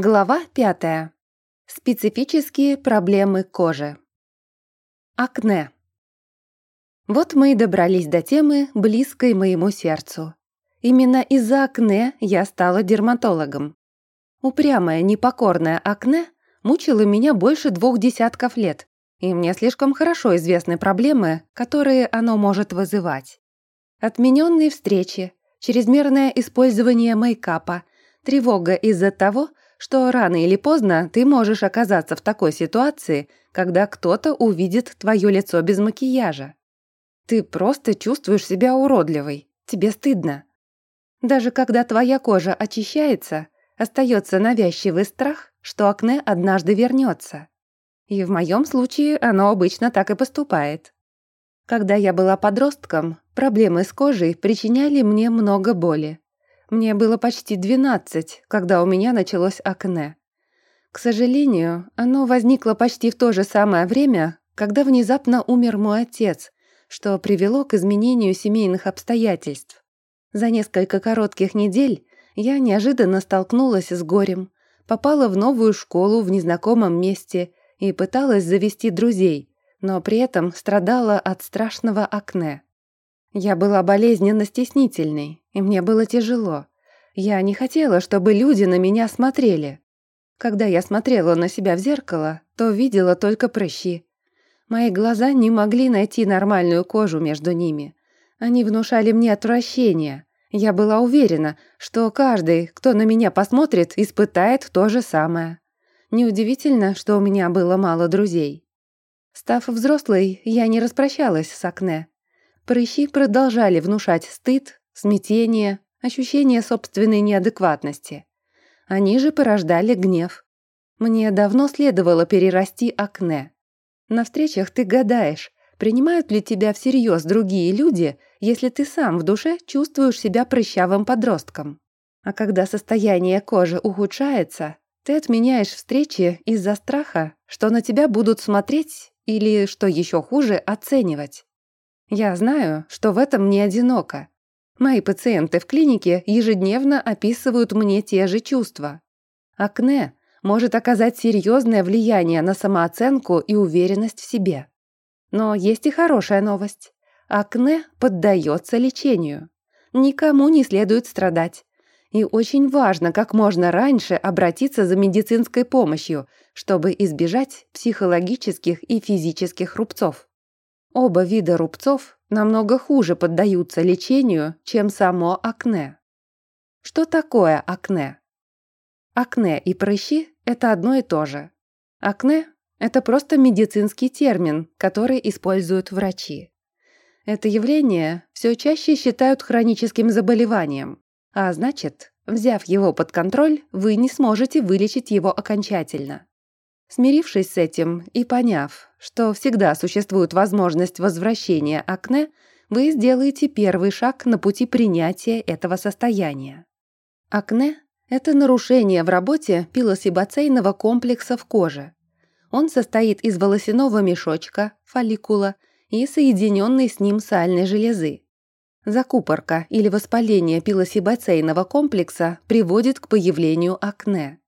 Глава пятая. Специфические проблемы кожи. Акне. Вот мы и добрались до темы, близкой моему сердцу. Именно из-за акне я стала дерматологом. Упрямое, непокорное акне мучило меня больше двух десятков лет, и мне слишком хорошо известны проблемы, которые оно может вызывать. Отмененные встречи, чрезмерное использование мейкапа, тревога из-за того, что рано или поздно ты можешь оказаться в такой ситуации, когда кто-то увидит твое лицо без макияжа. Ты просто чувствуешь себя уродливой, тебе стыдно. Даже когда твоя кожа очищается, остается навязчивый страх, что акне однажды вернется. И в моем случае оно обычно так и поступает. Когда я была подростком, проблемы с кожей причиняли мне много боли. Мне было почти 12, когда у меня началось акне. К сожалению, оно возникло почти в то же самое время, когда внезапно умер мой отец, что привело к изменению семейных обстоятельств. За несколько коротких недель я неожиданно столкнулась с горем, попала в новую школу в незнакомом месте и пыталась завести друзей, но при этом страдала от страшного акне. Я была болезненно стеснительной, и мне было тяжело. Я не хотела, чтобы люди на меня смотрели. Когда я смотрела на себя в зеркало, то видела только прыщи. Мои глаза не могли найти нормальную кожу между ними. Они внушали мне отвращение. Я была уверена, что каждый, кто на меня посмотрит, испытает то же самое. Неудивительно, что у меня было мало друзей. Став взрослой, я не распрощалась с акне. Прыщи продолжали внушать стыд, смятение, ощущение собственной неадекватности. Они же порождали гнев. Мне давно следовало перерасти акне. На встречах ты гадаешь, принимают ли тебя всерьез другие люди, если ты сам в душе чувствуешь себя прыщавым подростком. А когда состояние кожи ухудшается, ты отменяешь встречи из-за страха, что на тебя будут смотреть или, что еще хуже, оценивать. Я знаю, что в этом не одиноко. Мои пациенты в клинике ежедневно описывают мне те же чувства. Акне может оказать серьезное влияние на самооценку и уверенность в себе. Но есть и хорошая новость. Акне поддается лечению. Никому не следует страдать. И очень важно как можно раньше обратиться за медицинской помощью, чтобы избежать психологических и физических рубцов. Оба вида рубцов намного хуже поддаются лечению, чем само акне. Что такое акне? Акне и прыщи – это одно и то же. Акне – это просто медицинский термин, который используют врачи. Это явление все чаще считают хроническим заболеванием, а значит, взяв его под контроль, вы не сможете вылечить его окончательно. Смирившись с этим и поняв, что всегда существует возможность возвращения акне, вы сделаете первый шаг на пути принятия этого состояния. Акне – это нарушение в работе пилосибацейного комплекса в коже. Он состоит из волосяного мешочка, фолликула и соединенной с ним сальной железы. Закупорка или воспаление пилосибацейного комплекса приводит к появлению акне.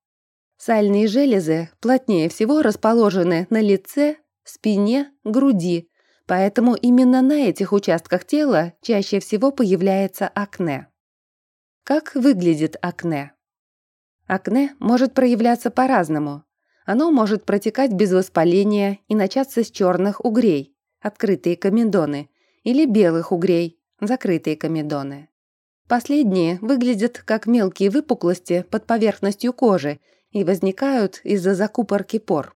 Сальные железы плотнее всего расположены на лице, спине, груди, поэтому именно на этих участках тела чаще всего появляется акне. Как выглядит акне? Акне может проявляться по-разному. Оно может протекать без воспаления и начаться с черных угрей, открытые комедоны, или белых угрей, закрытые комедоны. Последние выглядят как мелкие выпуклости под поверхностью кожи и возникают из-за закупорки пор.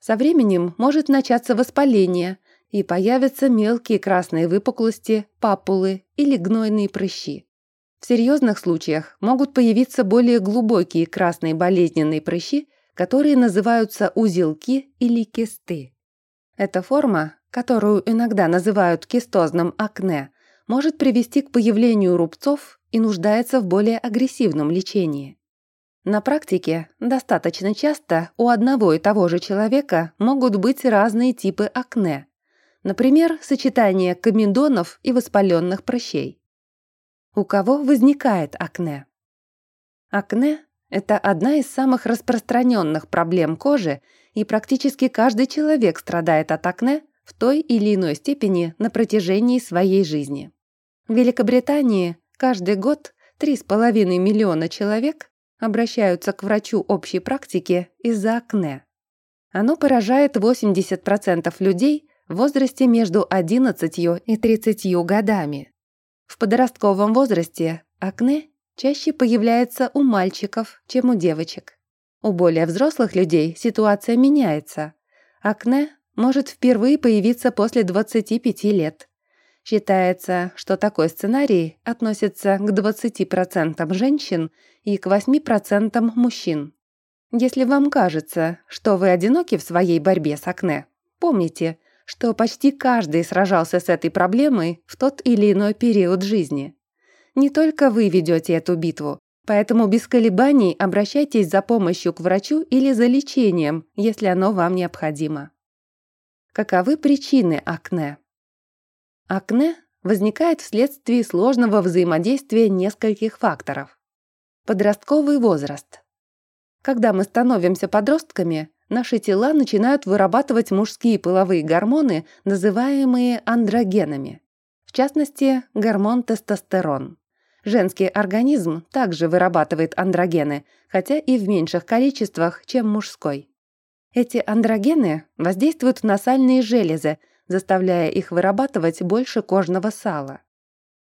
Со временем может начаться воспаление и появятся мелкие красные выпуклости, папулы или гнойные прыщи. В серьезных случаях могут появиться более глубокие красные болезненные прыщи, которые называются узелки или кисты. Эта форма, которую иногда называют кистозным акне, может привести к появлению рубцов и нуждается в более агрессивном лечении. На практике достаточно часто у одного и того же человека могут быть разные типы акне. Например, сочетание комедонов и воспаленных прыщей. У кого возникает акне? Акне Это одна из самых распространенных проблем кожи, и практически каждый человек страдает от акне в той или иной степени на протяжении своей жизни. В Великобритании каждый год 3,5 миллиона человек обращаются к врачу общей практики из-за акне. Оно поражает 80% людей в возрасте между 11 и 30 годами. В подростковом возрасте акне чаще появляется у мальчиков, чем у девочек. У более взрослых людей ситуация меняется. Акне может впервые появиться после 25 лет. Считается, что такой сценарий относится к 20% женщин и к 8% мужчин. Если вам кажется, что вы одиноки в своей борьбе с акне, помните, что почти каждый сражался с этой проблемой в тот или иной период жизни. Не только вы ведете эту битву, поэтому без колебаний обращайтесь за помощью к врачу или за лечением, если оно вам необходимо. Каковы причины акне? Акне возникает вследствие сложного взаимодействия нескольких факторов. Подростковый возраст. Когда мы становимся подростками, наши тела начинают вырабатывать мужские половые гормоны, называемые андрогенами. В частности, гормон тестостерон. Женский организм также вырабатывает андрогены, хотя и в меньших количествах, чем мужской. Эти андрогены воздействуют на сальные железы, заставляя их вырабатывать больше кожного сала.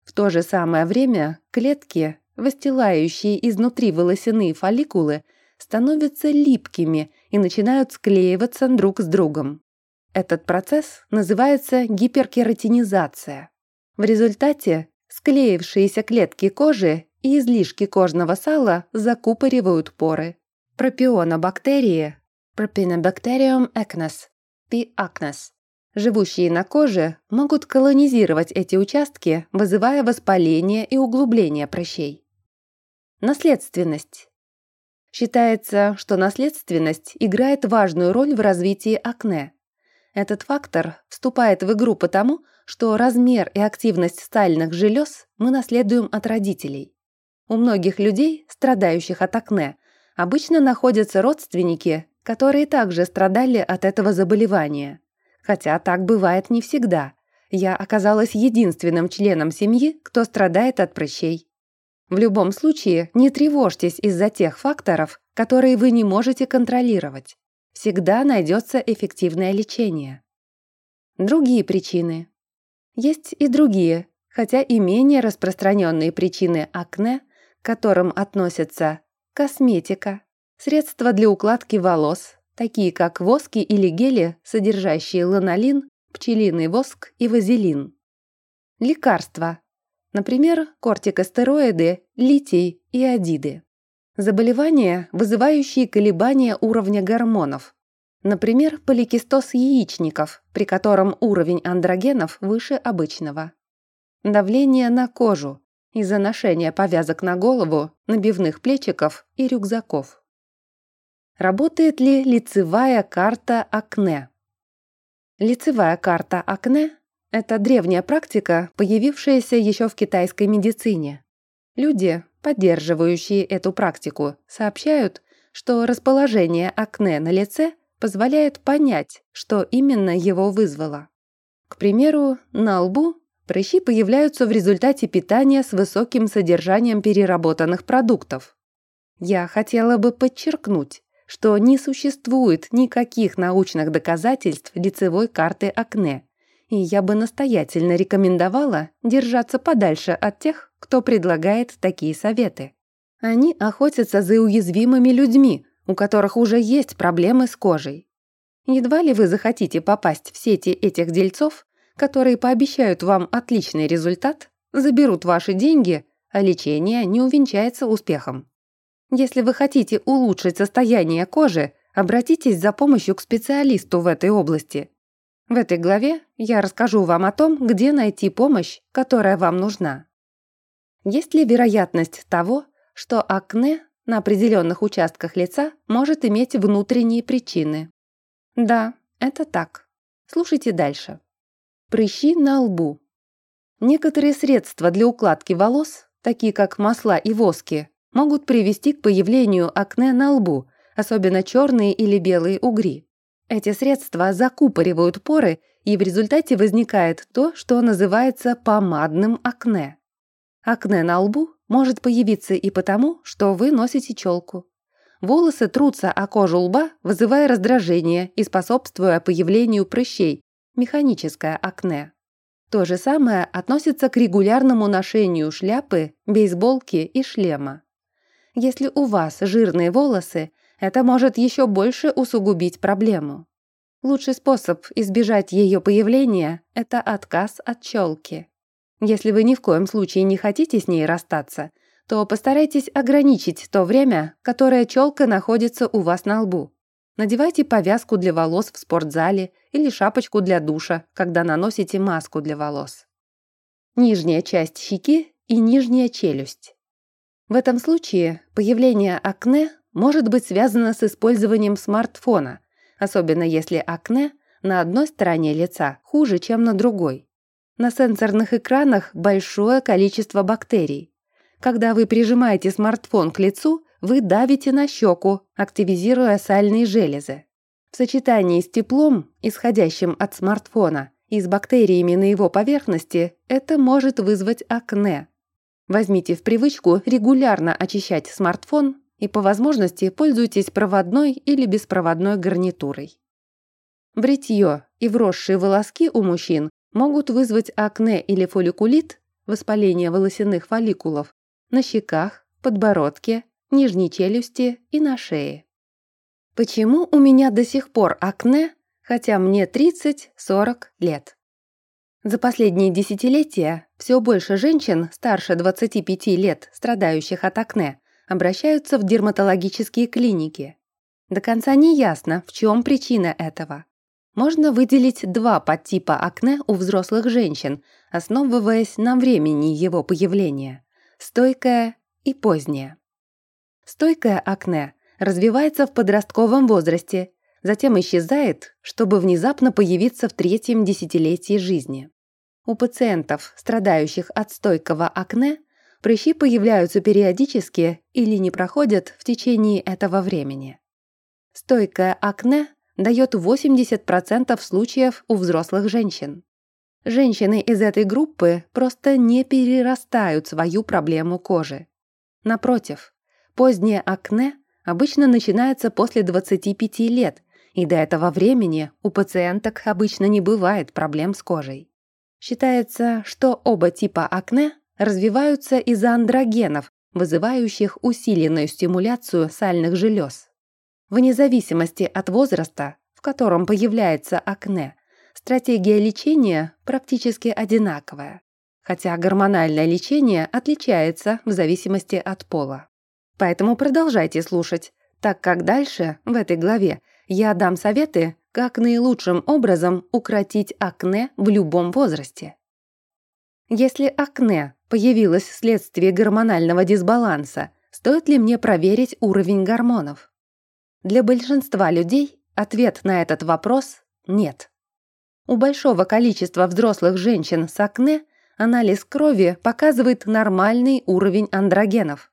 В то же самое время клетки, выстилающие изнутри волосяные фолликулы, становятся липкими и начинают склеиваться друг с другом. Этот процесс называется гиперкератинизация. В результате склеившиеся клетки кожи и излишки кожного сала закупоривают поры. Пропионобактерии Propionobacterium acnes, P. acnes, живущие на коже, могут колонизировать эти участки, вызывая воспаление и углубление прыщей. Наследственность. Считается, что наследственность играет важную роль в развитии акне. Этот фактор вступает в игру потому, что размер и активность стальных желез мы наследуем от родителей. У многих людей, страдающих от акне, обычно находятся родственники, которые также страдали от этого заболевания. Хотя так бывает не всегда. Я оказалась единственным членом семьи, кто страдает от прыщей. В любом случае, не тревожьтесь из-за тех факторов, которые вы не можете контролировать. Всегда найдется эффективное лечение. Другие причины. Есть и другие, хотя и менее распространенные причины акне, к которым относятся косметика, средства для укладки волос, такие как воски или гели, содержащие ланолин, пчелиный воск и вазелин. Лекарства, Например, кортикостероиды, литий и адиды. Заболевания, вызывающие колебания уровня гормонов. Например, поликистоз яичников, при котором уровень андрогенов выше обычного. Давление на кожу из-за ношения повязок на голову, набивных плечиков и рюкзаков. Работает ли лицевая карта акне? Лицевая карта акне это древняя практика, появившаяся еще в китайской медицине. Люди, поддерживающие эту практику, сообщают, что расположение акне на лице позволяет понять, что именно его вызвало. К примеру, на лбу прыщи появляются в результате питания с высоким содержанием переработанных продуктов. Я хотела бы подчеркнуть, что не существует никаких научных доказательств лицевой карты акне, и я бы настоятельно рекомендовала держаться подальше от тех, кто предлагает такие советы. Они охотятся за уязвимыми людьми, у которых уже есть проблемы с кожей. Едва ли вы захотите попасть в сети этих дельцов, которые пообещают вам отличный результат, заберут ваши деньги, а лечение не увенчается успехом. Если вы хотите улучшить состояние кожи, обратитесь за помощью к специалисту в этой области – в этой главе я расскажу вам о том, где найти помощь, которая вам нужна. Есть ли вероятность того, что акне на определенных участках лица может иметь внутренние причины? Да, это так. Слушайте дальше. Прыщи на лбу. Некоторые средства для укладки волос, такие как масла и воски, могут привести к появлению акне на лбу, особенно черные или белые угри. Эти средства закупоривают поры, и в результате возникает то, что называется помадным акне. Акне на лбу может появиться и потому, что вы носите челку. Волосы трутся о кожу лба, вызывая раздражение и способствуя появлению прыщей, механическое акне. То же самое относится к регулярному ношению шляпы, бейсболки и шлема. Если у вас жирные волосы, это может еще больше усугубить проблему. Лучший способ избежать ее появления – это отказ от челки. Если вы ни в коем случае не хотите с ней расстаться, то постарайтесь ограничить то время, которое челка находится у вас на лбу. Надевайте повязку для волос в спортзале или шапочку для душа, когда наносите маску для волос. Нижняя часть щеки и нижняя челюсть. В этом случае появление акне может быть связано с использованием смартфона, особенно если акне на одной стороне лица хуже, чем на другой. На сенсорных экранах большое количество бактерий. Когда вы прижимаете смартфон к лицу, вы давите на щеку, активизируя сальные железы. В сочетании с теплом, исходящим от смартфона, и с бактериями на его поверхности, это может вызвать акне. Возьмите в привычку регулярно очищать смартфон и по возможности пользуйтесь проводной или беспроводной гарнитурой. Бритье и вросшие волоски у мужчин могут вызвать акне или фолликулит, воспаление волосяных фолликулов, на щеках, подбородке, нижней челюсти и на шее. Почему у меня до сих пор акне, хотя мне 30-40 лет? За последние десятилетия все больше женщин старше 25 лет, страдающих от акне, обращаются в дерматологические клиники. До конца не ясно, в чем причина этого. Можно выделить два подтипа акне у взрослых женщин, основываясь на времени его появления – стойкое и позднее. Стойкое акне развивается в подростковом возрасте, затем исчезает, чтобы внезапно появиться в третьем десятилетии жизни. У пациентов, страдающих от стойкого акне, прыщи появляются периодически или не проходят в течение этого времени. Стойкое акне дает 80% случаев у взрослых женщин. Женщины из этой группы просто не перерастают свою проблему кожи. Напротив, Позднее акне обычно начинается после 25 лет, и до этого времени у пациенток обычно не бывает проблем с кожей. Считается, что оба типа акне развиваются из-за андрогенов, вызывающих усиленную стимуляцию сальных желез. Вне зависимости от возраста, в котором появляется акне, стратегия лечения практически одинаковая, хотя гормональное лечение отличается в зависимости от пола. Поэтому продолжайте слушать, так как дальше, в этой главе, я дам советы, как наилучшим образом укротить акне в любом возрасте. Если акне появилось вследствие гормонального дисбаланса, стоит ли мне проверить уровень гормонов? Для большинства людей ответ на этот вопрос – нет. У большого количества взрослых женщин с акне анализ крови показывает нормальный уровень андрогенов.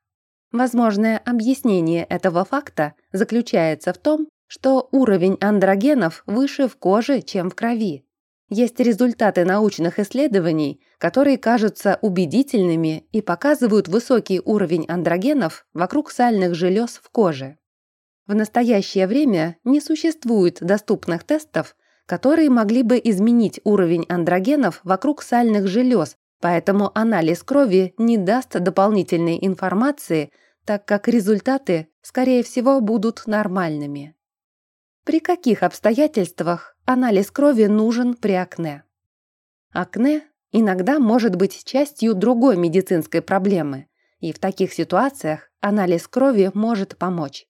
Возможное объяснение этого факта заключается в том, что уровень андрогенов выше в коже, чем в крови. Есть результаты научных исследований, которые кажутся убедительными и показывают высокий уровень андрогенов вокруг сальных желез в коже. В настоящее время не существует доступных тестов, которые могли бы изменить уровень андрогенов вокруг сальных желез, поэтому анализ крови не даст дополнительной информации так как результаты, скорее всего, будут нормальными. При каких обстоятельствах анализ крови нужен при акне? Акне иногда может быть частью другой медицинской проблемы, и в таких ситуациях анализ крови может помочь.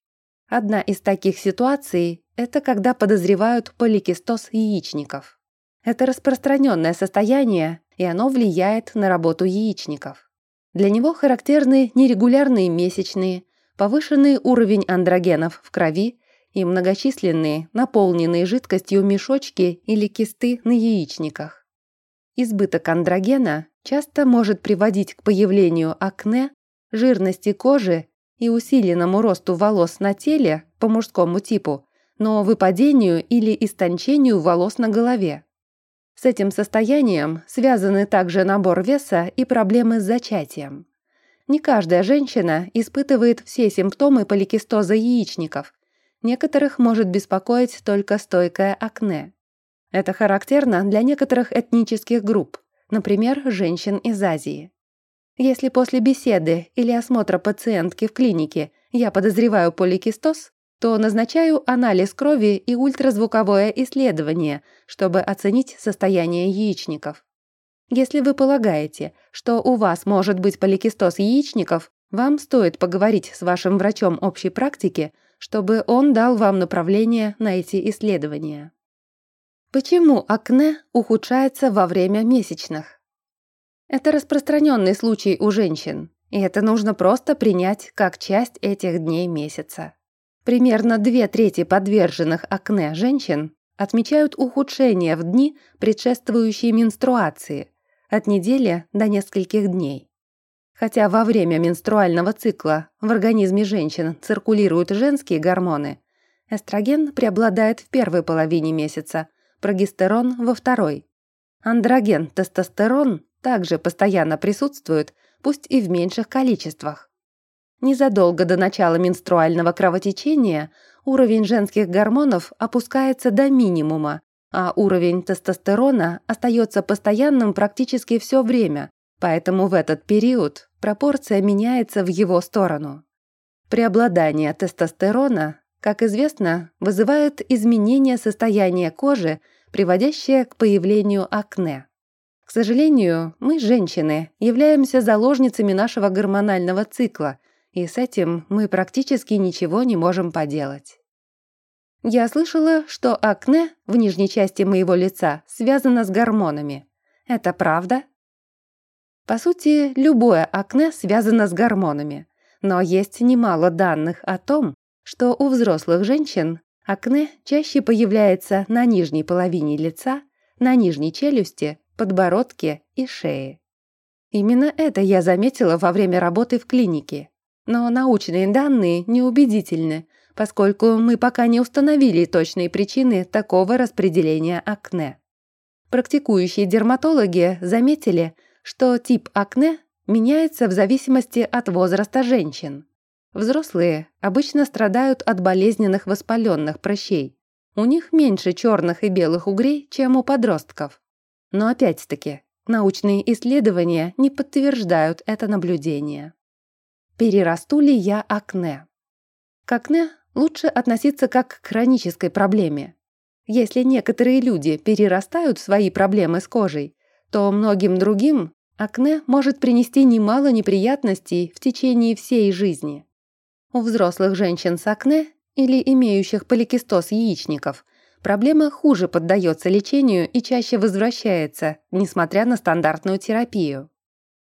Одна из таких ситуаций – это когда подозревают поликистоз яичников. Это распространенное состояние, и оно влияет на работу яичников. Для него характерны нерегулярные месячные, повышенный уровень андрогенов в крови и многочисленные, наполненные жидкостью мешочки или кисты на яичниках. Избыток андрогена часто может приводить к появлению акне, жирности кожи и усиленному росту волос на теле по мужскому типу, но выпадению или истончению волос на голове. С этим состоянием связаны также набор веса и проблемы с зачатием. Не каждая женщина испытывает все симптомы поликистоза яичников. Некоторых может беспокоить только стойкое акне. Это характерно для некоторых этнических групп, например, женщин из Азии. Если после беседы или осмотра пациентки в клинике я подозреваю поликистоз, то назначаю анализ крови и ультразвуковое исследование, чтобы оценить состояние яичников. Если вы полагаете, что у вас может быть поликистоз яичников, вам стоит поговорить с вашим врачом общей практики, чтобы он дал вам направление на эти исследования. Почему акне ухудшается во время месячных? Это распространенный случай у женщин, и это нужно просто принять как часть этих дней месяца. Примерно две трети подверженных акне женщин отмечают ухудшение в дни, предшествующие менструации, от недели до нескольких дней. Хотя во время менструального цикла в организме женщин циркулируют женские гормоны, эстроген преобладает в первой половине месяца, прогестерон во второй. Андроген, тестостерон также постоянно присутствуют, пусть и в меньших количествах. Незадолго до начала менструального кровотечения уровень женских гормонов опускается до минимума, а уровень тестостерона остается постоянным практически все время, поэтому в этот период пропорция меняется в его сторону. Преобладание тестостерона, как известно, вызывает изменение состояния кожи, приводящее к появлению акне. К сожалению, мы, женщины, являемся заложницами нашего гормонального цикла – и с этим мы практически ничего не можем поделать. Я слышала, что акне в нижней части моего лица связано с гормонами. Это правда? По сути, любое акне связано с гормонами, но есть немало данных о том, что у взрослых женщин акне чаще появляется на нижней половине лица, на нижней челюсти, подбородке и шее. Именно это я заметила во время работы в клинике. Но научные данные неубедительны, поскольку мы пока не установили точные причины такого распределения акне. Практикующие дерматологи заметили, что тип акне меняется в зависимости от возраста женщин. Взрослые обычно страдают от болезненных воспаленных прыщей. У них меньше черных и белых угрей, чем у подростков. Но опять-таки, научные исследования не подтверждают это наблюдение. Перерасту ли я акне? К акне лучше относиться как к хронической проблеме. Если некоторые люди перерастают свои проблемы с кожей, то многим другим акне может принести немало неприятностей в течение всей жизни. У взрослых женщин с акне или имеющих поликистоз яичников проблема хуже поддается лечению и чаще возвращается, несмотря на стандартную терапию.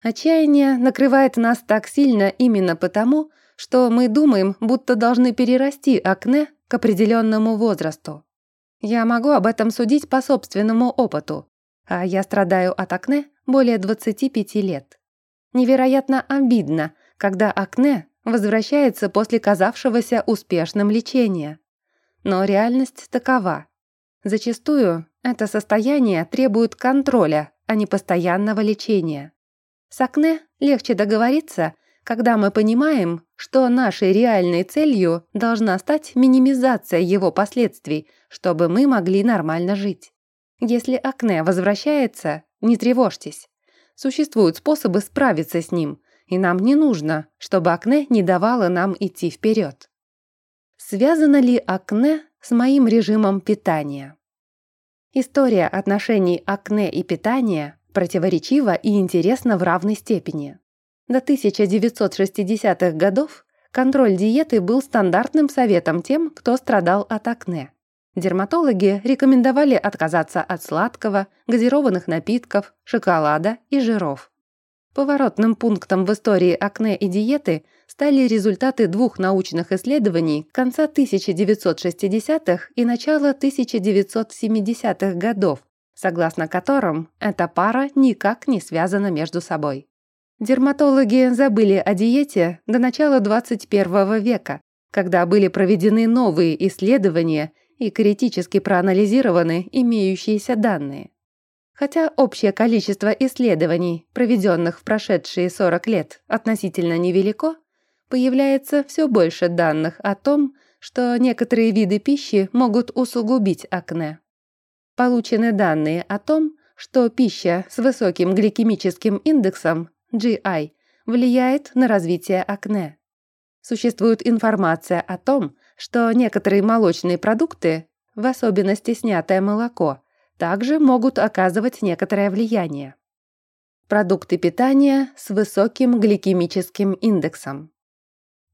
Отчаяние накрывает нас так сильно именно потому, что мы думаем, будто должны перерасти акне к определенному возрасту. Я могу об этом судить по собственному опыту, а я страдаю от акне более 25 лет. Невероятно обидно, когда акне возвращается после казавшегося успешным лечения. Но реальность такова. Зачастую это состояние требует контроля, а не постоянного лечения. С акне легче договориться, когда мы понимаем, что нашей реальной целью должна стать минимизация его последствий, чтобы мы могли нормально жить. Если акне возвращается, не тревожьтесь. Существуют способы справиться с ним, и нам не нужно, чтобы акне не давало нам идти вперед. Связано ли акне с моим режимом питания? История отношений акне и питания противоречиво и интересно в равной степени. До 1960-х годов контроль диеты был стандартным советом тем, кто страдал от акне. Дерматологи рекомендовали отказаться от сладкого, газированных напитков, шоколада и жиров. Поворотным пунктом в истории акне и диеты стали результаты двух научных исследований конца 1960-х и начала 1970-х годов, согласно которым эта пара никак не связана между собой. Дерматологи забыли о диете до начала 21 века, когда были проведены новые исследования и критически проанализированы имеющиеся данные. Хотя общее количество исследований, проведенных в прошедшие 40 лет, относительно невелико, появляется все больше данных о том, что некоторые виды пищи могут усугубить акне. Получены данные о том, что пища с высоким гликемическим индексом GI влияет на развитие акне. Существует информация о том, что некоторые молочные продукты, в особенности снятое молоко, также могут оказывать некоторое влияние. Продукты питания с высоким гликемическим индексом.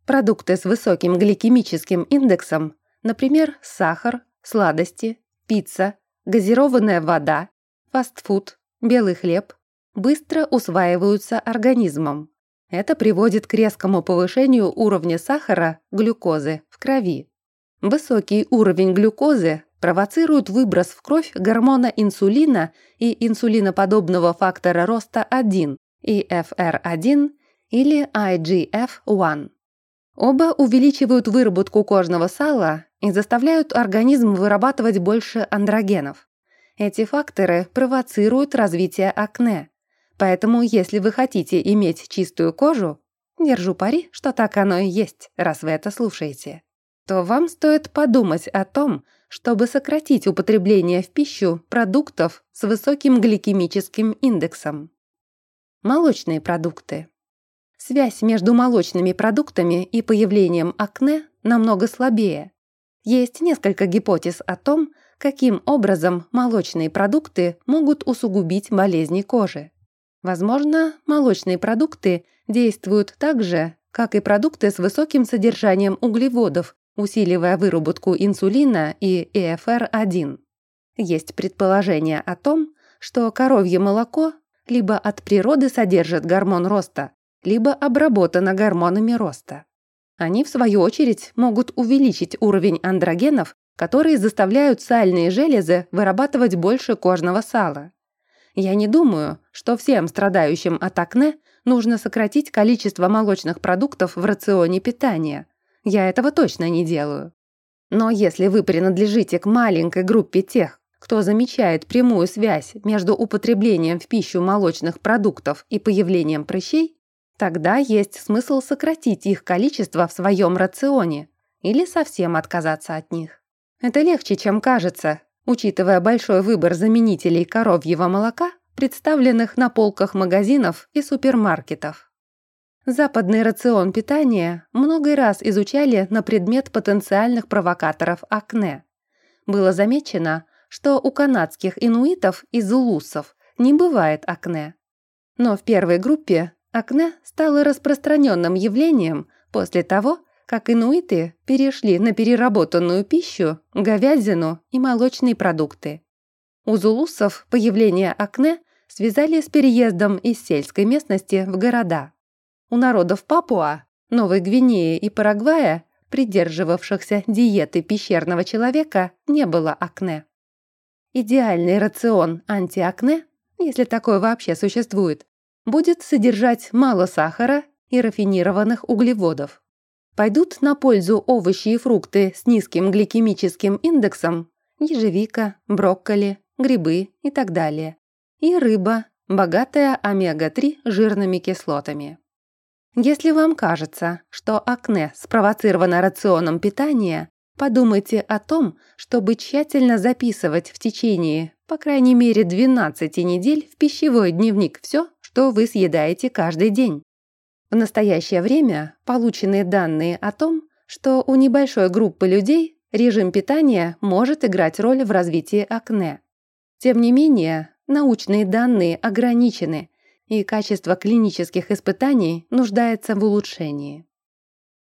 Продукты с высоким гликемическим индексом, например, сахар, сладости, пицца, газированная вода, фастфуд, белый хлеб, быстро усваиваются организмом. Это приводит к резкому повышению уровня сахара, глюкозы, в крови. Высокий уровень глюкозы провоцирует выброс в кровь гормона инсулина и инсулиноподобного фактора роста 1, EFR1 или IGF-1. Оба увеличивают выработку кожного сала и заставляют организм вырабатывать больше андрогенов. Эти факторы провоцируют развитие акне. Поэтому, если вы хотите иметь чистую кожу, держу пари, что так оно и есть, раз вы это слушаете, то вам стоит подумать о том, чтобы сократить употребление в пищу продуктов с высоким гликемическим индексом. Молочные продукты. Связь между молочными продуктами и появлением акне намного слабее. Есть несколько гипотез о том, каким образом молочные продукты могут усугубить болезни кожи. Возможно, молочные продукты действуют так же, как и продукты с высоким содержанием углеводов, усиливая выработку инсулина и ЭФР-1. Есть предположение о том, что коровье молоко либо от природы содержит гормон роста, либо обработано гормонами роста. Они, в свою очередь, могут увеличить уровень андрогенов, которые заставляют сальные железы вырабатывать больше кожного сала. Я не думаю, что всем страдающим от акне нужно сократить количество молочных продуктов в рационе питания. Я этого точно не делаю. Но если вы принадлежите к маленькой группе тех, кто замечает прямую связь между употреблением в пищу молочных продуктов и появлением прыщей, Тогда есть смысл сократить их количество в своем рационе или совсем отказаться от них. Это легче, чем кажется, учитывая большой выбор заменителей коровьего молока, представленных на полках магазинов и супермаркетов. Западный рацион питания много раз изучали на предмет потенциальных провокаторов акне. Было замечено, что у канадских инуитов и зулусов не бывает акне. Но в первой группе Акне стало распространенным явлением после того, как инуиты перешли на переработанную пищу, говядину и молочные продукты. У зулусов появление акне связали с переездом из сельской местности в города. У народов Папуа, Новой Гвинеи и Парагвая, придерживавшихся диеты пещерного человека, не было акне. Идеальный рацион антиакне, если такой вообще существует, будет содержать мало сахара и рафинированных углеводов. Пойдут на пользу овощи и фрукты с низким гликемическим индексом, ежевика, брокколи, грибы и так далее. И рыба, богатая омега-3 жирными кислотами. Если вам кажется, что акне спровоцировано рационом питания, подумайте о том, чтобы тщательно записывать в течение, по крайней мере, 12 недель в пищевой дневник все, что вы съедаете каждый день. В настоящее время получены данные о том, что у небольшой группы людей режим питания может играть роль в развитии акне. Тем не менее, научные данные ограничены, и качество клинических испытаний нуждается в улучшении.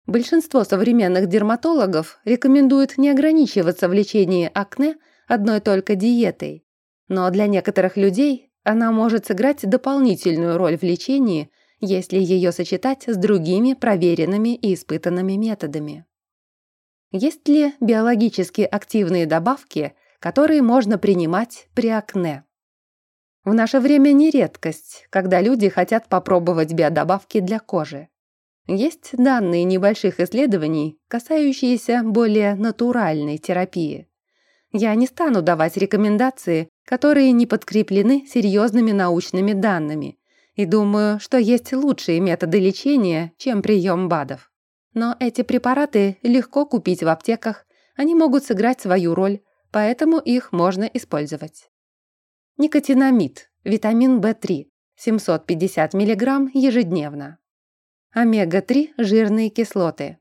Большинство современных дерматологов рекомендуют не ограничиваться в лечении акне одной только диетой, но для некоторых людей она может сыграть дополнительную роль в лечении, если ее сочетать с другими проверенными и испытанными методами. Есть ли биологически активные добавки, которые можно принимать при акне? В наше время не редкость, когда люди хотят попробовать биодобавки для кожи. Есть данные небольших исследований, касающиеся более натуральной терапии. Я не стану давать рекомендации, которые не подкреплены серьезными научными данными, и думаю, что есть лучшие методы лечения, чем прием БАДов. Но эти препараты легко купить в аптеках, они могут сыграть свою роль, поэтому их можно использовать. Никотинамид, витамин В3, 750 мг ежедневно. Омега-3 жирные кислоты.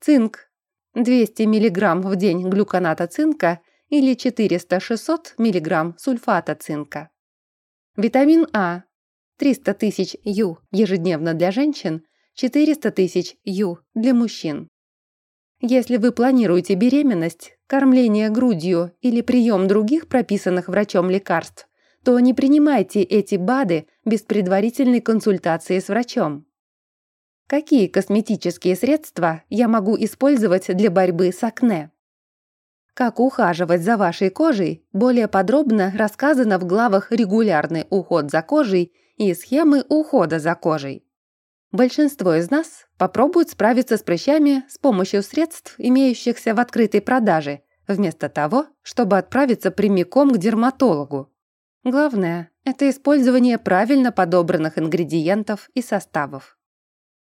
Цинк, 200 мг в день глюконата цинка или 400-600 мг сульфата цинка. Витамин А, 300 тысяч Ю ежедневно для женщин, 400 тысяч Ю для мужчин. Если вы планируете беременность, кормление грудью или прием других прописанных врачом лекарств, то не принимайте эти БАДы без предварительной консультации с врачом. Какие косметические средства я могу использовать для борьбы с акне? Как ухаживать за вашей кожей более подробно рассказано в главах «Регулярный уход за кожей» и «Схемы ухода за кожей». Большинство из нас попробуют справиться с прыщами с помощью средств, имеющихся в открытой продаже, вместо того, чтобы отправиться прямиком к дерматологу. Главное – это использование правильно подобранных ингредиентов и составов.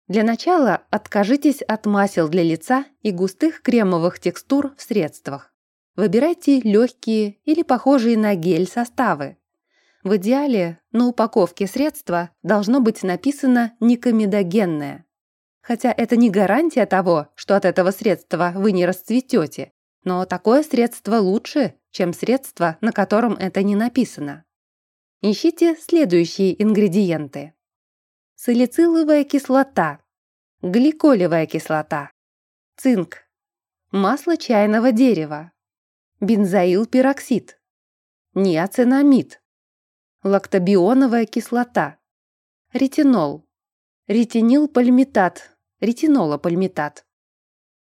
Для начала откажитесь от масел для лица и густых кремовых текстур в средствах. Выбирайте легкие или похожие на гель составы. В идеале на упаковке средства должно быть написано «некомедогенное». Хотя это не гарантия того, что от этого средства вы не расцветете, но такое средство лучше, чем средство, на котором это не написано. Ищите следующие ингредиенты. Салициловая кислота, гликолевая кислота, цинк, масло чайного дерева, бензоилпероксид, неоцинамид, лактобионовая кислота, ретинол, ретинилпальмитат, ретинолопальмитат.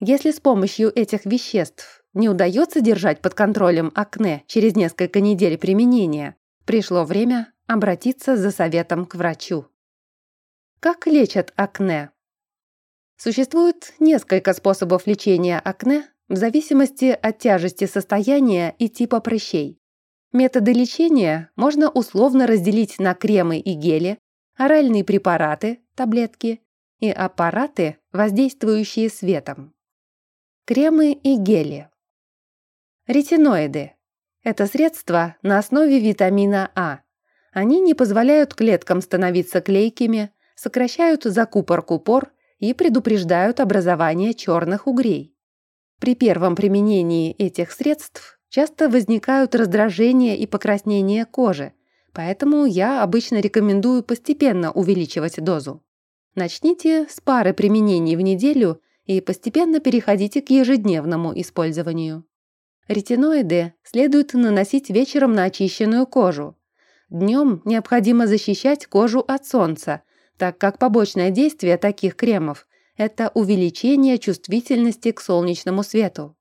Если с помощью этих веществ не удается держать под контролем акне через несколько недель применения, пришло время обратиться за советом к врачу. Как лечат акне? Существует несколько способов лечения акне в зависимости от тяжести состояния и типа прыщей. Методы лечения можно условно разделить на кремы и гели, оральные препараты, таблетки и аппараты, воздействующие светом. Кремы и гели. Ретиноиды. Это средства на основе витамина А. Они не позволяют клеткам становиться клейкими, сокращают закупорку пор и предупреждают образование черных угрей. При первом применении этих средств часто возникают раздражения и покраснения кожи, поэтому я обычно рекомендую постепенно увеличивать дозу. Начните с пары применений в неделю и постепенно переходите к ежедневному использованию. Ретиноиды следует наносить вечером на очищенную кожу. Днем необходимо защищать кожу от солнца, так как побочное действие таких кремов – это увеличение чувствительности к солнечному свету.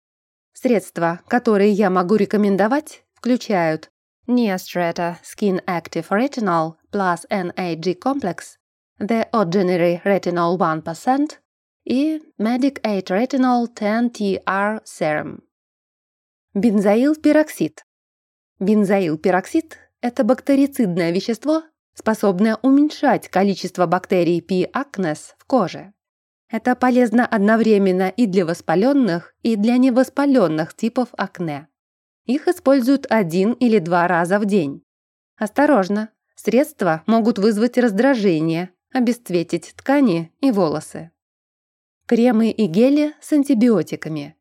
Средства, которые я могу рекомендовать, включают Neostrata Skin Active Retinol plus NAG Complex, The Ordinary Retinol 1% и Medic 8 Retinol 10TR Serum. Бензоилпероксид. Бензоилпероксид – это бактерицидное вещество, способное уменьшать количество бактерий P. acnes в коже. Это полезно одновременно и для воспаленных, и для невоспаленных типов акне. Их используют один или два раза в день. Осторожно, средства могут вызвать раздражение, обесцветить ткани и волосы. Кремы и гели с антибиотиками.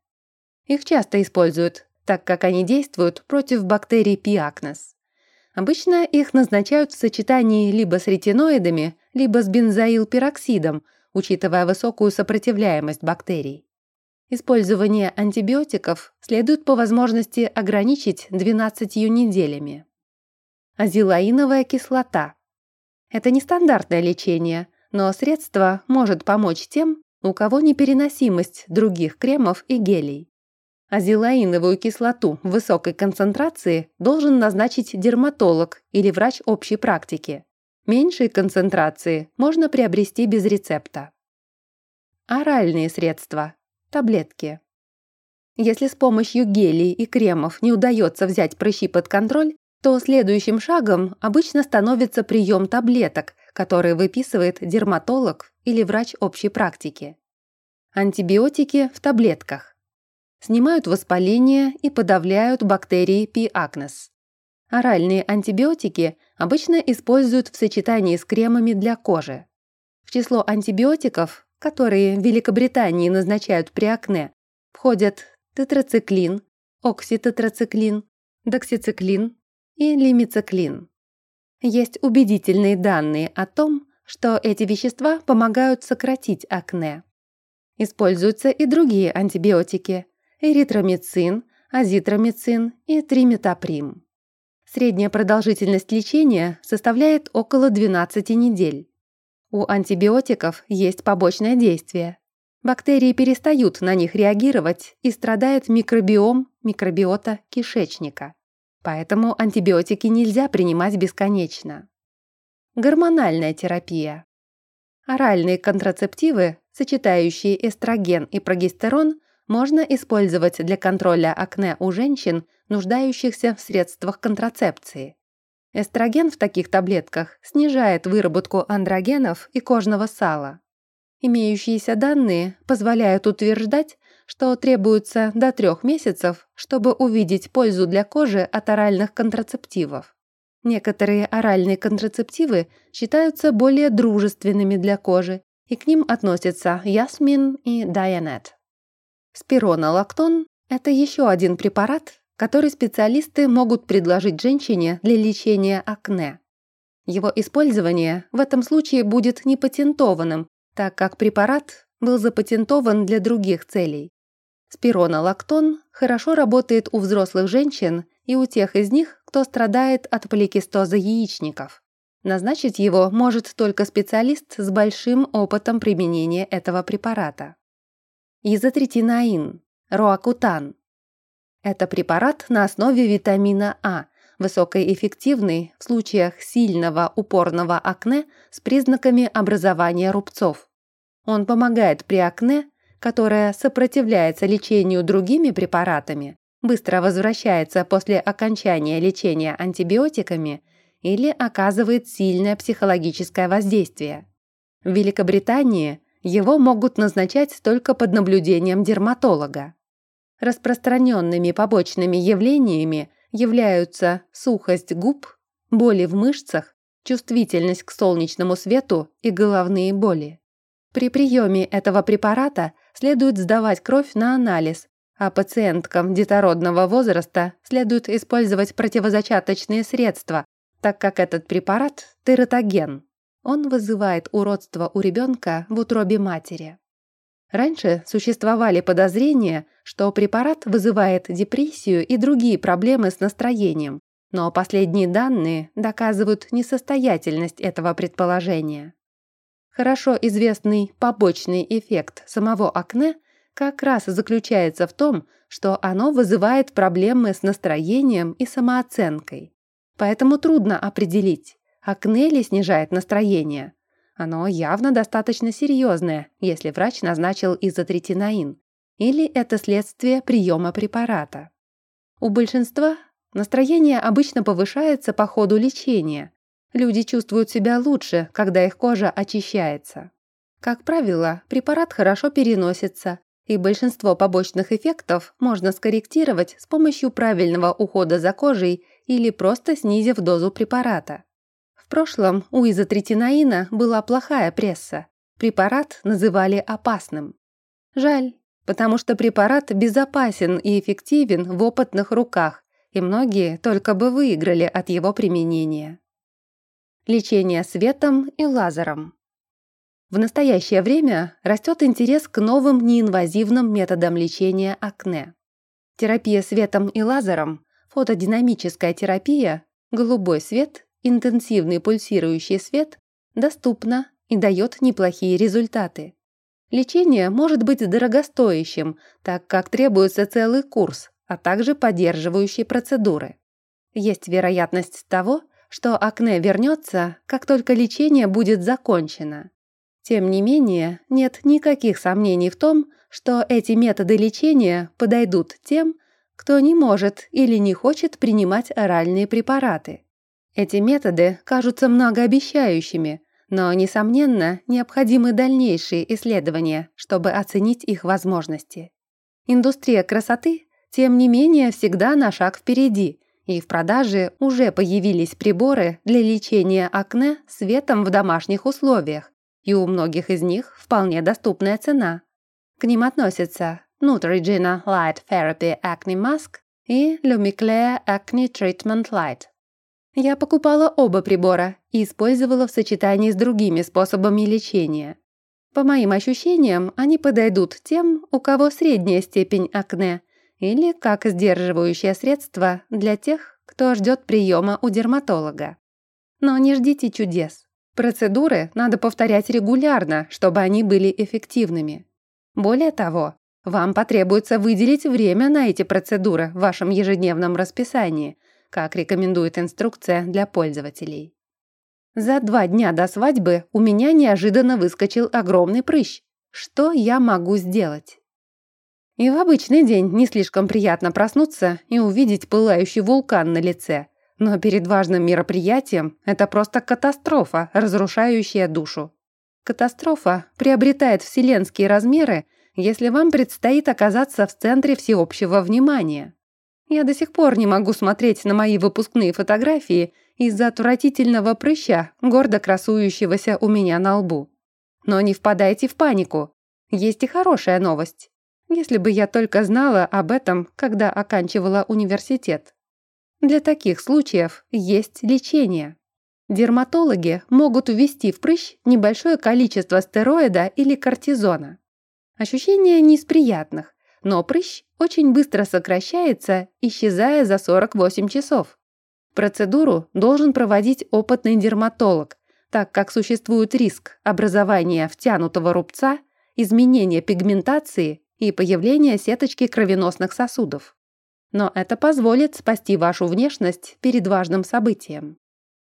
Их часто используют, так как они действуют против бактерий acnes. Обычно их назначают в сочетании либо с ретиноидами, либо с бензоилпероксидом, учитывая высокую сопротивляемость бактерий. Использование антибиотиков следует по возможности ограничить 12 неделями. Азелаиновая кислота. Это нестандартное лечение, но средство может помочь тем, у кого непереносимость других кремов и гелей. Азелаиновую кислоту в высокой концентрации должен назначить дерматолог или врач общей практики. Меньшие концентрации можно приобрести без рецепта. Оральные средства. Таблетки. Если с помощью гелей и кремов не удается взять прыщи под контроль, то следующим шагом обычно становится прием таблеток, которые выписывает дерматолог или врач общей практики. Антибиотики в таблетках снимают воспаление и подавляют бактерии P. acnes. Оральные антибиотики обычно используют в сочетании с кремами для кожи. В число антибиотиков, которые в Великобритании назначают при акне, входят тетрациклин, окситетрациклин, доксициклин и лимициклин. Есть убедительные данные о том, что эти вещества помогают сократить акне. Используются и другие антибиотики, эритромицин, азитромицин и триметаприм. Средняя продолжительность лечения составляет около 12 недель. У антибиотиков есть побочное действие. Бактерии перестают на них реагировать и страдает микробиом, микробиота кишечника. Поэтому антибиотики нельзя принимать бесконечно. Гормональная терапия. Оральные контрацептивы, сочетающие эстроген и прогестерон, можно использовать для контроля акне у женщин, нуждающихся в средствах контрацепции. Эстроген в таких таблетках снижает выработку андрогенов и кожного сала. Имеющиеся данные позволяют утверждать, что требуется до трех месяцев, чтобы увидеть пользу для кожи от оральных контрацептивов. Некоторые оральные контрацептивы считаются более дружественными для кожи, и к ним относятся ясмин и дайанет. Спиронолактон – это еще один препарат, который специалисты могут предложить женщине для лечения акне. Его использование в этом случае будет непатентованным, так как препарат был запатентован для других целей. Спиронолактон хорошо работает у взрослых женщин и у тех из них, кто страдает от поликистоза яичников. Назначить его может только специалист с большим опытом применения этого препарата изотретинаин, роакутан. Это препарат на основе витамина А, высокоэффективный в случаях сильного упорного акне с признаками образования рубцов. Он помогает при акне, которое сопротивляется лечению другими препаратами, быстро возвращается после окончания лечения антибиотиками или оказывает сильное психологическое воздействие. В Великобритании его могут назначать только под наблюдением дерматолога. Распространенными побочными явлениями являются сухость губ, боли в мышцах, чувствительность к солнечному свету и головные боли. При приеме этого препарата следует сдавать кровь на анализ, а пациенткам детородного возраста следует использовать противозачаточные средства, так как этот препарат – тератоген. Он вызывает уродство у ребенка в утробе матери. Раньше существовали подозрения, что препарат вызывает депрессию и другие проблемы с настроением, но последние данные доказывают несостоятельность этого предположения. Хорошо известный побочный эффект самого акне как раз заключается в том, что оно вызывает проблемы с настроением и самооценкой. Поэтому трудно определить, Акне ли снижает настроение? Оно явно достаточно серьезное, если врач назначил изотретинаин. Или это следствие приема препарата. У большинства настроение обычно повышается по ходу лечения. Люди чувствуют себя лучше, когда их кожа очищается. Как правило, препарат хорошо переносится, и большинство побочных эффектов можно скорректировать с помощью правильного ухода за кожей или просто снизив дозу препарата прошлом у изотретинаина была плохая пресса. Препарат называли опасным. Жаль, потому что препарат безопасен и эффективен в опытных руках, и многие только бы выиграли от его применения. Лечение светом и лазером. В настоящее время растет интерес к новым неинвазивным методам лечения акне. Терапия светом и лазером, фотодинамическая терапия, голубой свет интенсивный пульсирующий свет доступна и дает неплохие результаты. Лечение может быть дорогостоящим, так как требуется целый курс, а также поддерживающие процедуры. Есть вероятность того, что акне вернется, как только лечение будет закончено. Тем не менее, нет никаких сомнений в том, что эти методы лечения подойдут тем, кто не может или не хочет принимать оральные препараты. Эти методы кажутся многообещающими, но, несомненно, необходимы дальнейшие исследования, чтобы оценить их возможности. Индустрия красоты, тем не менее, всегда на шаг впереди, и в продаже уже появились приборы для лечения акне светом в домашних условиях, и у многих из них вполне доступная цена. К ним относятся Neutrogena Light Therapy Acne Mask и Lumiclea Acne Treatment Light. Я покупала оба прибора и использовала в сочетании с другими способами лечения. По моим ощущениям, они подойдут тем, у кого средняя степень акне, или как сдерживающее средство для тех, кто ждет приема у дерматолога. Но не ждите чудес. Процедуры надо повторять регулярно, чтобы они были эффективными. Более того, вам потребуется выделить время на эти процедуры в вашем ежедневном расписании, как рекомендует инструкция для пользователей. За два дня до свадьбы у меня неожиданно выскочил огромный прыщ. Что я могу сделать? И в обычный день не слишком приятно проснуться и увидеть пылающий вулкан на лице. Но перед важным мероприятием это просто катастрофа, разрушающая душу. Катастрофа приобретает вселенские размеры, если вам предстоит оказаться в центре всеобщего внимания. Я до сих пор не могу смотреть на мои выпускные фотографии из-за отвратительного прыща, гордо красующегося у меня на лбу. Но не впадайте в панику. Есть и хорошая новость. Если бы я только знала об этом, когда оканчивала университет. Для таких случаев есть лечение. Дерматологи могут ввести в прыщ небольшое количество стероида или кортизона. Ощущения не из приятных, но прыщ очень быстро сокращается, исчезая за 48 часов. Процедуру должен проводить опытный дерматолог, так как существует риск образования втянутого рубца, изменения пигментации и появления сеточки кровеносных сосудов. Но это позволит спасти вашу внешность перед важным событием.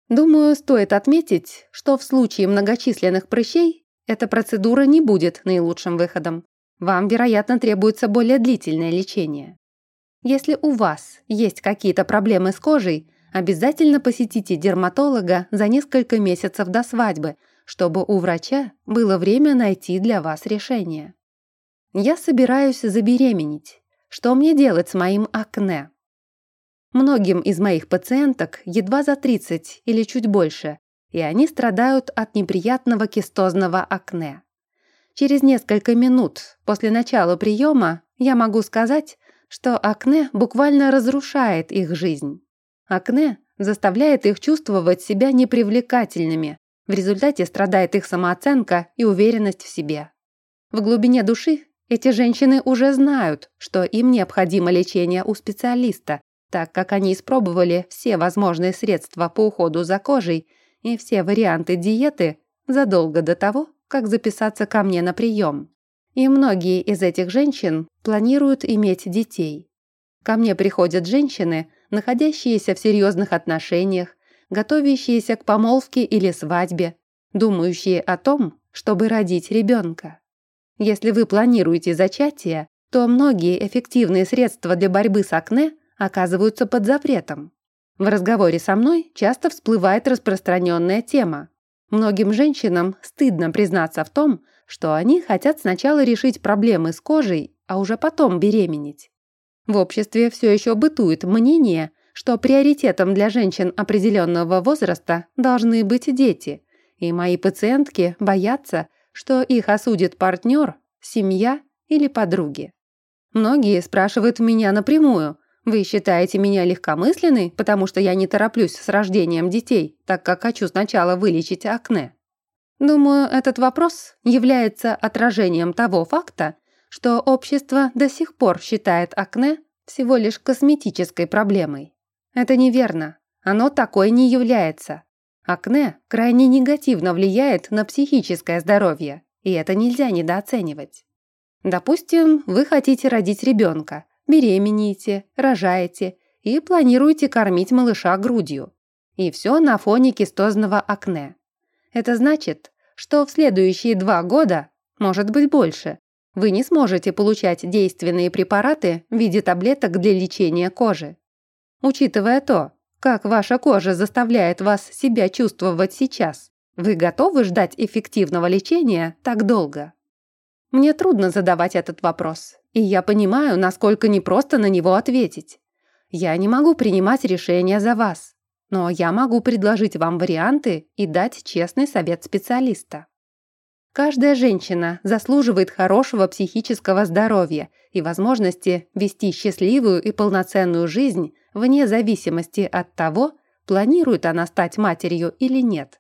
Думаю, стоит отметить, что в случае многочисленных прыщей эта процедура не будет наилучшим выходом. Вам, вероятно, требуется более длительное лечение. Если у вас есть какие-то проблемы с кожей, обязательно посетите дерматолога за несколько месяцев до свадьбы, чтобы у врача было время найти для вас решение. Я собираюсь забеременеть. Что мне делать с моим акне? Многим из моих пациенток едва за 30 или чуть больше, и они страдают от неприятного кистозного акне. Через несколько минут после начала приема я могу сказать, что акне буквально разрушает их жизнь. Акне заставляет их чувствовать себя непривлекательными, в результате страдает их самооценка и уверенность в себе. В глубине души эти женщины уже знают, что им необходимо лечение у специалиста, так как они испробовали все возможные средства по уходу за кожей и все варианты диеты задолго до того, как записаться ко мне на прием. И многие из этих женщин планируют иметь детей. Ко мне приходят женщины, находящиеся в серьезных отношениях, готовящиеся к помолвке или свадьбе, думающие о том, чтобы родить ребенка. Если вы планируете зачатие, то многие эффективные средства для борьбы с акне оказываются под запретом. В разговоре со мной часто всплывает распространенная тема Многим женщинам стыдно признаться в том, что они хотят сначала решить проблемы с кожей, а уже потом беременеть. В обществе все еще бытует мнение, что приоритетом для женщин определенного возраста должны быть дети, и мои пациентки боятся, что их осудит партнер, семья или подруги. Многие спрашивают меня напрямую, вы считаете меня легкомысленной, потому что я не тороплюсь с рождением детей, так как хочу сначала вылечить акне? Думаю, этот вопрос является отражением того факта, что общество до сих пор считает акне всего лишь косметической проблемой. Это неверно. Оно такой не является. Акне крайне негативно влияет на психическое здоровье, и это нельзя недооценивать. Допустим, вы хотите родить ребенка, беременеете, рожаете и планируете кормить малыша грудью. И все на фоне кистозного акне. Это значит, что в следующие два года, может быть больше, вы не сможете получать действенные препараты в виде таблеток для лечения кожи. Учитывая то, как ваша кожа заставляет вас себя чувствовать сейчас, вы готовы ждать эффективного лечения так долго? Мне трудно задавать этот вопрос, и я понимаю, насколько непросто на него ответить. Я не могу принимать решения за вас, но я могу предложить вам варианты и дать честный совет специалиста. Каждая женщина заслуживает хорошего психического здоровья и возможности вести счастливую и полноценную жизнь вне зависимости от того, планирует она стать матерью или нет.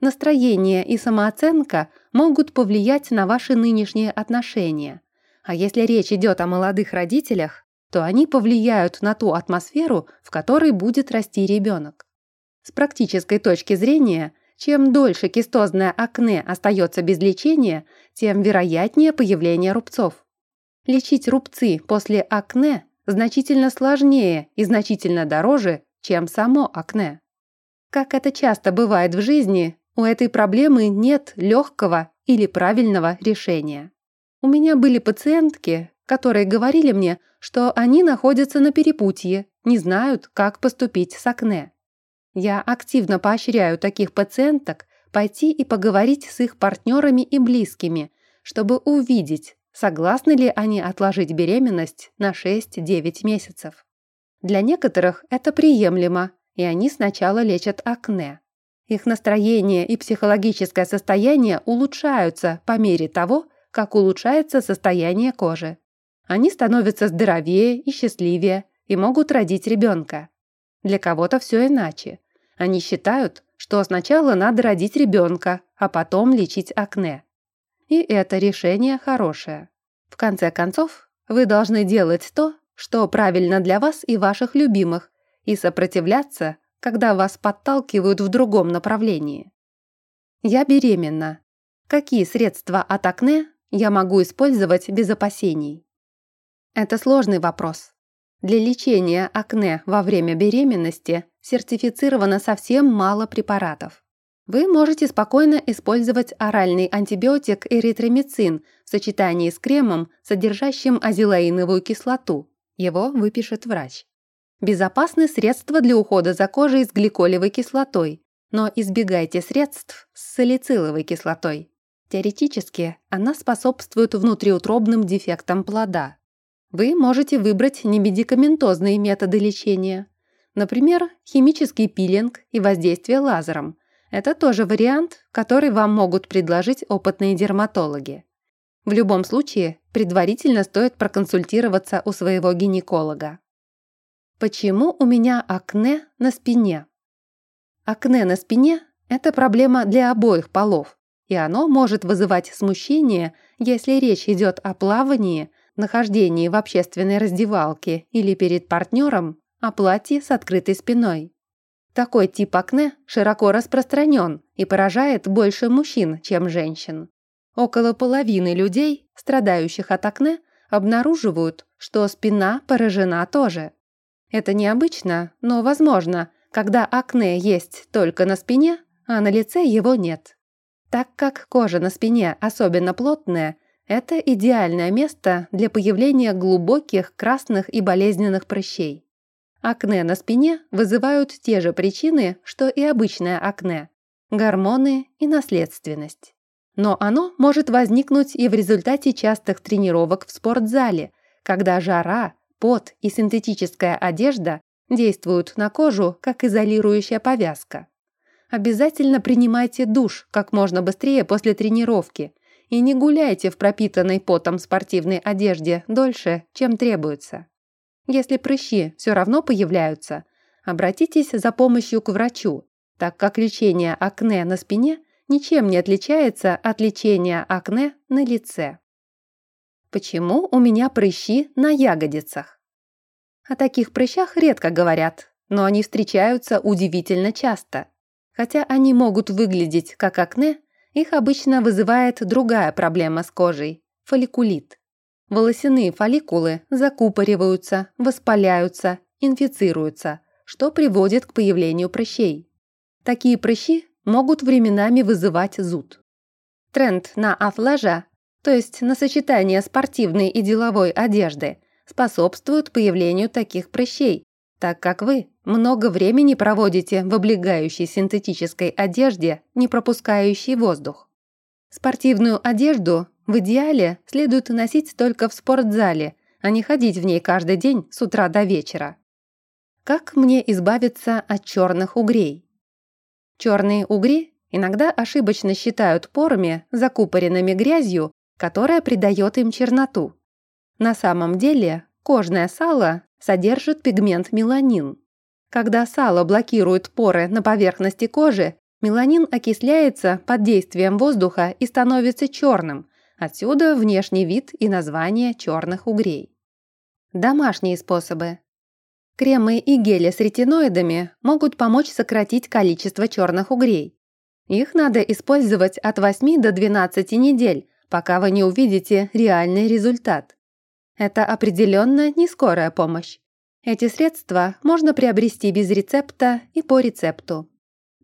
Настроение и самооценка могут повлиять на ваши нынешние отношения. А если речь идет о молодых родителях, то они повлияют на ту атмосферу, в которой будет расти ребенок. С практической точки зрения, чем дольше кистозное акне остается без лечения, тем вероятнее появление рубцов. Лечить рубцы после акне значительно сложнее и значительно дороже, чем само акне. Как это часто бывает в жизни, у этой проблемы нет легкого или правильного решения. У меня были пациентки, которые говорили мне, что они находятся на перепутье, не знают, как поступить с акне. Я активно поощряю таких пациенток пойти и поговорить с их партнерами и близкими, чтобы увидеть, согласны ли они отложить беременность на 6-9 месяцев. Для некоторых это приемлемо, и они сначала лечат акне. Их настроение и психологическое состояние улучшаются по мере того, как улучшается состояние кожи. Они становятся здоровее и счастливее и могут родить ребенка. Для кого-то все иначе. Они считают, что сначала надо родить ребенка, а потом лечить акне. И это решение хорошее. В конце концов, вы должны делать то, что правильно для вас и ваших любимых, и сопротивляться когда вас подталкивают в другом направлении. Я беременна. Какие средства от акне я могу использовать без опасений? Это сложный вопрос. Для лечения акне во время беременности сертифицировано совсем мало препаратов. Вы можете спокойно использовать оральный антибиотик эритромицин в сочетании с кремом, содержащим азелаиновую кислоту. Его выпишет врач. Безопасны средства для ухода за кожей с гликолевой кислотой, но избегайте средств с салициловой кислотой. Теоретически, она способствует внутриутробным дефектам плода. Вы можете выбрать немедикаментозные методы лечения. Например, химический пилинг и воздействие лазером. Это тоже вариант, который вам могут предложить опытные дерматологи. В любом случае, предварительно стоит проконсультироваться у своего гинеколога. Почему у меня акне на спине? Акне на спине – это проблема для обоих полов, и оно может вызывать смущение, если речь идет о плавании, нахождении в общественной раздевалке или перед партнером, о платье с открытой спиной. Такой тип акне широко распространен и поражает больше мужчин, чем женщин. Около половины людей, страдающих от акне, обнаруживают, что спина поражена тоже. Это необычно, но возможно, когда акне есть только на спине, а на лице его нет. Так как кожа на спине особенно плотная, это идеальное место для появления глубоких красных и болезненных прыщей. Акне на спине вызывают те же причины, что и обычное акне – гормоны и наследственность. Но оно может возникнуть и в результате частых тренировок в спортзале, когда жара, пот и синтетическая одежда действуют на кожу как изолирующая повязка. Обязательно принимайте душ как можно быстрее после тренировки и не гуляйте в пропитанной потом спортивной одежде дольше, чем требуется. Если прыщи все равно появляются, обратитесь за помощью к врачу, так как лечение акне на спине ничем не отличается от лечения акне на лице. Почему у меня прыщи на ягодицах? О таких прыщах редко говорят, но они встречаются удивительно часто. Хотя они могут выглядеть как акне, их обычно вызывает другая проблема с кожей – фолликулит. Волосяные фолликулы закупориваются, воспаляются, инфицируются, что приводит к появлению прыщей. Такие прыщи могут временами вызывать зуд. Тренд на афлажа, то есть на сочетание спортивной и деловой одежды, способствует появлению таких прыщей, так как вы много времени проводите в облегающей синтетической одежде, не пропускающей воздух. Спортивную одежду в идеале следует носить только в спортзале, а не ходить в ней каждый день с утра до вечера. Как мне избавиться от черных угрей? Черные угри иногда ошибочно считают порами, закупоренными грязью, которая придает им черноту. На самом деле кожное сало содержит пигмент меланин. Когда сало блокирует поры на поверхности кожи, меланин окисляется под действием воздуха и становится черным, отсюда внешний вид и название черных угрей. Домашние способы. Кремы и гели с ретиноидами могут помочь сократить количество черных угрей. Их надо использовать от 8 до 12 недель, пока вы не увидите реальный результат. Это определенно не скорая помощь. Эти средства можно приобрести без рецепта и по рецепту.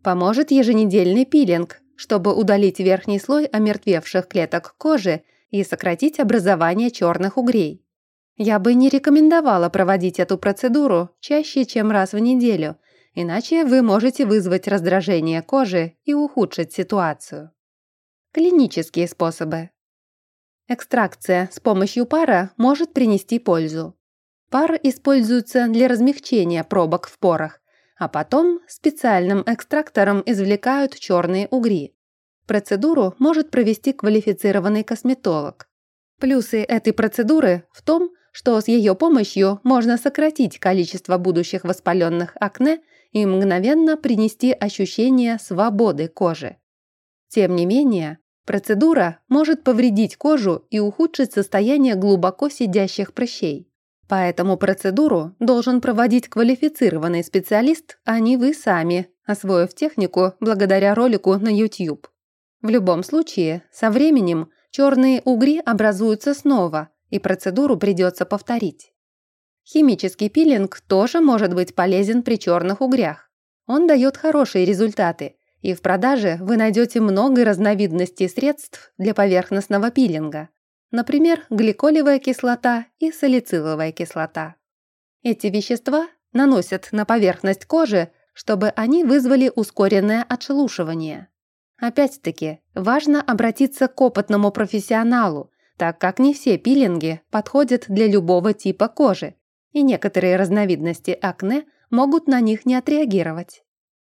Поможет еженедельный пилинг, чтобы удалить верхний слой омертвевших клеток кожи и сократить образование черных угрей. Я бы не рекомендовала проводить эту процедуру чаще, чем раз в неделю, иначе вы можете вызвать раздражение кожи и ухудшить ситуацию. Клинические способы. Экстракция с помощью пара может принести пользу. Пар используется для размягчения пробок в порах, а потом специальным экстрактором извлекают черные угри. Процедуру может провести квалифицированный косметолог. Плюсы этой процедуры в том, что с ее помощью можно сократить количество будущих воспаленных акне и мгновенно принести ощущение свободы кожи. Тем не менее, процедура может повредить кожу и ухудшить состояние глубоко сидящих прыщей. Поэтому процедуру должен проводить квалифицированный специалист, а не вы сами, освоив технику благодаря ролику на YouTube. В любом случае, со временем черные угри образуются снова, и процедуру придется повторить. Химический пилинг тоже может быть полезен при черных угрях. Он дает хорошие результаты, и в продаже вы найдете много разновидностей средств для поверхностного пилинга. Например, гликолевая кислота и салициловая кислота. Эти вещества наносят на поверхность кожи, чтобы они вызвали ускоренное отшелушивание. Опять-таки, важно обратиться к опытному профессионалу, так как не все пилинги подходят для любого типа кожи, и некоторые разновидности акне могут на них не отреагировать.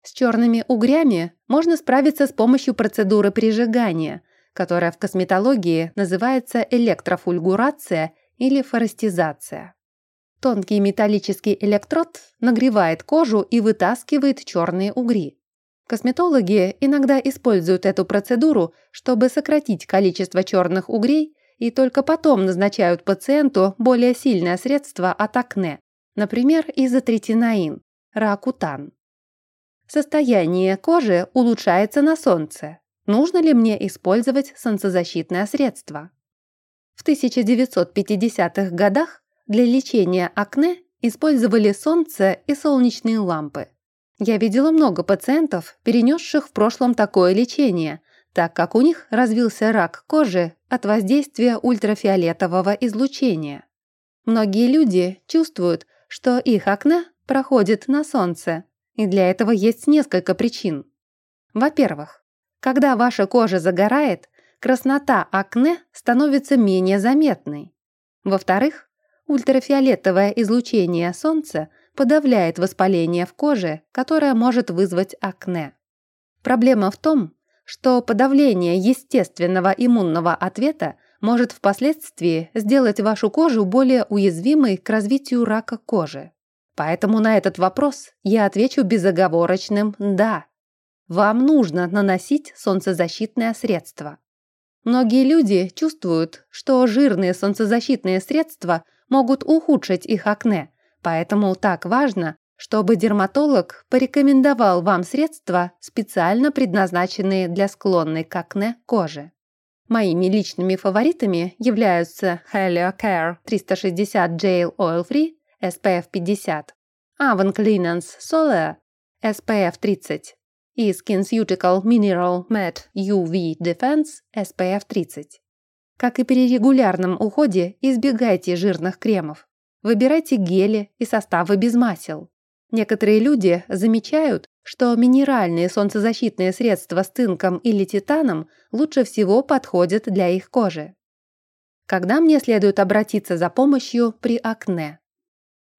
С черными угрями можно справиться с помощью процедуры прижигания, которая в косметологии называется электрофульгурация или форестизация. Тонкий металлический электрод нагревает кожу и вытаскивает черные угри. Косметологи иногда используют эту процедуру, чтобы сократить количество черных угрей и только потом назначают пациенту более сильное средство от акне, например, изотретинаин, ракутан. Состояние кожи улучшается на солнце. Нужно ли мне использовать солнцезащитное средство? В 1950-х годах для лечения акне использовали солнце и солнечные лампы. Я видела много пациентов, перенесших в прошлом такое лечение, так как у них развился рак кожи от воздействия ультрафиолетового излучения. Многие люди чувствуют, что их акне проходит на солнце, и для этого есть несколько причин. Во-первых, когда ваша кожа загорает, краснота акне становится менее заметной. Во-вторых, ультрафиолетовое излучение солнца подавляет воспаление в коже, которое может вызвать акне. Проблема в том, что подавление естественного иммунного ответа может впоследствии сделать вашу кожу более уязвимой к развитию рака кожи. Поэтому на этот вопрос я отвечу безоговорочным «да». Вам нужно наносить солнцезащитное средство. Многие люди чувствуют, что жирные солнцезащитные средства могут ухудшить их акне, поэтому так важно, чтобы дерматолог порекомендовал вам средства, специально предназначенные для склонной к акне кожи. Моими личными фаворитами являются Helio Care 360 Gel Oil Free SPF 50, Avon Cleanance Solar SPF 30 и SkinCeutical Mineral Matte UV Defense SPF 30. Как и при регулярном уходе, избегайте жирных кремов. Выбирайте гели и составы без масел. Некоторые люди замечают, что минеральные солнцезащитные средства с цинком или титаном лучше всего подходят для их кожи. Когда мне следует обратиться за помощью при акне?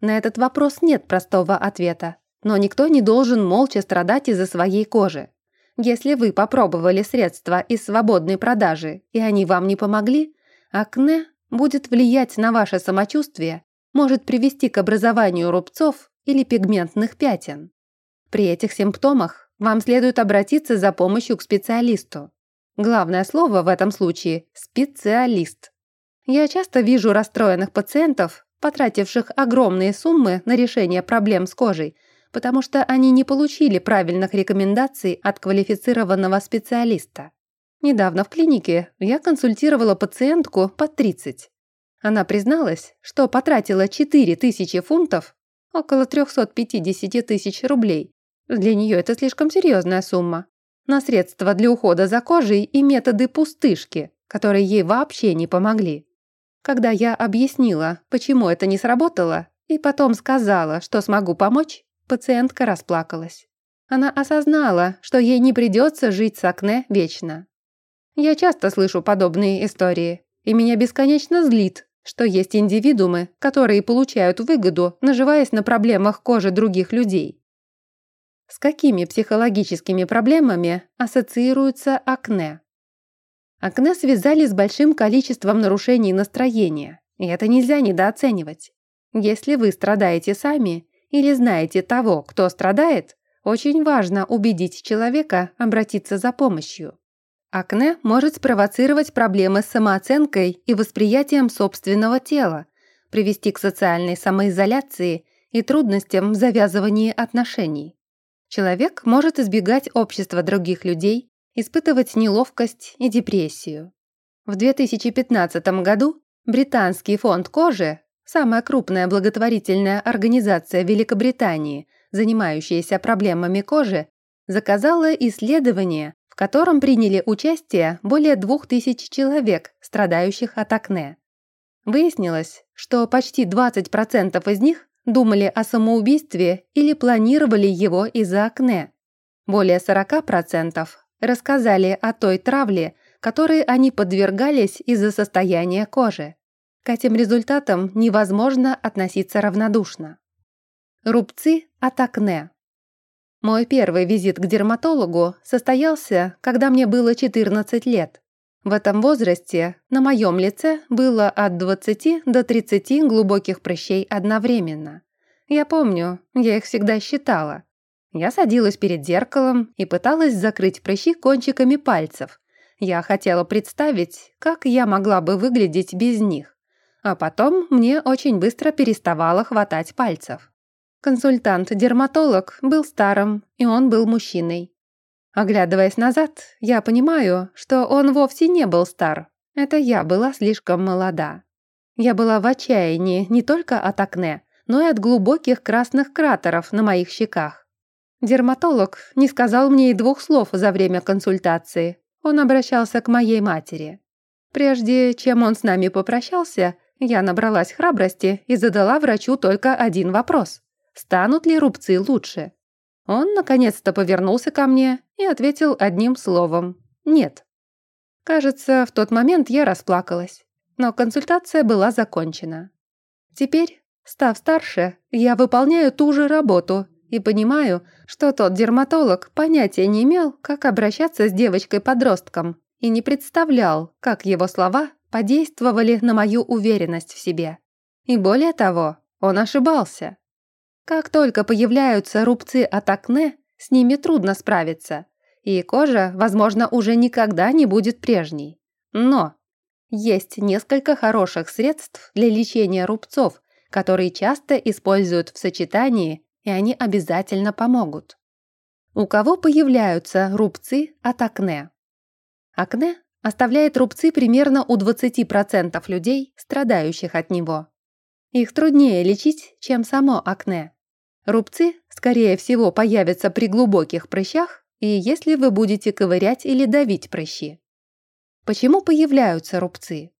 На этот вопрос нет простого ответа, но никто не должен молча страдать из-за своей кожи. Если вы попробовали средства из свободной продажи, и они вам не помогли, акне будет влиять на ваше самочувствие, может привести к образованию рубцов или пигментных пятен. При этих симптомах вам следует обратиться за помощью к специалисту. Главное слово в этом случае – специалист. Я часто вижу расстроенных пациентов, потративших огромные суммы на решение проблем с кожей, потому что они не получили правильных рекомендаций от квалифицированного специалиста. Недавно в клинике я консультировала пациентку по 30. Она призналась, что потратила 4000 фунтов около 350 тысяч рублей. Для нее это слишком серьезная сумма. На средства для ухода за кожей и методы пустышки, которые ей вообще не помогли. Когда я объяснила, почему это не сработало, и потом сказала, что смогу помочь, пациентка расплакалась. Она осознала, что ей не придется жить с акне вечно. Я часто слышу подобные истории, и меня бесконечно злит, что есть индивидуумы, которые получают выгоду, наживаясь на проблемах кожи других людей. С какими психологическими проблемами ассоциируется акне? Акне связали с большим количеством нарушений настроения, и это нельзя недооценивать. Если вы страдаете сами или знаете того, кто страдает, очень важно убедить человека обратиться за помощью. Акне может спровоцировать проблемы с самооценкой и восприятием собственного тела, привести к социальной самоизоляции и трудностям в завязывании отношений. Человек может избегать общества других людей, испытывать неловкость и депрессию. В 2015 году Британский фонд кожи, самая крупная благотворительная организация Великобритании, занимающаяся проблемами кожи, заказала исследование в котором приняли участие более двух тысяч человек, страдающих от акне. Выяснилось, что почти 20% из них думали о самоубийстве или планировали его из-за акне. Более 40% рассказали о той травле, которой они подвергались из-за состояния кожи. К этим результатам невозможно относиться равнодушно. Рубцы от акне. Мой первый визит к дерматологу состоялся, когда мне было 14 лет. В этом возрасте на моем лице было от 20 до 30 глубоких прыщей одновременно. Я помню, я их всегда считала. Я садилась перед зеркалом и пыталась закрыть прыщи кончиками пальцев. Я хотела представить, как я могла бы выглядеть без них. А потом мне очень быстро переставало хватать пальцев. Консультант-дерматолог был старым, и он был мужчиной. Оглядываясь назад, я понимаю, что он вовсе не был стар. Это я была слишком молода. Я была в отчаянии не только от акне, но и от глубоких красных кратеров на моих щеках. Дерматолог не сказал мне и двух слов за время консультации. Он обращался к моей матери. Прежде чем он с нами попрощался, я набралась храбрости и задала врачу только один вопрос. Станут ли рубцы лучше? Он наконец-то повернулся ко мне и ответил одним словом «нет». Кажется, в тот момент я расплакалась, но консультация была закончена. Теперь, став старше, я выполняю ту же работу и понимаю, что тот дерматолог понятия не имел, как обращаться с девочкой-подростком и не представлял, как его слова подействовали на мою уверенность в себе. И более того, он ошибался. Как только появляются рубцы от акне, с ними трудно справиться, и кожа, возможно, уже никогда не будет прежней. Но есть несколько хороших средств для лечения рубцов, которые часто используют в сочетании и они обязательно помогут. У кого появляются рубцы от акне? Акне оставляет рубцы примерно у 20% людей, страдающих от него. Их труднее лечить, чем само акне. Рубцы, скорее всего, появятся при глубоких прыщах и если вы будете ковырять или давить прыщи. Почему появляются рубцы?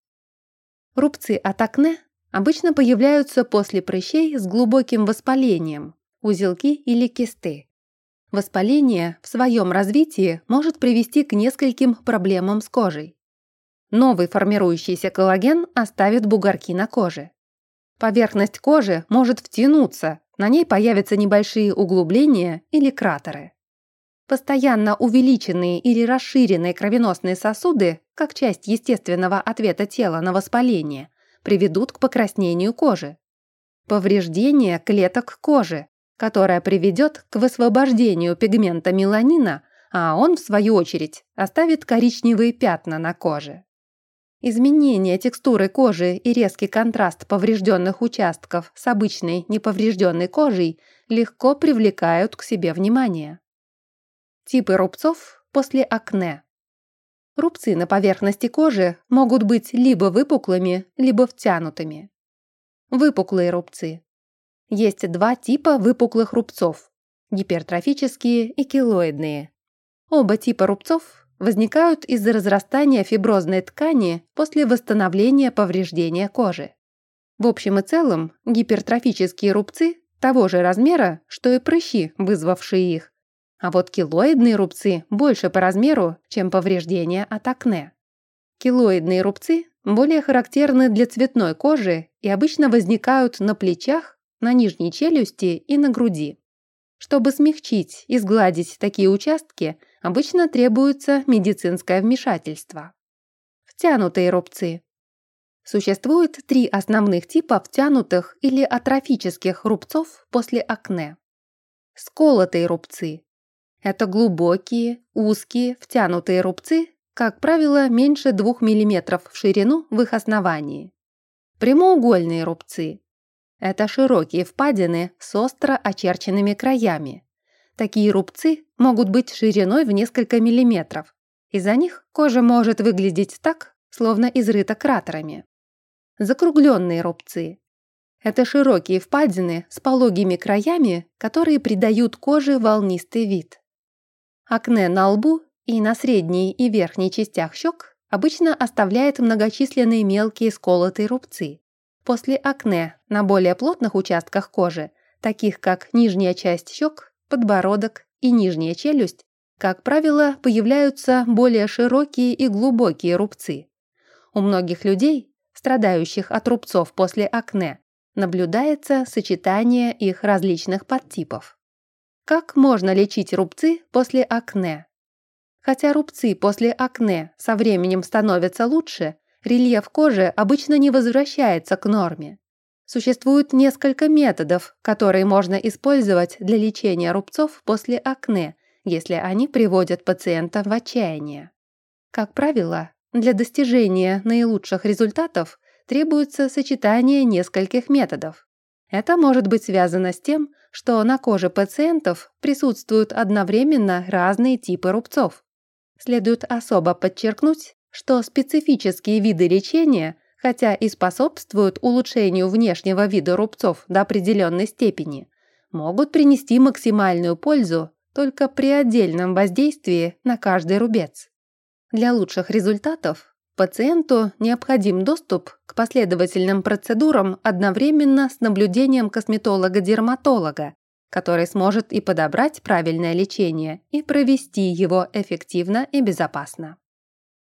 Рубцы от акне обычно появляются после прыщей с глубоким воспалением, узелки или кисты. Воспаление в своем развитии может привести к нескольким проблемам с кожей. Новый формирующийся коллаген оставит бугорки на коже. Поверхность кожи может втянуться, на ней появятся небольшие углубления или кратеры. Постоянно увеличенные или расширенные кровеносные сосуды, как часть естественного ответа тела на воспаление, приведут к покраснению кожи. Повреждение клеток кожи, которое приведет к высвобождению пигмента меланина, а он, в свою очередь, оставит коричневые пятна на коже. Изменение текстуры кожи и резкий контраст поврежденных участков с обычной неповрежденной кожей легко привлекают к себе внимание. Типы рубцов после акне. Рубцы на поверхности кожи могут быть либо выпуклыми, либо втянутыми. Выпуклые рубцы. Есть два типа выпуклых рубцов – гипертрофические и килоидные. Оба типа рубцов возникают из-за разрастания фиброзной ткани после восстановления повреждения кожи. В общем и целом, гипертрофические рубцы того же размера, что и прыщи, вызвавшие их. А вот килоидные рубцы больше по размеру, чем повреждения от акне. Килоидные рубцы более характерны для цветной кожи и обычно возникают на плечах, на нижней челюсти и на груди. Чтобы смягчить и сгладить такие участки – обычно требуется медицинское вмешательство. Втянутые рубцы. Существует три основных типа втянутых или атрофических рубцов после акне. Сколотые рубцы. Это глубокие, узкие, втянутые рубцы, как правило, меньше 2 мм в ширину в их основании. Прямоугольные рубцы. Это широкие впадины с остро очерченными краями. Такие рубцы могут быть шириной в несколько миллиметров. Из-за них кожа может выглядеть так, словно изрыта кратерами. Закругленные рубцы. Это широкие впадины с пологими краями, которые придают коже волнистый вид. Акне на лбу и на средней и верхней частях щек обычно оставляет многочисленные мелкие сколотые рубцы. После акне на более плотных участках кожи, таких как нижняя часть щек, подбородок и нижняя челюсть, как правило, появляются более широкие и глубокие рубцы. У многих людей, страдающих от рубцов после акне, наблюдается сочетание их различных подтипов. Как можно лечить рубцы после акне? Хотя рубцы после акне со временем становятся лучше, рельеф кожи обычно не возвращается к норме. Существует несколько методов, которые можно использовать для лечения рубцов после акне, если они приводят пациента в отчаяние. Как правило, для достижения наилучших результатов требуется сочетание нескольких методов. Это может быть связано с тем, что на коже пациентов присутствуют одновременно разные типы рубцов. Следует особо подчеркнуть, что специфические виды лечения хотя и способствуют улучшению внешнего вида рубцов до определенной степени, могут принести максимальную пользу только при отдельном воздействии на каждый рубец. Для лучших результатов пациенту необходим доступ к последовательным процедурам одновременно с наблюдением косметолога-дерматолога, который сможет и подобрать правильное лечение, и провести его эффективно и безопасно.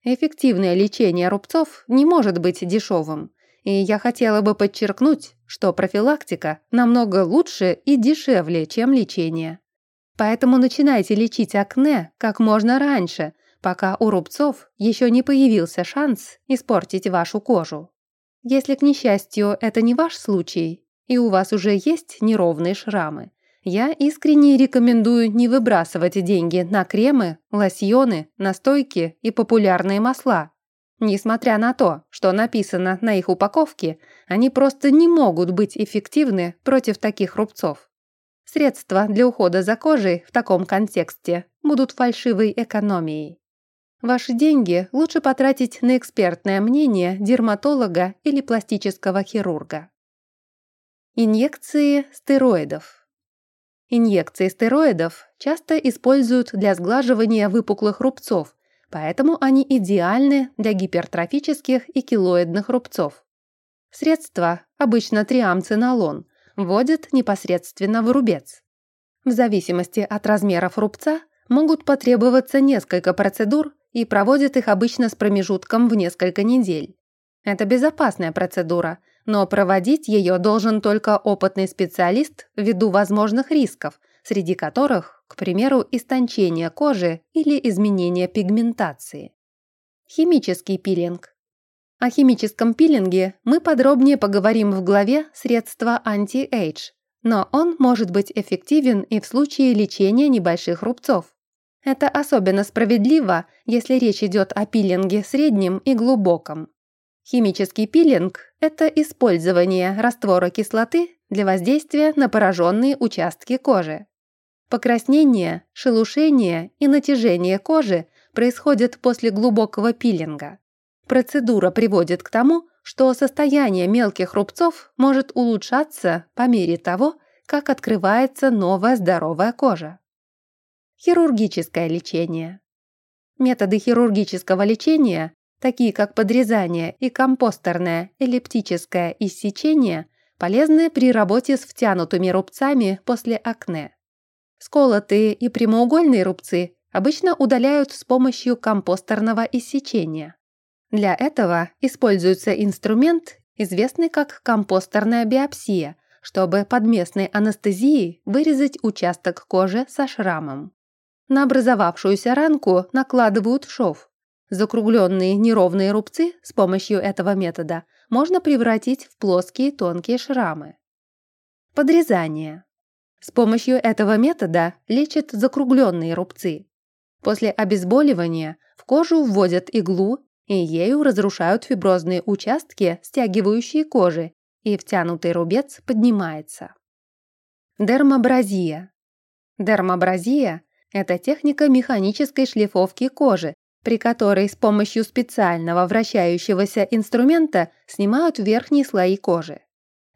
Эффективное лечение рубцов не может быть дешевым, и я хотела бы подчеркнуть, что профилактика намного лучше и дешевле, чем лечение. Поэтому начинайте лечить акне как можно раньше, пока у рубцов еще не появился шанс испортить вашу кожу. Если, к несчастью, это не ваш случай, и у вас уже есть неровные шрамы, я искренне рекомендую не выбрасывать деньги на кремы, лосьоны, настойки и популярные масла. Несмотря на то, что написано на их упаковке, они просто не могут быть эффективны против таких рубцов. Средства для ухода за кожей в таком контексте будут фальшивой экономией. Ваши деньги лучше потратить на экспертное мнение дерматолога или пластического хирурга. Инъекции стероидов. Инъекции стероидов часто используют для сглаживания выпуклых рубцов, поэтому они идеальны для гипертрофических и килоидных рубцов. Средства, обычно триамцинолон, вводят непосредственно в рубец. В зависимости от размеров рубца могут потребоваться несколько процедур и проводят их обычно с промежутком в несколько недель. Это безопасная процедура, но проводить ее должен только опытный специалист ввиду возможных рисков, среди которых, к примеру, истончение кожи или изменение пигментации. Химический пилинг. О химическом пилинге мы подробнее поговорим в главе «Средства anti-age», но он может быть эффективен и в случае лечения небольших рубцов. Это особенно справедливо, если речь идет о пилинге среднем и глубоком. Химический пилинг – это использование раствора кислоты для воздействия на пораженные участки кожи. Покраснение, шелушение и натяжение кожи происходят после глубокого пилинга. Процедура приводит к тому, что состояние мелких рубцов может улучшаться по мере того, как открывается новая здоровая кожа. Хирургическое лечение. Методы хирургического лечения, такие как подрезание и компостерное эллиптическое иссечение, полезны при работе с втянутыми рубцами после акне. Сколотые и прямоугольные рубцы обычно удаляют с помощью компостерного иссечения. Для этого используется инструмент, известный как компостерная биопсия, чтобы под местной анестезией вырезать участок кожи со шрамом. На образовавшуюся ранку накладывают шов. Закругленные неровные рубцы с помощью этого метода можно превратить в плоские тонкие шрамы. Подрезание. С помощью этого метода лечат закругленные рубцы. После обезболивания в кожу вводят иглу и ею разрушают фиброзные участки, стягивающие кожи, и втянутый рубец поднимается. Дермабразия. Дермабразия это техника механической шлифовки кожи, при которой с помощью специального вращающегося инструмента снимают верхние слои кожи.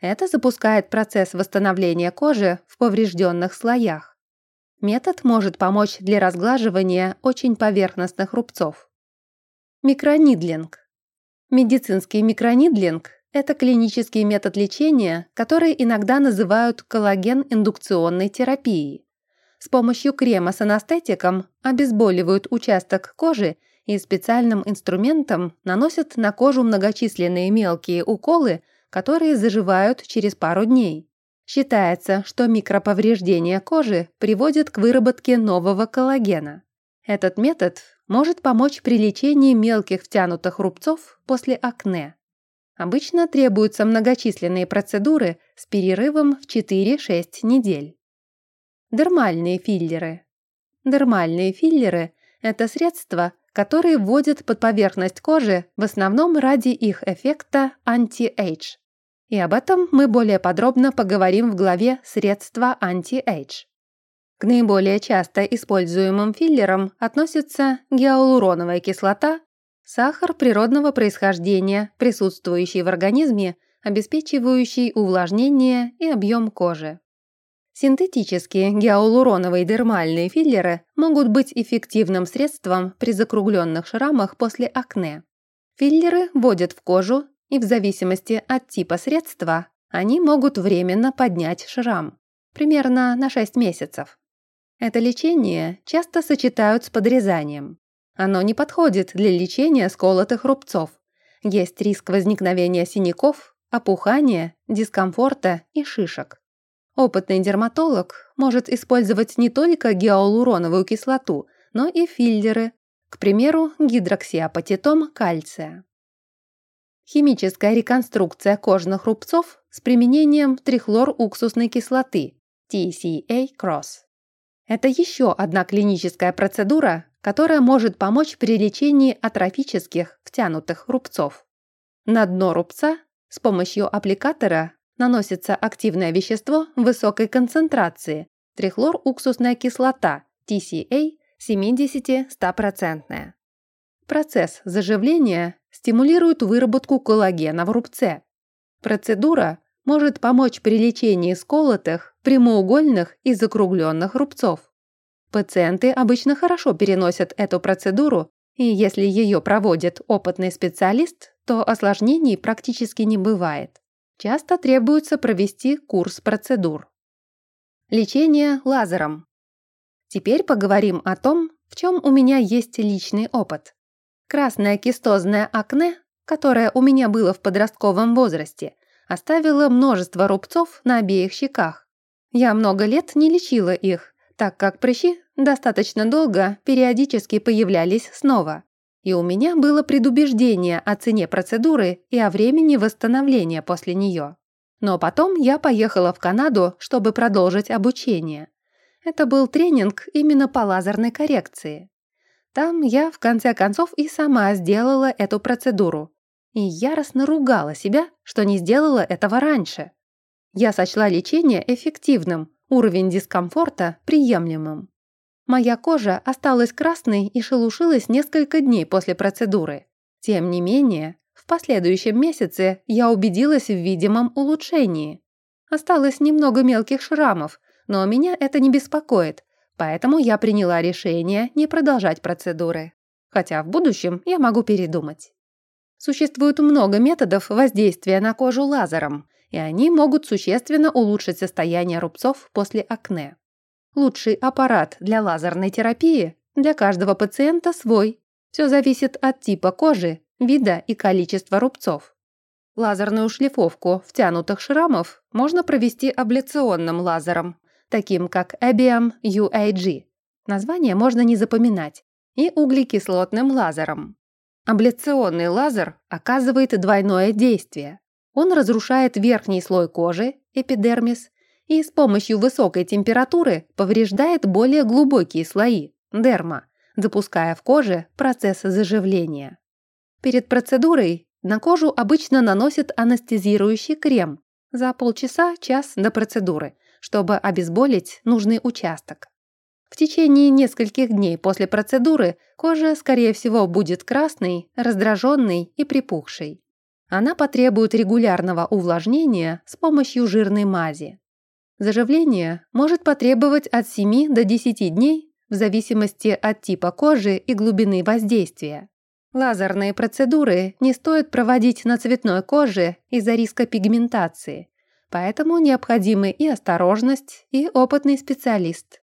Это запускает процесс восстановления кожи в поврежденных слоях. Метод может помочь для разглаживания очень поверхностных рубцов. Микронидлинг. Медицинский микронидлинг – это клинический метод лечения, который иногда называют коллаген-индукционной терапией. С помощью крема с анестетиком обезболивают участок кожи и специальным инструментом наносят на кожу многочисленные мелкие уколы, которые заживают через пару дней. Считается, что микроповреждение кожи приводит к выработке нового коллагена. Этот метод может помочь при лечении мелких втянутых рубцов после акне. Обычно требуются многочисленные процедуры с перерывом в 4-6 недель. Дермальные филлеры. Дермальные филлеры – это средства, которые вводят под поверхность кожи в основном ради их эффекта anti-age. И об этом мы более подробно поговорим в главе «Средства anti-age». К наиболее часто используемым филлерам относятся гиалуроновая кислота, сахар природного происхождения, присутствующий в организме, обеспечивающий увлажнение и объем кожи. Синтетические гиалуроновые дермальные филлеры могут быть эффективным средством при закругленных шрамах после акне. Филлеры вводят в кожу, и в зависимости от типа средства они могут временно поднять шрам, примерно на 6 месяцев. Это лечение часто сочетают с подрезанием. Оно не подходит для лечения сколотых рубцов. Есть риск возникновения синяков, опухания, дискомфорта и шишек. Опытный дерматолог может использовать не только гиалуроновую кислоту, но и филлеры, к примеру, гидроксиапатитом кальция. Химическая реконструкция кожных рубцов с применением трихлоруксусной кислоты TCA-Cross. Это еще одна клиническая процедура, которая может помочь при лечении атрофических втянутых рубцов. На дно рубца с помощью аппликатора Наносится активное вещество высокой концентрации – трихлоруксусная кислота, TCA, 70-100%. Процесс заживления стимулирует выработку коллагена в рубце. Процедура может помочь при лечении сколотых, прямоугольных и закругленных рубцов. Пациенты обычно хорошо переносят эту процедуру, и если ее проводит опытный специалист, то осложнений практически не бывает. Часто требуется провести курс процедур. Лечение лазером. Теперь поговорим о том, в чем у меня есть личный опыт. Красное кистозное акне, которое у меня было в подростковом возрасте, оставила множество рубцов на обеих щеках. Я много лет не лечила их, так как прыщи достаточно долго периодически появлялись снова. И у меня было предубеждение о цене процедуры и о времени восстановления после нее. Но потом я поехала в Канаду, чтобы продолжить обучение. Это был тренинг именно по лазерной коррекции. Там я, в конце концов, и сама сделала эту процедуру, и яростно ругала себя, что не сделала этого раньше. Я сочла лечение эффективным, уровень дискомфорта приемлемым. Моя кожа осталась красной и шелушилась несколько дней после процедуры. Тем не менее, в последующем месяце я убедилась в видимом улучшении. Осталось немного мелких шрамов, но меня это не беспокоит, поэтому я приняла решение не продолжать процедуры. Хотя в будущем я могу передумать. Существует много методов воздействия на кожу лазером, и они могут существенно улучшить состояние рубцов после акне. Лучший аппарат для лазерной терапии для каждого пациента свой. Все зависит от типа кожи, вида и количества рубцов. Лазерную шлифовку втянутых шрамов можно провести абляционным лазером, таким как Ebium UAG. Название можно не запоминать. И углекислотным лазером. Абляционный лазер оказывает двойное действие. Он разрушает верхний слой кожи, эпидермис, и с помощью высокой температуры повреждает более глубокие слои, дерма, запуская в коже процесс заживления. Перед процедурой на кожу обычно наносят анестезирующий крем за полчаса-час до процедуры, чтобы обезболить нужный участок. В течение нескольких дней после процедуры кожа, скорее всего, будет красной, раздраженной и припухшей. Она потребует регулярного увлажнения с помощью жирной мази. Заживление может потребовать от 7 до 10 дней в зависимости от типа кожи и глубины воздействия. Лазерные процедуры не стоит проводить на цветной коже из-за риска пигментации, поэтому необходимы и осторожность, и опытный специалист.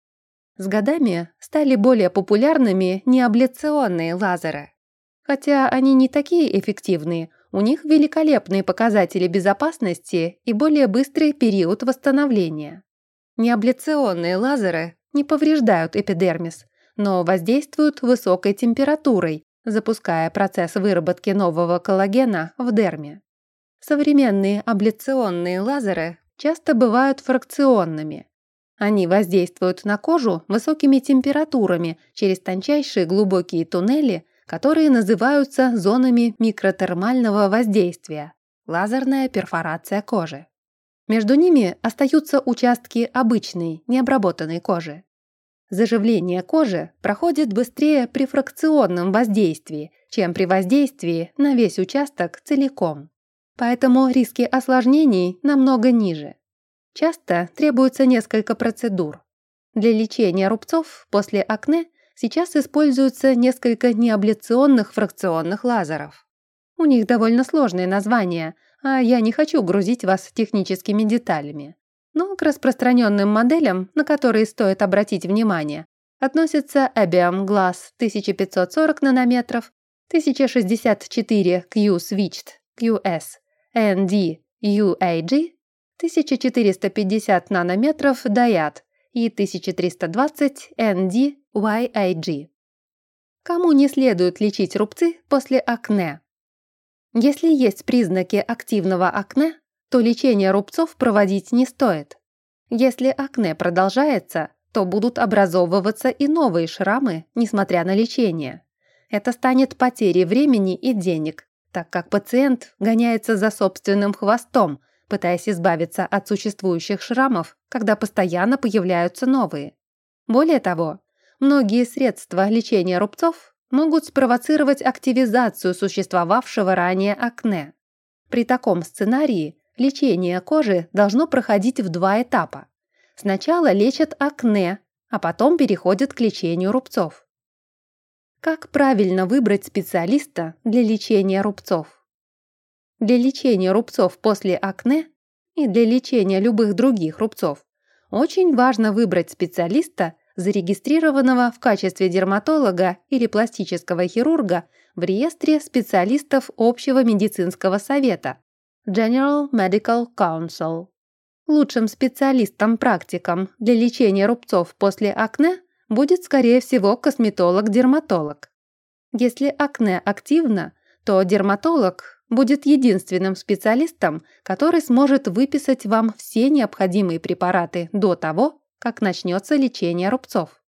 С годами стали более популярными неабляционные лазеры. Хотя они не такие эффективные, у них великолепные показатели безопасности и более быстрый период восстановления. Неабляционные лазеры не повреждают эпидермис, но воздействуют высокой температурой, запуская процесс выработки нового коллагена в дерме. Современные абляционные лазеры часто бывают фракционными, они воздействуют на кожу высокими температурами через тончайшие глубокие туннели, которые называются зонами микротермального воздействия – лазерная перфорация кожи. Между ними остаются участки обычной, необработанной кожи. Заживление кожи проходит быстрее при фракционном воздействии, чем при воздействии на весь участок целиком. Поэтому риски осложнений намного ниже. Часто требуется несколько процедур. Для лечения рубцов после акне сейчас используются несколько неабляционных фракционных лазеров. У них довольно сложные названия, а я не хочу грузить вас техническими деталями. Но к распространенным моделям, на которые стоит обратить внимание, относятся Ebium Glass 1540 нанометров, 1064 Q Switched QS, ND UAG 1450 нанометров Даят и 1320 ND YIG. Кому не следует лечить рубцы после акне? Если есть признаки активного акне, то лечение рубцов проводить не стоит. Если акне продолжается, то будут образовываться и новые шрамы, несмотря на лечение. Это станет потерей времени и денег, так как пациент гоняется за собственным хвостом – пытаясь избавиться от существующих шрамов, когда постоянно появляются новые. Более того, многие средства лечения рубцов могут спровоцировать активизацию существовавшего ранее акне. При таком сценарии лечение кожи должно проходить в два этапа. Сначала лечат акне, а потом переходят к лечению рубцов. Как правильно выбрать специалиста для лечения рубцов? Для лечения рубцов после акне и для лечения любых других рубцов очень важно выбрать специалиста, зарегистрированного в качестве дерматолога или пластического хирурга в реестре специалистов Общего медицинского совета General Medical Council. Лучшим специалистом-практиком для лечения рубцов после акне будет, скорее всего, косметолог-дерматолог. Если акне активно, то дерматолог будет единственным специалистом, который сможет выписать вам все необходимые препараты до того, как начнется лечение рубцов.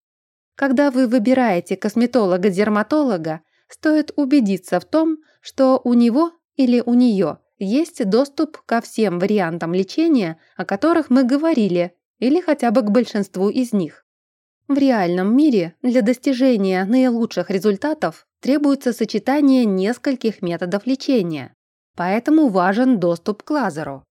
Когда вы выбираете косметолога-дерматолога, стоит убедиться в том, что у него или у нее есть доступ ко всем вариантам лечения, о которых мы говорили, или хотя бы к большинству из них. В реальном мире для достижения наилучших результатов требуется сочетание нескольких методов лечения, поэтому важен доступ к лазеру.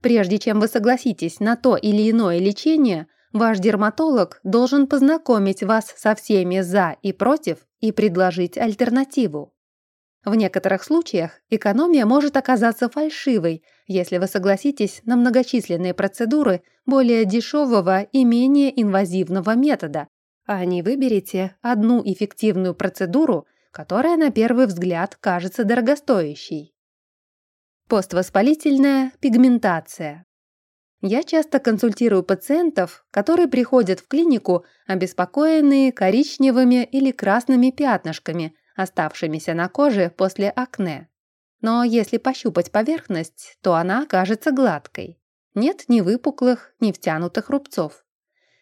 Прежде чем вы согласитесь на то или иное лечение, ваш дерматолог должен познакомить вас со всеми «за» и «против» и предложить альтернативу. В некоторых случаях экономия может оказаться фальшивой, если вы согласитесь на многочисленные процедуры более дешевого и менее инвазивного метода, а не выберете одну эффективную процедуру, которая на первый взгляд кажется дорогостоящей. Поствоспалительная пигментация. Я часто консультирую пациентов, которые приходят в клинику обеспокоенные коричневыми или красными пятнышками, оставшимися на коже после акне. Но если пощупать поверхность, то она окажется гладкой. Нет ни выпуклых, ни втянутых рубцов.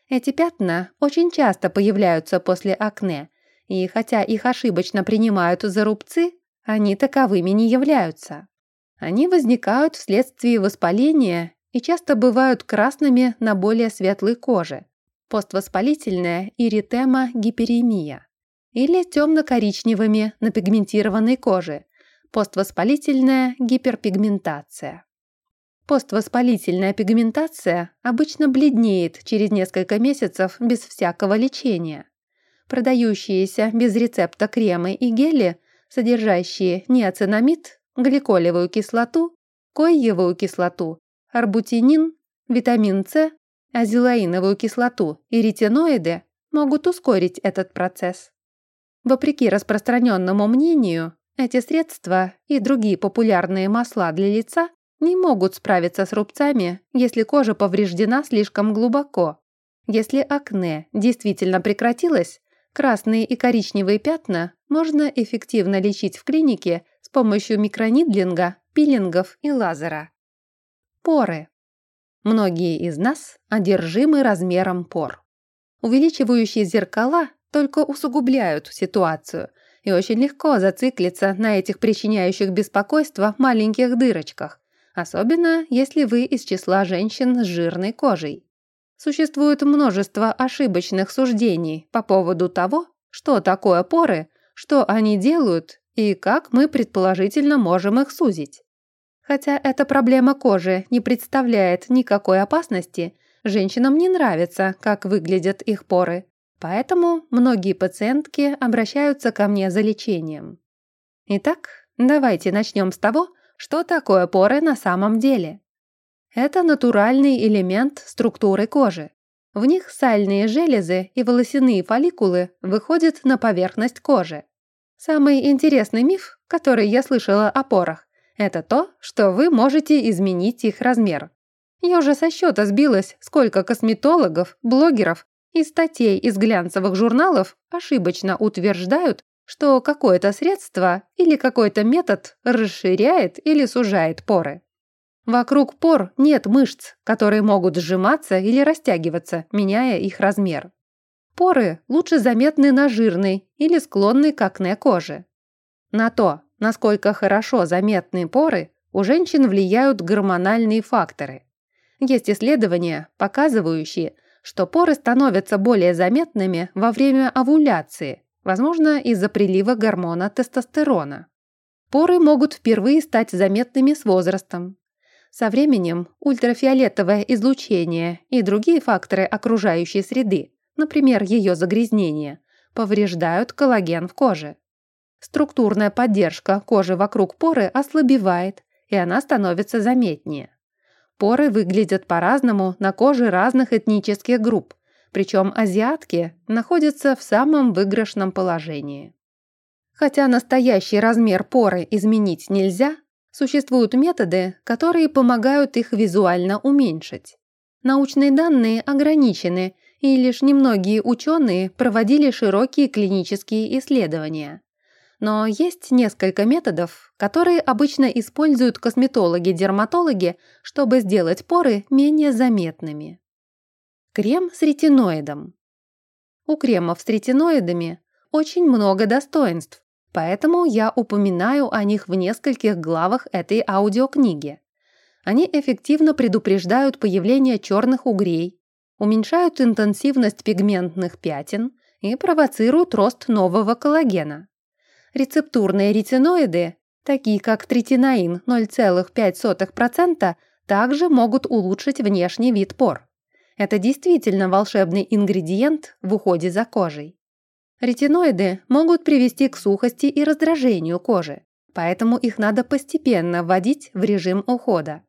Эти пятна очень часто появляются после акне, и хотя их ошибочно принимают за рубцы, они таковыми не являются. Они возникают вследствие воспаления и часто бывают красными на более светлой коже. Поствоспалительная иритема гиперемия или темно-коричневыми на пигментированной коже, поствоспалительная гиперпигментация. Поствоспалительная пигментация обычно бледнеет через несколько месяцев без всякого лечения. Продающиеся без рецепта кремы и гели, содержащие неоцинамид, гликолевую кислоту, койевую кислоту, арбутинин, витамин С, азелаиновую кислоту и ретиноиды, могут ускорить этот процесс. Вопреки распространенному мнению, эти средства и другие популярные масла для лица не могут справиться с рубцами, если кожа повреждена слишком глубоко. Если акне действительно прекратилось, красные и коричневые пятна можно эффективно лечить в клинике с помощью микронидлинга, пилингов и лазера. Поры. Многие из нас одержимы размером пор. Увеличивающие зеркала только усугубляют ситуацию, и очень легко зациклиться на этих причиняющих беспокойство маленьких дырочках, особенно если вы из числа женщин с жирной кожей. Существует множество ошибочных суждений по поводу того, что такое поры, что они делают и как мы предположительно можем их сузить. Хотя эта проблема кожи не представляет никакой опасности, женщинам не нравится, как выглядят их поры, Поэтому многие пациентки обращаются ко мне за лечением. Итак, давайте начнем с того, что такое поры на самом деле. Это натуральный элемент структуры кожи. В них сальные железы и волосяные фолликулы выходят на поверхность кожи. Самый интересный миф, который я слышала о порах, это то, что вы можете изменить их размер. Я уже со счета сбилась, сколько косметологов, блогеров и статей из глянцевых журналов ошибочно утверждают, что какое-то средство или какой-то метод расширяет или сужает поры. Вокруг пор нет мышц, которые могут сжиматься или растягиваться, меняя их размер. Поры лучше заметны на жирной или склонной к акне коже. На то, насколько хорошо заметны поры, у женщин влияют гормональные факторы. Есть исследования, показывающие, что поры становятся более заметными во время овуляции, возможно, из-за прилива гормона тестостерона. Поры могут впервые стать заметными с возрастом. Со временем ультрафиолетовое излучение и другие факторы окружающей среды, например, ее загрязнение, повреждают коллаген в коже. Структурная поддержка кожи вокруг поры ослабевает, и она становится заметнее. Поры выглядят по-разному на коже разных этнических групп, причем азиатки находятся в самом выигрышном положении. Хотя настоящий размер поры изменить нельзя, существуют методы, которые помогают их визуально уменьшить. Научные данные ограничены, и лишь немногие ученые проводили широкие клинические исследования. Но есть несколько методов, которые обычно используют косметологи-дерматологи, чтобы сделать поры менее заметными. Крем с ретиноидом. У кремов с ретиноидами очень много достоинств, поэтому я упоминаю о них в нескольких главах этой аудиокниги. Они эффективно предупреждают появление черных угрей, уменьшают интенсивность пигментных пятен и провоцируют рост нового коллагена. Рецептурные ретиноиды, такие как третинаин 0,5%, также могут улучшить внешний вид пор. Это действительно волшебный ингредиент в уходе за кожей. Ретиноиды могут привести к сухости и раздражению кожи, поэтому их надо постепенно вводить в режим ухода.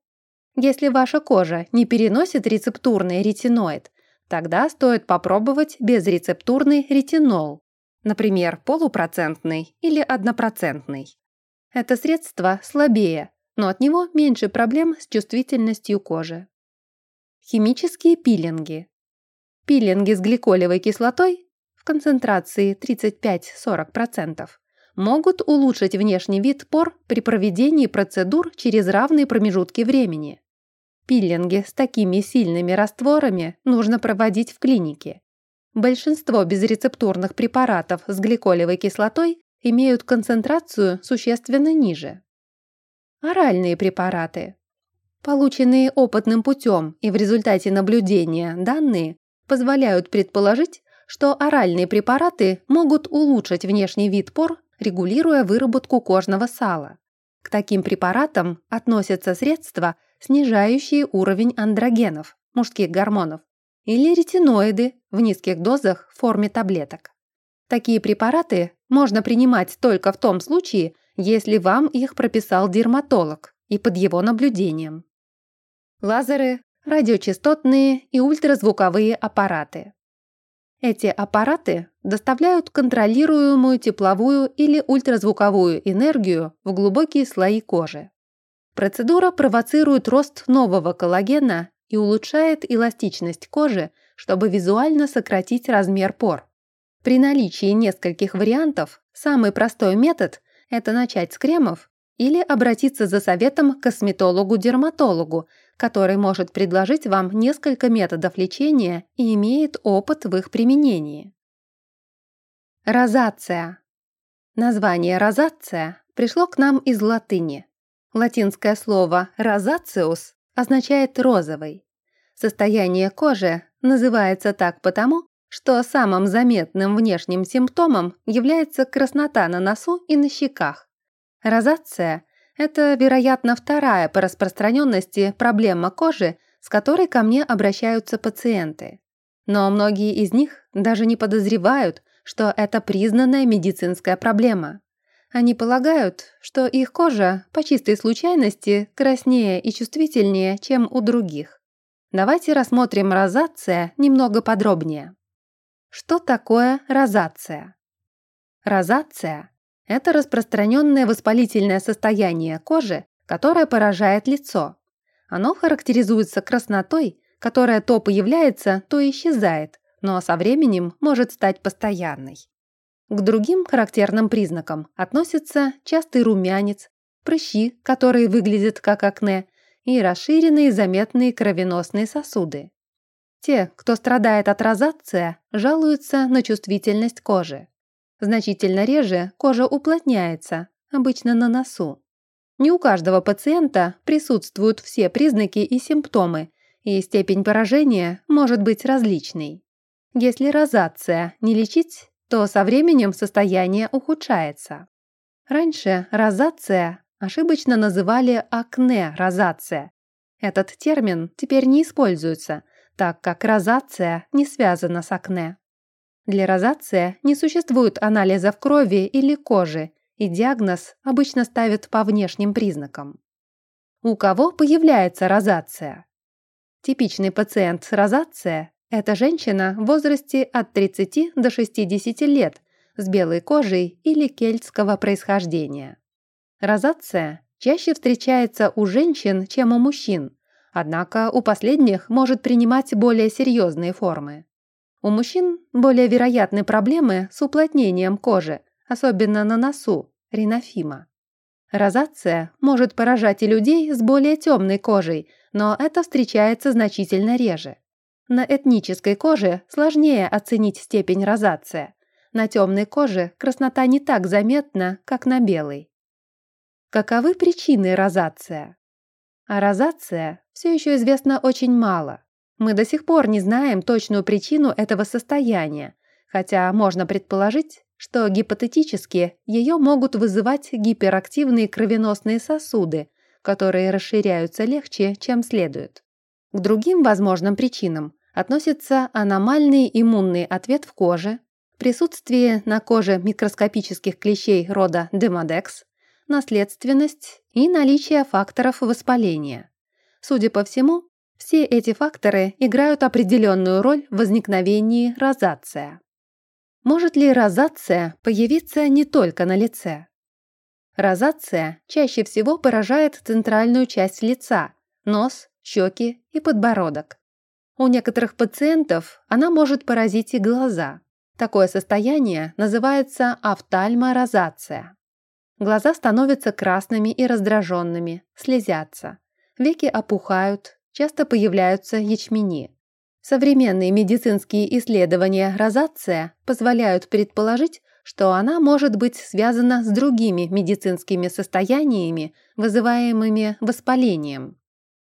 Если ваша кожа не переносит рецептурный ретиноид, тогда стоит попробовать безрецептурный ретинол, например, полупроцентный или однопроцентный. Это средство слабее, но от него меньше проблем с чувствительностью кожи. Химические пилинги. Пилинги с гликолевой кислотой в концентрации 35-40% могут улучшить внешний вид пор при проведении процедур через равные промежутки времени. Пиллинги с такими сильными растворами нужно проводить в клинике. Большинство безрецептурных препаратов с гликолевой кислотой имеют концентрацию существенно ниже. Оральные препараты. Полученные опытным путем и в результате наблюдения данные позволяют предположить, что оральные препараты могут улучшить внешний вид пор, регулируя выработку кожного сала. К таким препаратам относятся средства, снижающие уровень андрогенов, мужских гормонов, или ретиноиды в низких дозах в форме таблеток. Такие препараты можно принимать только в том случае, если вам их прописал дерматолог и под его наблюдением. Лазеры, радиочастотные и ультразвуковые аппараты. Эти аппараты доставляют контролируемую тепловую или ультразвуковую энергию в глубокие слои кожи. Процедура провоцирует рост нового коллагена и улучшает эластичность кожи, чтобы визуально сократить размер пор. При наличии нескольких вариантов самый простой метод – это начать с кремов или обратиться за советом к косметологу-дерматологу, который может предложить вам несколько методов лечения и имеет опыт в их применении. Розация. Название розация пришло к нам из латыни. Латинское слово «розациус» означает «розовый». Состояние кожи называется так потому, что самым заметным внешним симптомом является краснота на носу и на щеках. Розация – это, вероятно, вторая по распространенности проблема кожи, с которой ко мне обращаются пациенты. Но многие из них даже не подозревают, что это признанная медицинская проблема. Они полагают, что их кожа по чистой случайности краснее и чувствительнее, чем у других. Давайте рассмотрим розация немного подробнее. Что такое розация? Розация – это распространенное воспалительное состояние кожи, которое поражает лицо. Оно характеризуется краснотой, которая то появляется, то исчезает, но со временем может стать постоянной. К другим характерным признакам относятся частый румянец, прыщи, которые выглядят как акне, и расширенные заметные кровеносные сосуды. Те, кто страдает от розация, жалуются на чувствительность кожи. Значительно реже кожа уплотняется, обычно на носу. Не у каждого пациента присутствуют все признаки и симптомы, и степень поражения может быть различной. Если розация не лечить, то со временем состояние ухудшается. Раньше розация ошибочно называли акне-розация. Этот термин теперь не используется, так как розация не связана с акне. Для розация не существует анализов крови или кожи, и диагноз обычно ставят по внешним признакам. У кого появляется розация? Типичный пациент с розация – это женщина в возрасте от 30 до 60 лет с белой кожей или кельтского происхождения. Розация чаще встречается у женщин, чем у мужчин, однако у последних может принимать более серьезные формы. У мужчин более вероятны проблемы с уплотнением кожи, особенно на носу, ринофима. Розация может поражать и людей с более темной кожей, но это встречается значительно реже. На этнической коже сложнее оценить степень розация. На темной коже краснота не так заметна, как на белой. Каковы причины розация? О розация все еще известно очень мало. Мы до сих пор не знаем точную причину этого состояния, хотя можно предположить, что гипотетически ее могут вызывать гиперактивные кровеносные сосуды, которые расширяются легче, чем следует. К другим возможным причинам относятся аномальный иммунный ответ в коже, присутствие на коже микроскопических клещей рода Демодекс, наследственность и наличие факторов воспаления. Судя по всему, все эти факторы играют определенную роль в возникновении розация. Может ли розация появиться не только на лице? Розация чаще всего поражает центральную часть лица, нос, щеки и подбородок. У некоторых пациентов она может поразить и глаза. Такое состояние называется офтальморозация. Глаза становятся красными и раздраженными, слезятся. Веки опухают, часто появляются ячмени. Современные медицинские исследования розация позволяют предположить, что она может быть связана с другими медицинскими состояниями, вызываемыми воспалением.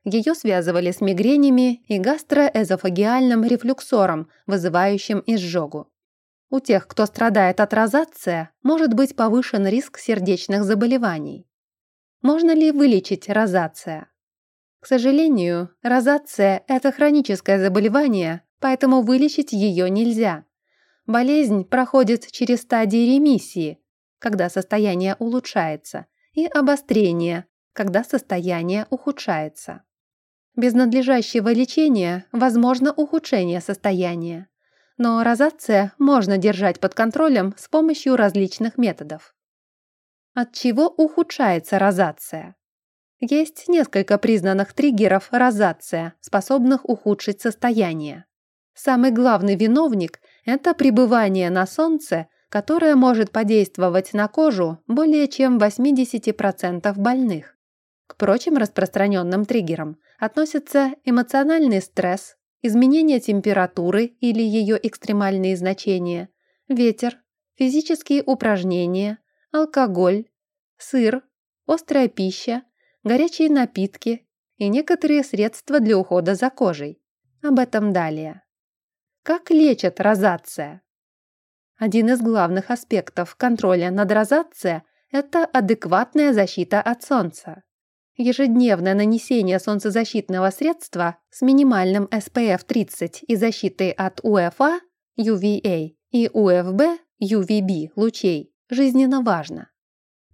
Ее связывали с мигренями и гастроэзофагиальным рефлюксором, вызывающим изжогу. У тех, кто страдает от розация, может быть повышен риск сердечных заболеваний. Можно ли вылечить розация? К сожалению, розация – это хроническое заболевание, поэтому вылечить ее нельзя. Болезнь проходит через стадии ремиссии, когда состояние улучшается, и обострения, когда состояние ухудшается. Без надлежащего лечения возможно ухудшение состояния. Но розация можно держать под контролем с помощью различных методов. От чего ухудшается розация? Есть несколько признанных триггеров розация, способных ухудшить состояние. Самый главный виновник – это пребывание на солнце, которое может подействовать на кожу более чем 80% больных. К прочим распространенным триггерам относятся эмоциональный стресс, изменение температуры или ее экстремальные значения, ветер, физические упражнения, алкоголь, сыр, острая пища, горячие напитки и некоторые средства для ухода за кожей. Об этом далее. Как лечат розация? Один из главных аспектов контроля над розацией – это адекватная защита от солнца. Ежедневное нанесение солнцезащитного средства с минимальным SPF 30 и защитой от УФА, UVA и УФБ, UVB лучей жизненно важно.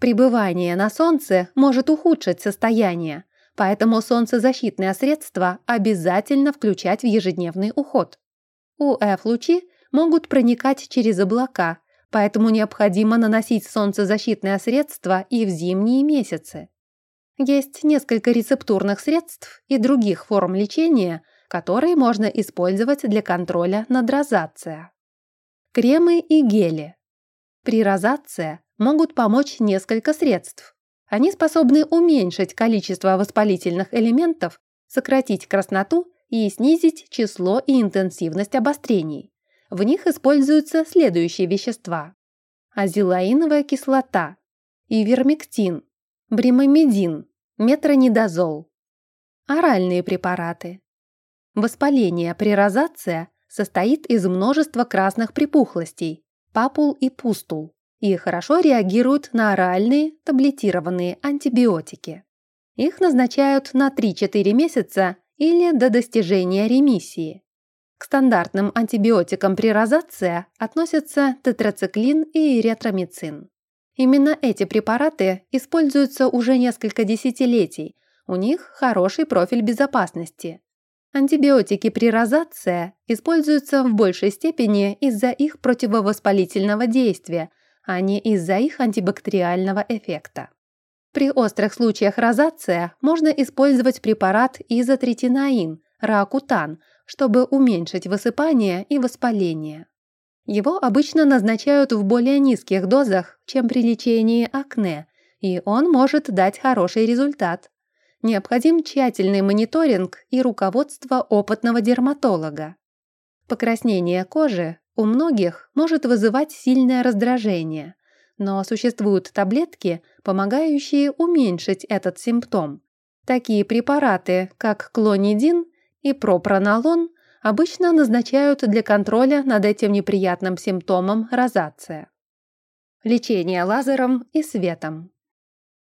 Пребывание на солнце может ухудшить состояние, поэтому солнцезащитное средство обязательно включать в ежедневный уход. УФ-лучи могут проникать через облака, поэтому необходимо наносить солнцезащитное средство и в зимние месяцы. Есть несколько рецептурных средств и других форм лечения, которые можно использовать для контроля над розацией. Кремы и гели. При розации могут помочь несколько средств. Они способны уменьшить количество воспалительных элементов, сократить красноту и снизить число и интенсивность обострений. В них используются следующие вещества. Азелаиновая кислота, ивермектин, Бримамидин, метронидозол. Оральные препараты. Воспаление при розация состоит из множества красных припухлостей, папул и пустул, и хорошо реагируют на оральные таблетированные антибиотики. Их назначают на 3-4 месяца или до достижения ремиссии. К стандартным антибиотикам при розация относятся тетрациклин и ретромицин. Именно эти препараты используются уже несколько десятилетий, у них хороший профиль безопасности. Антибиотики при розация используются в большей степени из-за их противовоспалительного действия, а не из-за их антибактериального эффекта. При острых случаях розация можно использовать препарат изотретинаин, ракутан, чтобы уменьшить высыпание и воспаление. Его обычно назначают в более низких дозах, чем при лечении акне, и он может дать хороший результат. Необходим тщательный мониторинг и руководство опытного дерматолога. Покраснение кожи у многих может вызывать сильное раздражение, но существуют таблетки, помогающие уменьшить этот симптом. Такие препараты, как клонидин и пропронолон обычно назначают для контроля над этим неприятным симптомом розация. Лечение лазером и светом.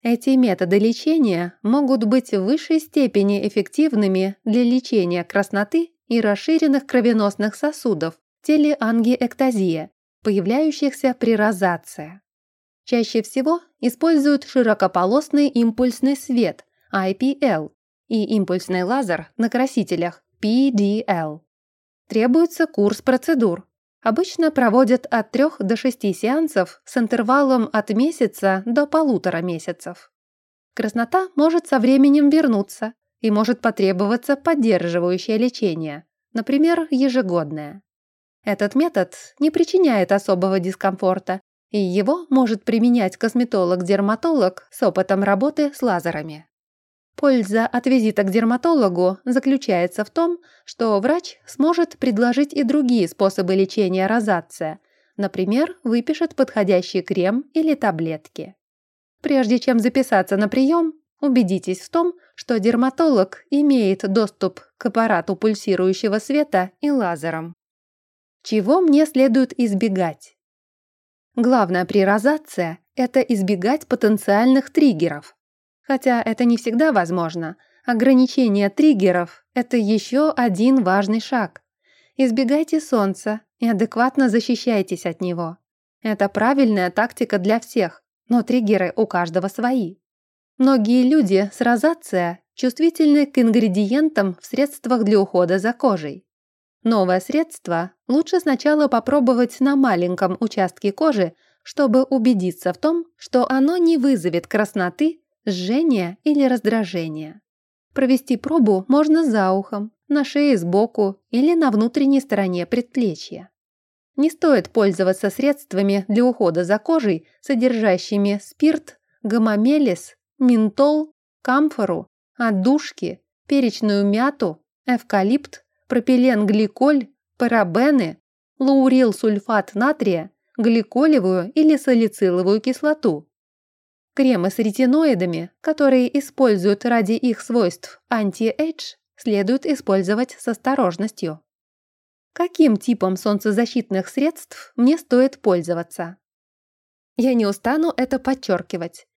Эти методы лечения могут быть в высшей степени эффективными для лечения красноты и расширенных кровеносных сосудов, телеангиэктазия, появляющихся при розации. Чаще всего используют широкополосный импульсный свет, IPL, и импульсный лазер на красителях PDL. Требуется курс процедур. Обычно проводят от 3 до 6 сеансов с интервалом от месяца до полутора месяцев. Краснота может со временем вернуться и может потребоваться поддерживающее лечение, например, ежегодное. Этот метод не причиняет особого дискомфорта, и его может применять косметолог-дерматолог с опытом работы с лазерами. Польза от визита к дерматологу заключается в том, что врач сможет предложить и другие способы лечения розация, например, выпишет подходящий крем или таблетки. Прежде чем записаться на прием, убедитесь в том, что дерматолог имеет доступ к аппарату пульсирующего света и лазерам. Чего мне следует избегать? Главное при розация – это избегать потенциальных триггеров, Хотя это не всегда возможно. Ограничение триггеров – это еще один важный шаг. Избегайте солнца и адекватно защищайтесь от него. Это правильная тактика для всех, но триггеры у каждого свои. Многие люди с розация чувствительны к ингредиентам в средствах для ухода за кожей. Новое средство лучше сначала попробовать на маленьком участке кожи, чтобы убедиться в том, что оно не вызовет красноты жжение или раздражение. Провести пробу можно за ухом, на шее сбоку или на внутренней стороне предплечья. Не стоит пользоваться средствами для ухода за кожей, содержащими спирт, гомомелис, ментол, камфору, отдушки, перечную мяту, эвкалипт, пропиленгликоль, парабены, лаурилсульфат натрия, гликолевую или салициловую кислоту, Кремы с ретиноидами, которые используют ради их свойств anti-age, следует использовать с осторожностью. Каким типом солнцезащитных средств мне стоит пользоваться? Я не устану это подчеркивать.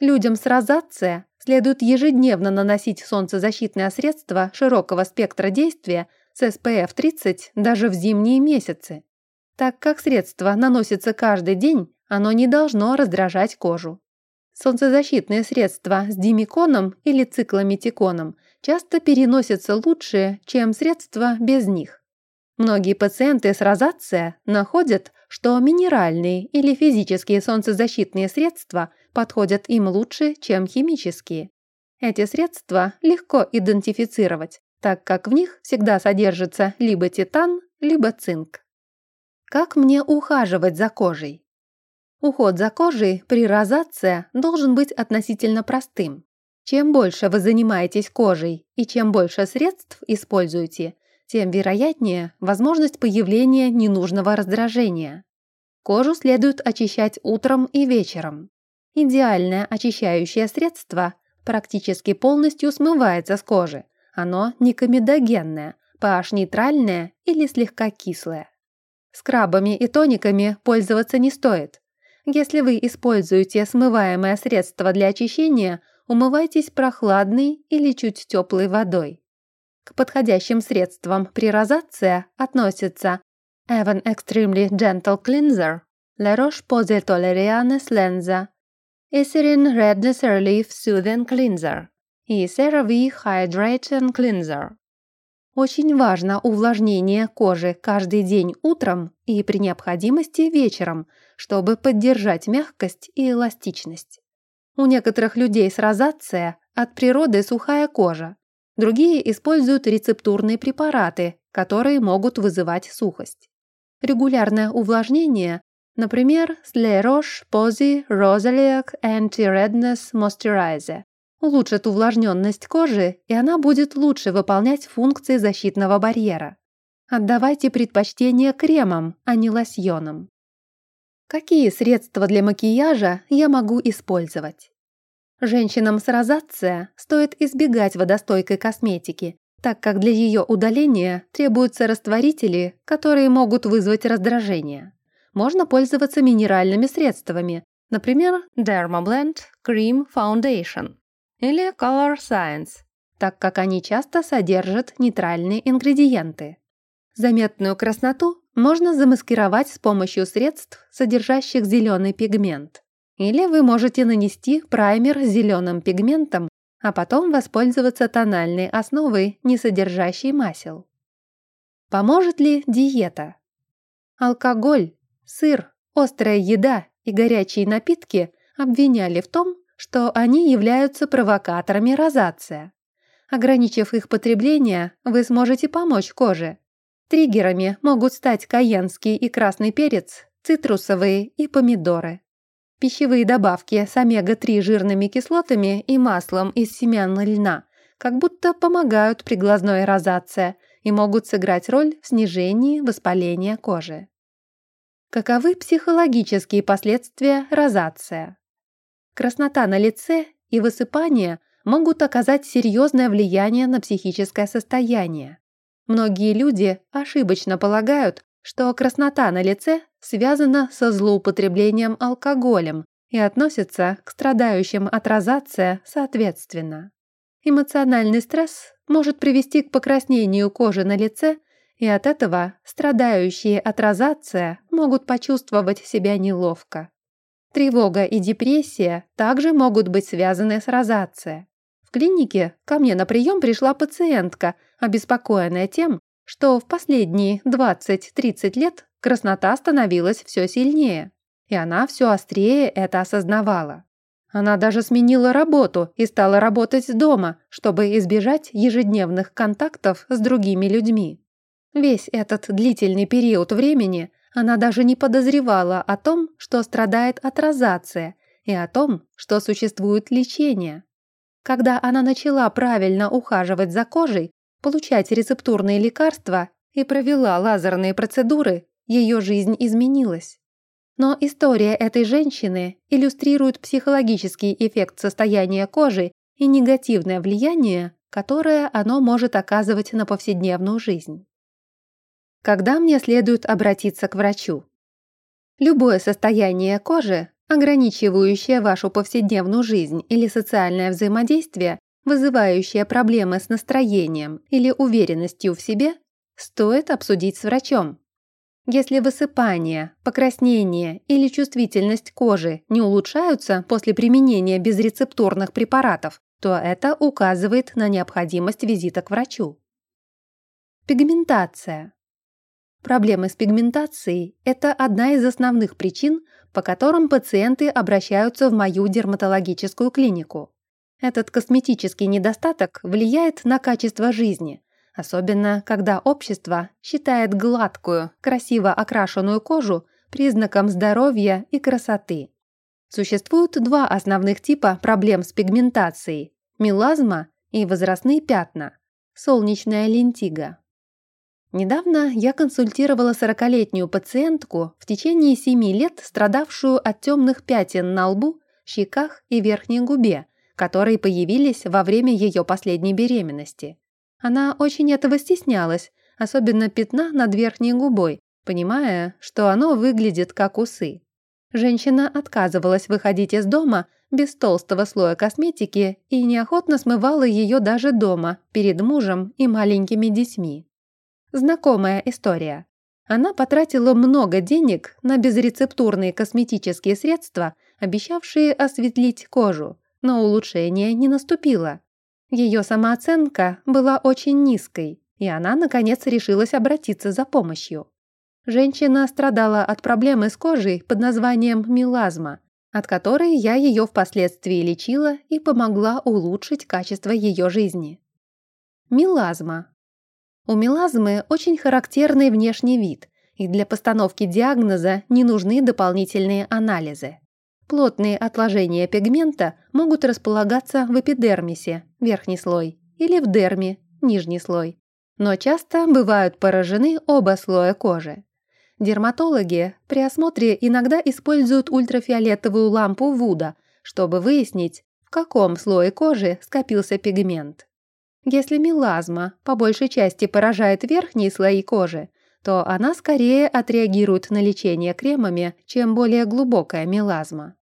Людям с розацеа следует ежедневно наносить солнцезащитное средство широкого спектра действия с SPF 30 даже в зимние месяцы. Так как средство наносится каждый день, оно не должно раздражать кожу. Солнцезащитные средства с димиконом или циклометиконом часто переносятся лучше, чем средства без них. Многие пациенты с розация находят, что минеральные или физические солнцезащитные средства подходят им лучше, чем химические. Эти средства легко идентифицировать, так как в них всегда содержится либо титан, либо цинк. Как мне ухаживать за кожей? Уход за кожей при розация должен быть относительно простым. Чем больше вы занимаетесь кожей и чем больше средств используете, тем вероятнее возможность появления ненужного раздражения. Кожу следует очищать утром и вечером. Идеальное очищающее средство практически полностью смывается с кожи. Оно не комедогенное, pH-нейтральное или слегка кислое. Скрабами и тониками пользоваться не стоит. Если вы используете смываемое средство для очищения, умывайтесь прохладной или чуть теплой водой. К подходящим средствам при розации относятся Evan Extremely Gentle Cleanser, La Roche-Posay Toleriane Lenza, Eucerin Redness Relief Soothing Cleanser и CeraVe Hydrating Cleanser. Очень важно увлажнение кожи каждый день утром и при необходимости вечером, чтобы поддержать мягкость и эластичность. У некоторых людей с розацией от природы сухая кожа. Другие используют рецептурные препараты, которые могут вызывать сухость. Регулярное увлажнение, например, Le Roche-Posay Rosaliac Anti-Redness Moisturizer, улучшит увлажненность кожи, и она будет лучше выполнять функции защитного барьера. Отдавайте предпочтение кремам, а не лосьонам. Какие средства для макияжа я могу использовать? Женщинам с розацией стоит избегать водостойкой косметики, так как для ее удаления требуются растворители, которые могут вызвать раздражение. Можно пользоваться минеральными средствами, например, Dermablend Cream Foundation или Color Science, так как они часто содержат нейтральные ингредиенты. Заметную красноту можно замаскировать с помощью средств, содержащих зеленый пигмент. Или вы можете нанести праймер с зеленым пигментом, а потом воспользоваться тональной основой, не содержащей масел. Поможет ли диета? Алкоголь, сыр, острая еда и горячие напитки обвиняли в том, что они являются провокаторами розация. Ограничив их потребление, вы сможете помочь коже, Триггерами могут стать каенский и красный перец, цитрусовые и помидоры. Пищевые добавки с омега-3 жирными кислотами и маслом из семян льна как будто помогают при глазной розации и могут сыграть роль в снижении воспаления кожи. Каковы психологические последствия розация? Краснота на лице и высыпание могут оказать серьезное влияние на психическое состояние. Многие люди ошибочно полагают, что краснота на лице связана со злоупотреблением алкоголем и относится к страдающим от розация соответственно. Эмоциональный стресс может привести к покраснению кожи на лице, и от этого страдающие от розация могут почувствовать себя неловко. Тревога и депрессия также могут быть связаны с розацией клинике ко мне на прием пришла пациентка, обеспокоенная тем, что в последние 20-30 лет краснота становилась все сильнее, и она все острее это осознавала. Она даже сменила работу и стала работать дома, чтобы избежать ежедневных контактов с другими людьми. Весь этот длительный период времени она даже не подозревала о том, что страдает от розации, и о том, что существует лечение. Когда она начала правильно ухаживать за кожей, получать рецептурные лекарства и провела лазерные процедуры, ее жизнь изменилась. Но история этой женщины иллюстрирует психологический эффект состояния кожи и негативное влияние, которое оно может оказывать на повседневную жизнь. Когда мне следует обратиться к врачу? Любое состояние кожи ограничивающее вашу повседневную жизнь или социальное взаимодействие, вызывающее проблемы с настроением или уверенностью в себе, стоит обсудить с врачом. Если высыпание, покраснение или чувствительность кожи не улучшаются после применения безрецептурных препаратов, то это указывает на необходимость визита к врачу. Пигментация. Проблемы с пигментацией – это одна из основных причин, по которым пациенты обращаются в мою дерматологическую клинику. Этот косметический недостаток влияет на качество жизни, особенно когда общество считает гладкую, красиво окрашенную кожу признаком здоровья и красоты. Существуют два основных типа проблем с пигментацией – мелазма и возрастные пятна, солнечная лентига. Недавно я консультировала 40-летнюю пациентку, в течение 7 лет страдавшую от темных пятен на лбу щеках и верхней губе, которые появились во время ее последней беременности. Она очень этого стеснялась, особенно пятна над верхней губой, понимая, что оно выглядит как усы. Женщина отказывалась выходить из дома без толстого слоя косметики и неохотно смывала ее даже дома, перед мужем и маленькими детьми. Знакомая история. Она потратила много денег на безрецептурные косметические средства, обещавшие осветлить кожу, но улучшение не наступило. Ее самооценка была очень низкой, и она, наконец, решилась обратиться за помощью. Женщина страдала от проблемы с кожей под названием мелазма, от которой я ее впоследствии лечила и помогла улучшить качество ее жизни. Мелазма. У мелазмы очень характерный внешний вид, и для постановки диагноза не нужны дополнительные анализы. Плотные отложения пигмента могут располагаться в эпидермисе, верхний слой, или в дерме, нижний слой. Но часто бывают поражены оба слоя кожи. Дерматологи при осмотре иногда используют ультрафиолетовую лампу Вуда, чтобы выяснить, в каком слое кожи скопился пигмент. Если мелазма по большей части поражает верхние слои кожи, то она скорее отреагирует на лечение кремами, чем более глубокая мелазма.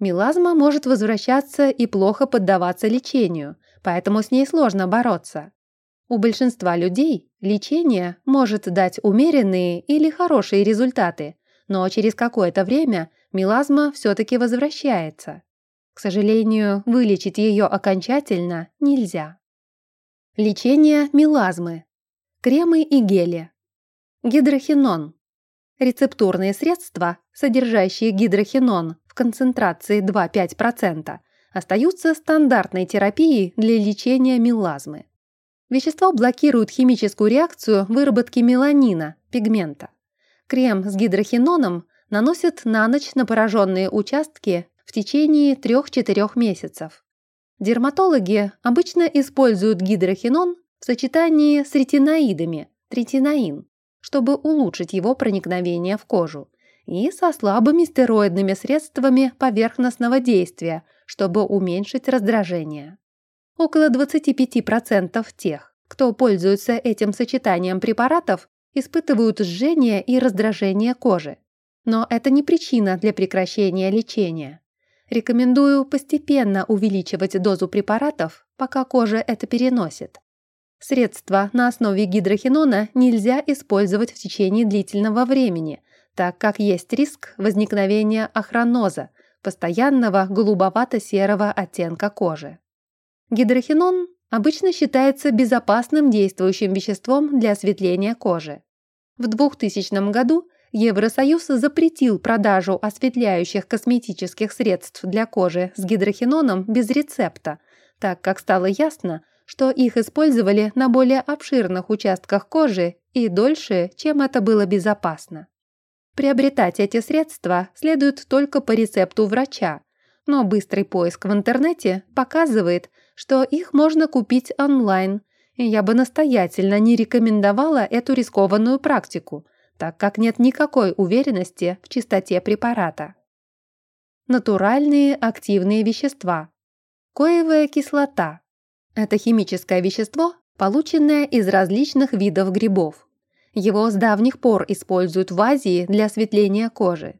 Мелазма может возвращаться и плохо поддаваться лечению, поэтому с ней сложно бороться. У большинства людей лечение может дать умеренные или хорошие результаты, но через какое-то время мелазма все-таки возвращается. К сожалению, вылечить ее окончательно нельзя. Лечение мелазмы. Кремы и гели. Гидрохинон. Рецептурные средства, содержащие гидрохинон в концентрации 2-5%, остаются стандартной терапией для лечения мелазмы. Вещество блокирует химическую реакцию выработки меланина, пигмента. Крем с гидрохиноном наносят на ночь на пораженные участки в течение 3-4 месяцев. Дерматологи обычно используют гидрохинон в сочетании с ретиноидами, третинаин, чтобы улучшить его проникновение в кожу, и со слабыми стероидными средствами поверхностного действия, чтобы уменьшить раздражение. Около 25% тех, кто пользуется этим сочетанием препаратов, испытывают жжение и раздражение кожи. Но это не причина для прекращения лечения. Рекомендую постепенно увеличивать дозу препаратов, пока кожа это переносит. Средства на основе гидрохинона нельзя использовать в течение длительного времени, так как есть риск возникновения охроноза, постоянного голубовато-серого оттенка кожи. Гидрохинон обычно считается безопасным действующим веществом для осветления кожи. В 2000 году Евросоюз запретил продажу осветляющих косметических средств для кожи с гидрохиноном без рецепта, так как стало ясно, что их использовали на более обширных участках кожи и дольше, чем это было безопасно. Приобретать эти средства следует только по рецепту врача, но быстрый поиск в интернете показывает, что их можно купить онлайн, и я бы настоятельно не рекомендовала эту рискованную практику, так как нет никакой уверенности в чистоте препарата. Натуральные активные вещества. Коевая кислота. Это химическое вещество, полученное из различных видов грибов. Его с давних пор используют в Азии для осветления кожи.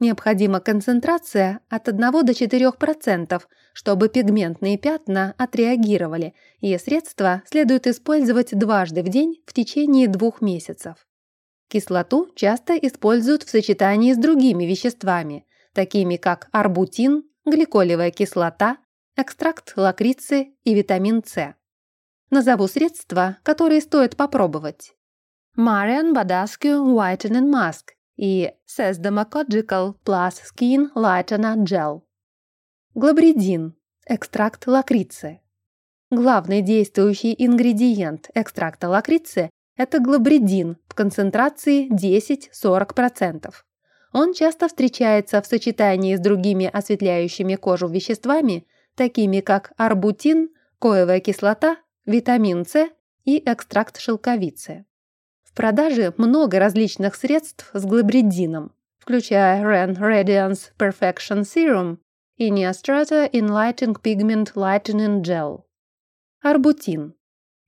Необходима концентрация от 1 до 4%, чтобы пигментные пятна отреагировали, и средство следует использовать дважды в день в течение двух месяцев. Кислоту часто используют в сочетании с другими веществами, такими как арбутин, гликолевая кислота, экстракт лакрицы и витамин С. Назову средства, которые стоит попробовать. Marian Badascu Whitening Mask и Sesdemocogical Plus Skin Lightener Gel. Глабридин – экстракт лакрицы. Главный действующий ингредиент экстракта лакрицы – это глабридин в концентрации 10-40%. Он часто встречается в сочетании с другими осветляющими кожу веществами, такими как арбутин, коевая кислота, витамин С и экстракт шелковицы. В продаже много различных средств с глабридином, включая Ren Radiance Perfection Serum Iniostrata Enlightening Pigment Lightening Gel. Арбутин.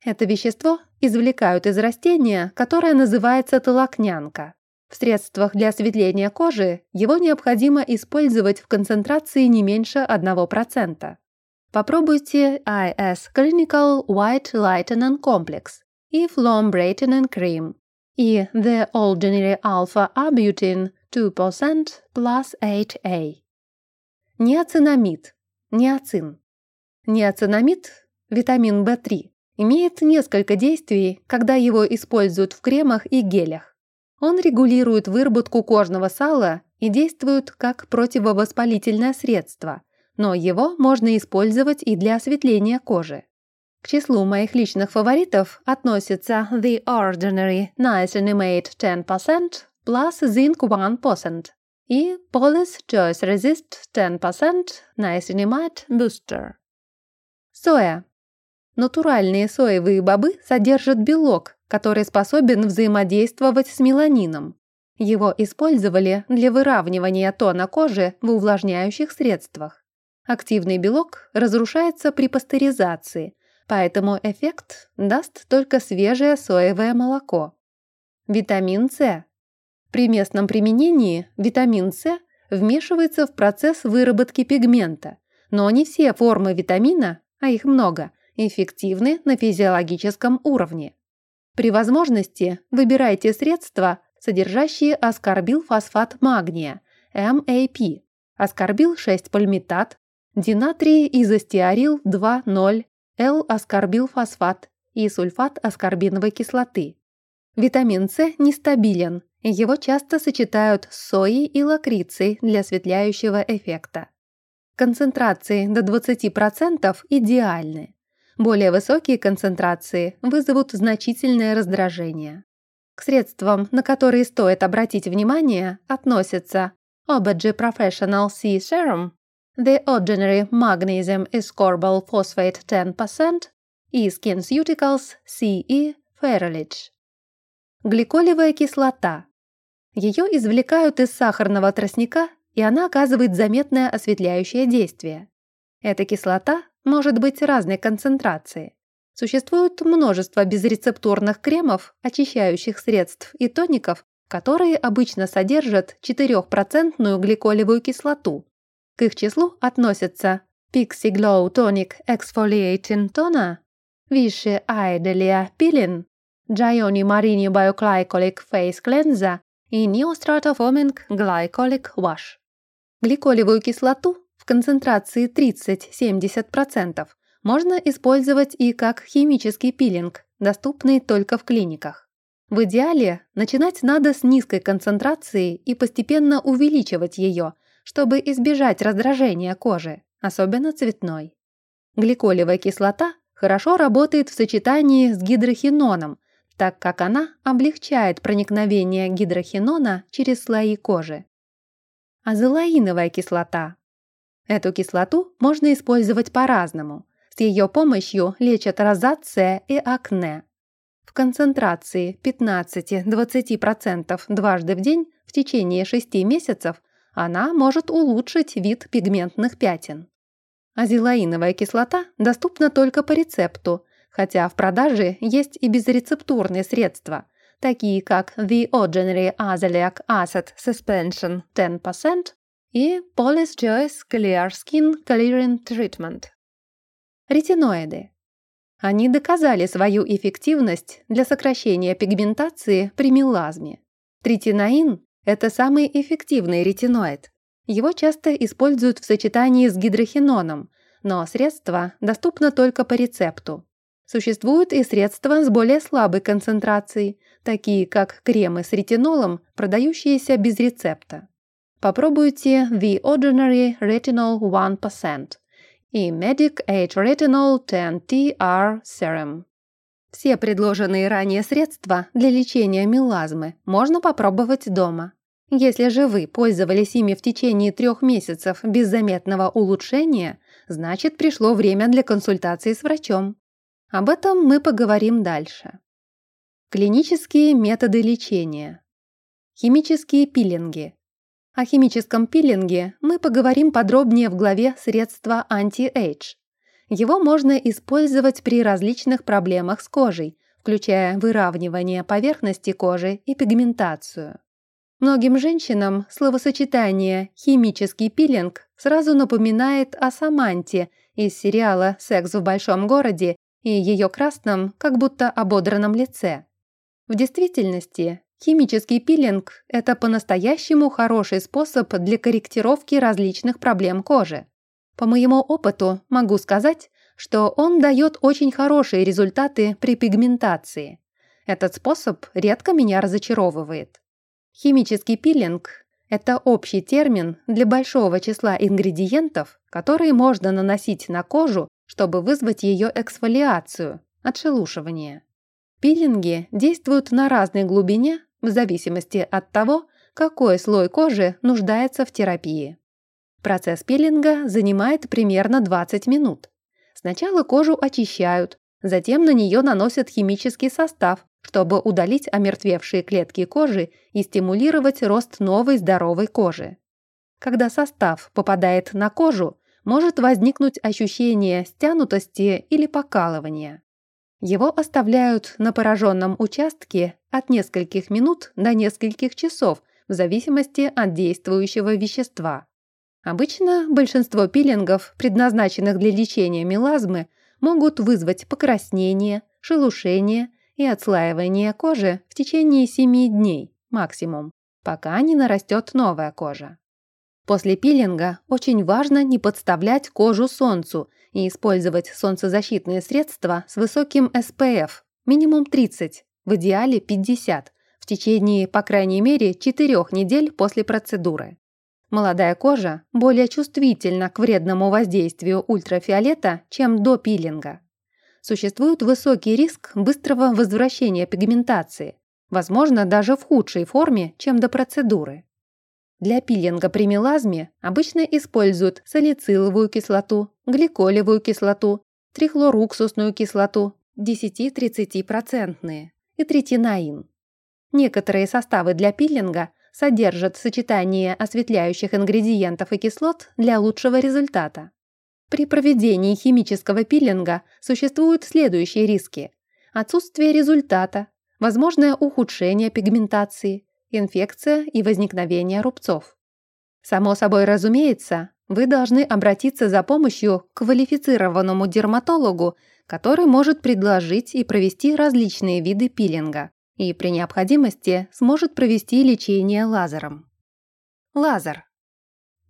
Это вещество извлекают из растения, которое называется толокнянка. В средствах для осветления кожи его необходимо использовать в концентрации не меньше 1%. Попробуйте IS Clinical White Lightening Complex и Flom Brightening Cream и The Ordinary Alpha Arbutin 2% plus 8A. Неоцинамид. Неоцин. Неоцинамид, витамин В3, имеет несколько действий, когда его используют в кремах и гелях. Он регулирует выработку кожного сала и действует как противовоспалительное средство – но его можно использовать и для осветления кожи. К числу моих личных фаворитов относятся The Ordinary Niacinamide 10% plus Zinc 1% и Polish Choice Resist 10% Niacinamide Booster. Соя. Натуральные соевые бобы содержат белок, который способен взаимодействовать с меланином. Его использовали для выравнивания тона кожи в увлажняющих средствах. Активный белок разрушается при пастеризации, поэтому эффект даст только свежее соевое молоко. Витамин С. При местном применении витамин С вмешивается в процесс выработки пигмента, но не все формы витамина, а их много, эффективны на физиологическом уровне. При возможности выбирайте средства, содержащие аскорбилфосфат магния, MAP, аскорбил-6-пальмитат, динатрий изостеарил 2,0, L-аскорбилфосфат и сульфат аскорбиновой кислоты. Витамин С нестабилен, его часто сочетают с соей и лакрицей для осветляющего эффекта. Концентрации до 20% идеальны. Более высокие концентрации вызовут значительное раздражение. К средствам, на которые стоит обратить внимание, относятся Obagi Professional C Serum The ordinary magnesium ascorbal phosphate 10% и SkinCeuticals CE Ferrolich. Гликолевая кислота. Ее извлекают из сахарного тростника, и она оказывает заметное осветляющее действие. Эта кислота может быть разной концентрации. Существует множество безрецептурных кремов, очищающих средств и тоников, которые обычно содержат 4% гликолевую кислоту, к их числу относятся Pixie Glow Tonic Exfoliating Toner, Vichy Aidelia Peeling, Gioni Marini Bioglycolic Face Cleanser и Neostrata Foaming Glycolic Wash. Гликолевую кислоту в концентрации 30-70% можно использовать и как химический пилинг, доступный только в клиниках. В идеале начинать надо с низкой концентрации и постепенно увеличивать ее, чтобы избежать раздражения кожи, особенно цветной. Гликолевая кислота хорошо работает в сочетании с гидрохиноном, так как она облегчает проникновение гидрохинона через слои кожи. Азелаиновая кислота. Эту кислоту можно использовать по-разному. С ее помощью лечат розация и акне. В концентрации 15-20% дважды в день в течение 6 месяцев она может улучшить вид пигментных пятен. Азелаиновая кислота доступна только по рецепту, хотя в продаже есть и безрецептурные средства, такие как The Ordinary Azelaic Acid Suspension 10% и Police Choice Clear Skin Clearing Treatment. Ретиноиды. Они доказали свою эффективность для сокращения пигментации при мелазме. Тритинаин это самый эффективный ретиноид. Его часто используют в сочетании с гидрохиноном, но средство доступно только по рецепту. Существуют и средства с более слабой концентрацией, такие как кремы с ретинолом, продающиеся без рецепта. Попробуйте The Ordinary Retinol 1% и Medic Age Retinol 10TR Serum. Все предложенные ранее средства для лечения мелазмы можно попробовать дома. Если же вы пользовались ими в течение трех месяцев без заметного улучшения, значит пришло время для консультации с врачом. Об этом мы поговорим дальше. Клинические методы лечения. Химические пилинги. О химическом пилинге мы поговорим подробнее в главе «Средства anti-age». Его можно использовать при различных проблемах с кожей, включая выравнивание поверхности кожи и пигментацию. Многим женщинам словосочетание «химический пилинг» сразу напоминает о Саманте из сериала «Секс в большом городе» и ее красном, как будто ободранном лице. В действительности, химический пилинг – это по-настоящему хороший способ для корректировки различных проблем кожи. По моему опыту могу сказать, что он дает очень хорошие результаты при пигментации. Этот способ редко меня разочаровывает. Химический пилинг – это общий термин для большого числа ингредиентов, которые можно наносить на кожу, чтобы вызвать ее эксфолиацию, отшелушивание. Пилинги действуют на разной глубине в зависимости от того, какой слой кожи нуждается в терапии. Процесс пилинга занимает примерно 20 минут. Сначала кожу очищают, затем на нее наносят химический состав, чтобы удалить омертвевшие клетки кожи и стимулировать рост новой здоровой кожи. Когда состав попадает на кожу, может возникнуть ощущение стянутости или покалывания. Его оставляют на пораженном участке от нескольких минут до нескольких часов в зависимости от действующего вещества. Обычно большинство пилингов, предназначенных для лечения мелазмы, могут вызвать покраснение, шелушение и отслаивание кожи в течение 7 дней максимум, пока не нарастет новая кожа. После пилинга очень важно не подставлять кожу солнцу и использовать солнцезащитные средства с высоким SPF, минимум 30, в идеале 50, в течение, по крайней мере, 4 недель после процедуры. Молодая кожа более чувствительна к вредному воздействию ультрафиолета, чем до пилинга. Существует высокий риск быстрого возвращения пигментации, возможно, даже в худшей форме, чем до процедуры. Для пилинга при мелазме обычно используют салициловую кислоту, гликолевую кислоту, трихлоруксусную кислоту 10-30% и третинаин. Некоторые составы для пилинга – содержат сочетание осветляющих ингредиентов и кислот для лучшего результата. При проведении химического пилинга существуют следующие риски. Отсутствие результата, возможное ухудшение пигментации, инфекция и возникновение рубцов. Само собой разумеется, вы должны обратиться за помощью к квалифицированному дерматологу, который может предложить и провести различные виды пилинга и при необходимости сможет провести лечение лазером. Лазер.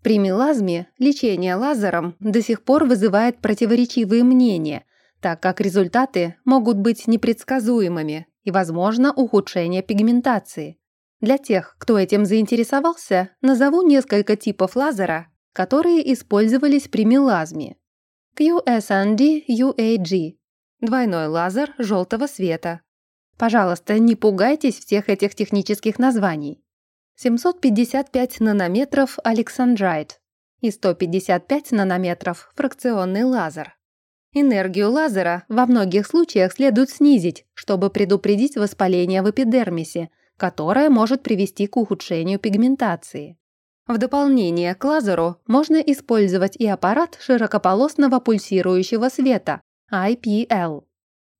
При мелазме лечение лазером до сих пор вызывает противоречивые мнения, так как результаты могут быть непредсказуемыми и, возможно, ухудшение пигментации. Для тех, кто этим заинтересовался, назову несколько типов лазера, которые использовались при мелазме. QSND UAG – двойной лазер желтого света, Пожалуйста, не пугайтесь всех этих технических названий. 755 нанометров Александрайт и 155 нанометров фракционный лазер. Энергию лазера во многих случаях следует снизить, чтобы предупредить воспаление в эпидермисе, которое может привести к ухудшению пигментации. В дополнение к лазеру можно использовать и аппарат широкополосного пульсирующего света IPL.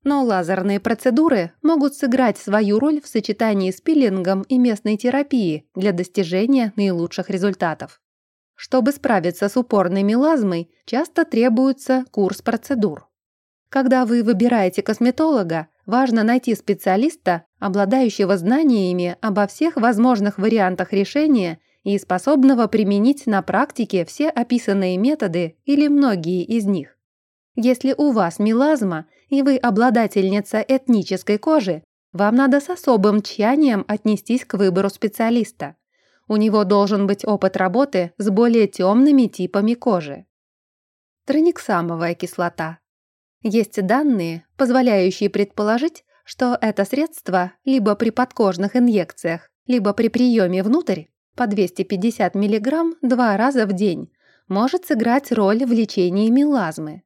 Но лазерные процедуры могут сыграть свою роль в сочетании с пилингом и местной терапией для достижения наилучших результатов. Чтобы справиться с упорной мелазмой, часто требуется курс процедур. Когда вы выбираете косметолога, важно найти специалиста, обладающего знаниями обо всех возможных вариантах решения и способного применить на практике все описанные методы или многие из них. Если у вас мелазма и вы обладательница этнической кожи, вам надо с особым тщанием отнестись к выбору специалиста. У него должен быть опыт работы с более темными типами кожи. Трониксамовая кислота. Есть данные, позволяющие предположить, что это средство либо при подкожных инъекциях, либо при приеме внутрь по 250 мг два раза в день может сыграть роль в лечении мелазмы.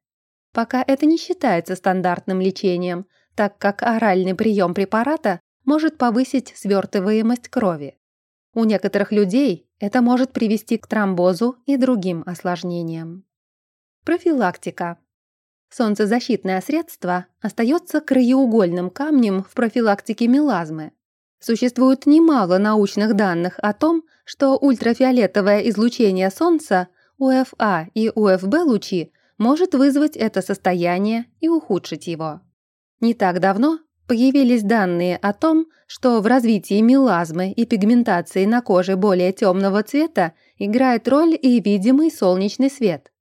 Пока это не считается стандартным лечением, так как оральный прием препарата может повысить свертываемость крови. У некоторых людей это может привести к тромбозу и другим осложнениям. Профилактика. Солнцезащитное средство остается краеугольным камнем в профилактике мелазмы. Существует немало научных данных о том, что ультрафиолетовое излучение Солнца, УФА и УФБ-лучи может вызвать это состояние и ухудшить его. Не так давно появились данные о том, что в развитии мелазмы и пигментации на коже более темного цвета играет роль и видимый солнечный свет.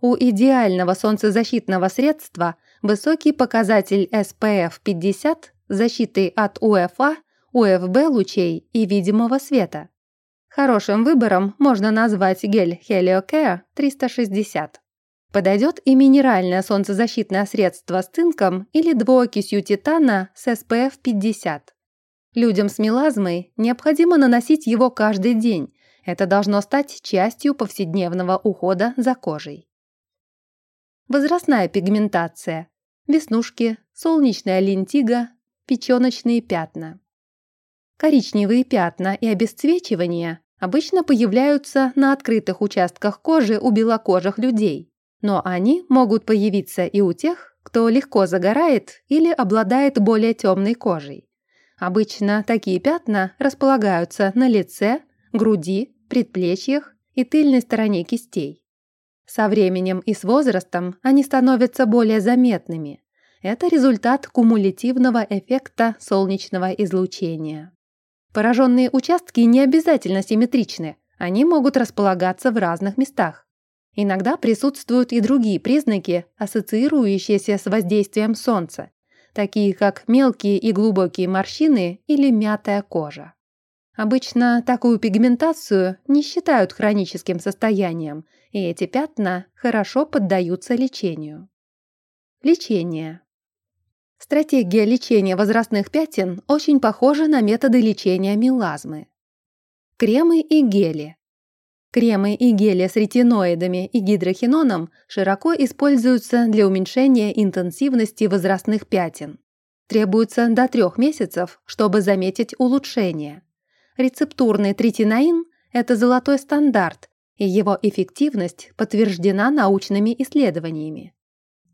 У идеального солнцезащитного средства высокий показатель SPF 50 защитой от УФА, УФБ лучей и видимого света. Хорошим выбором можно назвать гель Helio Care 360. Подойдет и минеральное солнцезащитное средство с цинком или двуокисью титана с SPF 50. Людям с мелазмой необходимо наносить его каждый день. Это должно стать частью повседневного ухода за кожей. Возрастная пигментация. Веснушки, солнечная лентига, печёночные пятна. Коричневые пятна и обесцвечивание обычно появляются на открытых участках кожи у белокожих людей но они могут появиться и у тех, кто легко загорает или обладает более темной кожей. Обычно такие пятна располагаются на лице, груди, предплечьях и тыльной стороне кистей. Со временем и с возрастом они становятся более заметными. Это результат кумулятивного эффекта солнечного излучения. Пораженные участки не обязательно симметричны, они могут располагаться в разных местах. Иногда присутствуют и другие признаки, ассоциирующиеся с воздействием солнца, такие как мелкие и глубокие морщины или мятая кожа. Обычно такую пигментацию не считают хроническим состоянием, и эти пятна хорошо поддаются лечению. Лечение. Стратегия лечения возрастных пятен очень похожа на методы лечения мелазмы. Кремы и гели. Кремы и гели с ретиноидами и гидрохиноном широко используются для уменьшения интенсивности возрастных пятен. Требуется до трех месяцев, чтобы заметить улучшение. Рецептурный третинаин – это золотой стандарт, и его эффективность подтверждена научными исследованиями.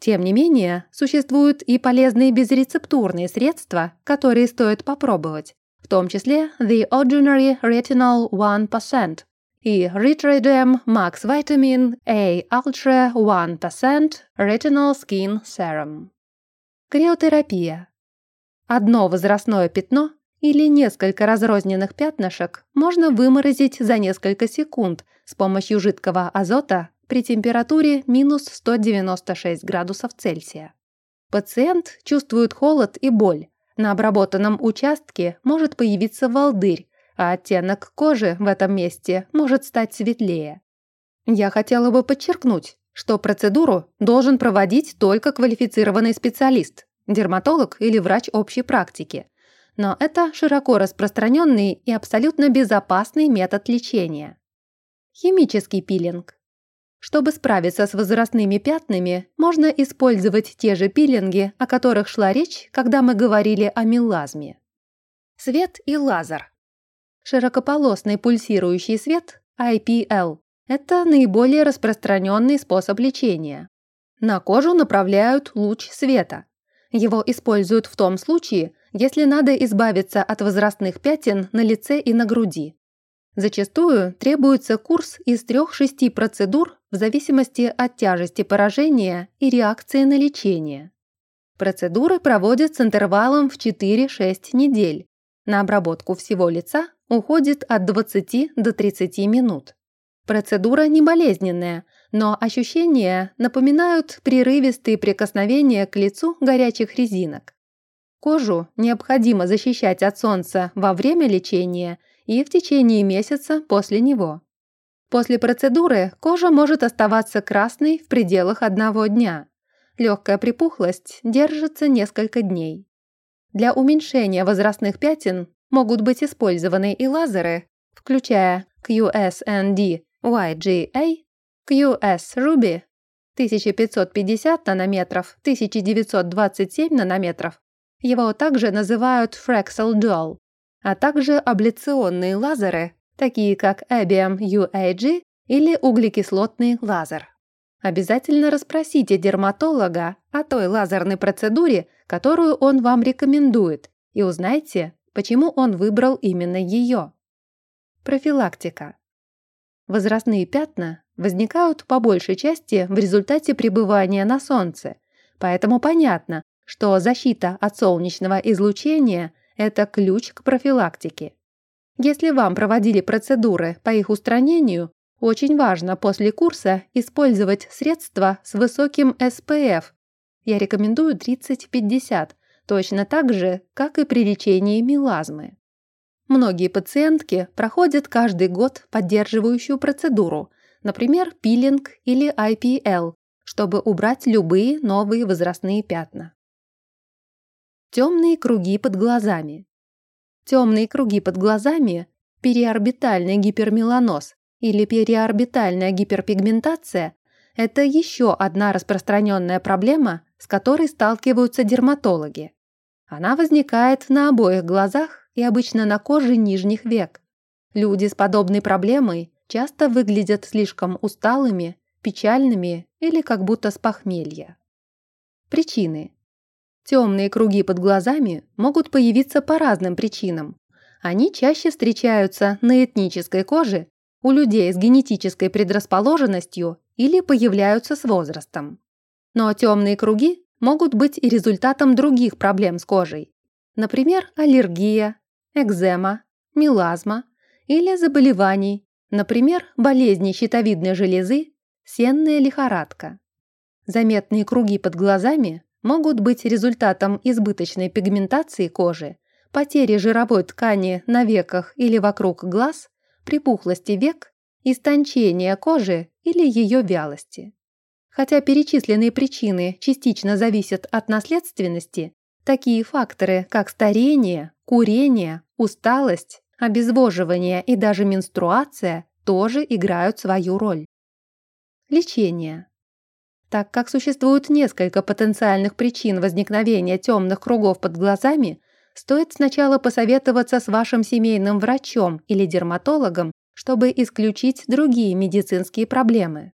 Тем не менее, существуют и полезные безрецептурные средства, которые стоит попробовать, в том числе The Ordinary Retinol 1%, и Ritridem Max Vitamin A Ultra 1% Retinol Skin Serum. Криотерапия. Одно возрастное пятно или несколько разрозненных пятнышек можно выморозить за несколько секунд с помощью жидкого азота при температуре минус 196 градусов Цельсия. Пациент чувствует холод и боль. На обработанном участке может появиться волдырь, а оттенок кожи в этом месте может стать светлее. Я хотела бы подчеркнуть, что процедуру должен проводить только квалифицированный специалист, дерматолог или врач общей практики. Но это широко распространенный и абсолютно безопасный метод лечения. Химический пилинг. Чтобы справиться с возрастными пятнами, можно использовать те же пилинги, о которых шла речь, когда мы говорили о мелазме. Свет и лазер. Широкополосный пульсирующий свет, IPL, это наиболее распространенный способ лечения. На кожу направляют луч света. Его используют в том случае, если надо избавиться от возрастных пятен на лице и на груди. Зачастую требуется курс из 3-6 процедур в зависимости от тяжести поражения и реакции на лечение. Процедуры проводят с интервалом в 4-6 недель. На обработку всего лица уходит от 20 до 30 минут. Процедура не болезненная, но ощущения напоминают прерывистые прикосновения к лицу горячих резинок. Кожу необходимо защищать от солнца во время лечения и в течение месяца после него. После процедуры кожа может оставаться красной в пределах одного дня. Легкая припухлость держится несколько дней. Для уменьшения возрастных пятен могут быть использованы и лазеры, включая QSND YGA, QS Ruby 1550 нанометров, 1927 нанометров. Его также называют Fraxel Dual, а также абляционные лазеры такие как Ebium UAG или углекислотный лазер. Обязательно расспросите дерматолога о той лазерной процедуре, которую он вам рекомендует, и узнайте, почему он выбрал именно ее. Профилактика. Возрастные пятна возникают по большей части в результате пребывания на солнце, поэтому понятно, что защита от солнечного излучения – это ключ к профилактике. Если вам проводили процедуры по их устранению, очень важно после курса использовать средства с высоким SPF. Я рекомендую 30-50, точно так же, как и при лечении мелазмы. Многие пациентки проходят каждый год поддерживающую процедуру, например, пилинг или IPL, чтобы убрать любые новые возрастные пятна. Темные круги под глазами. Темные круги под глазами – периорбитальный гипермеланоз или периорбитальная гиперпигментация – это еще одна распространенная проблема, с которой сталкиваются дерматологи. Она возникает на обоих глазах и обычно на коже нижних век. Люди с подобной проблемой часто выглядят слишком усталыми, печальными или как будто с похмелья. Причины. Темные круги под глазами могут появиться по разным причинам. Они чаще встречаются на этнической коже у людей с генетической предрасположенностью или появляются с возрастом. Но темные круги могут быть и результатом других проблем с кожей. Например, аллергия, экзема, мелазма или заболеваний, например, болезни щитовидной железы, сенная лихорадка. Заметные круги под глазами могут быть результатом избыточной пигментации кожи, потери жировой ткани на веках или вокруг глаз, припухлости век, истончения кожи или ее вялости. Хотя перечисленные причины частично зависят от наследственности, такие факторы, как старение, курение, усталость, обезвоживание и даже менструация тоже играют свою роль. Лечение. Так как существует несколько потенциальных причин возникновения темных кругов под глазами, стоит сначала посоветоваться с вашим семейным врачом или дерматологом, чтобы исключить другие медицинские проблемы.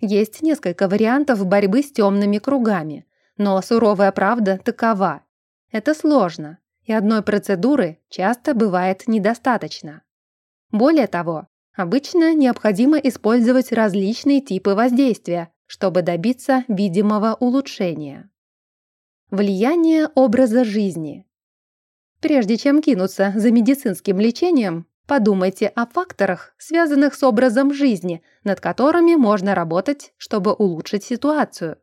Есть несколько вариантов борьбы с темными кругами, но суровая правда такова. Это сложно, и одной процедуры часто бывает недостаточно. Более того, обычно необходимо использовать различные типы воздействия, чтобы добиться видимого улучшения. Влияние образа жизни. Прежде чем кинуться за медицинским лечением, подумайте о факторах, связанных с образом жизни, над которыми можно работать, чтобы улучшить ситуацию.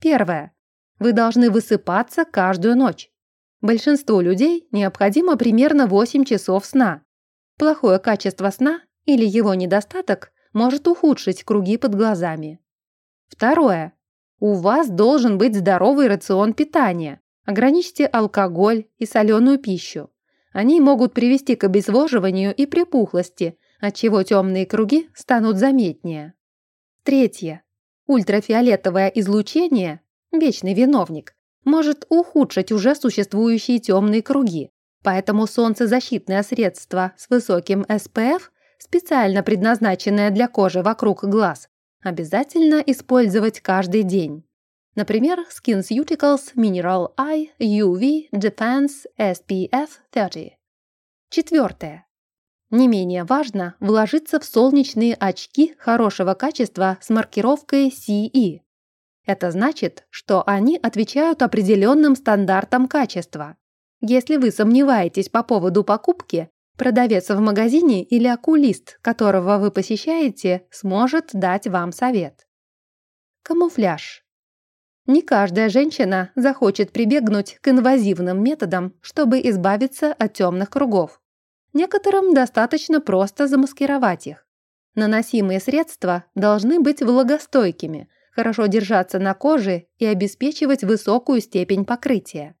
Первое. Вы должны высыпаться каждую ночь. Большинству людей необходимо примерно 8 часов сна. Плохое качество сна или его недостаток может ухудшить круги под глазами. Второе. У вас должен быть здоровый рацион питания. Ограничьте алкоголь и соленую пищу. Они могут привести к обезвоживанию и припухлости, отчего темные круги станут заметнее. Третье. Ультрафиолетовое излучение, вечный виновник, может ухудшить уже существующие темные круги, поэтому солнцезащитное средство с высоким SPF, специально предназначенное для кожи вокруг глаз, обязательно использовать каждый день. Например, SkinCeuticals Mineral Eye UV Defense SPF 30. Четвертое. Не менее важно вложиться в солнечные очки хорошего качества с маркировкой CE. Это значит, что они отвечают определенным стандартам качества. Если вы сомневаетесь по поводу покупки, продавец в магазине или окулист, которого вы посещаете, сможет дать вам совет. Камуфляж. Не каждая женщина захочет прибегнуть к инвазивным методам, чтобы избавиться от темных кругов. Некоторым достаточно просто замаскировать их. Наносимые средства должны быть влагостойкими, хорошо держаться на коже и обеспечивать высокую степень покрытия.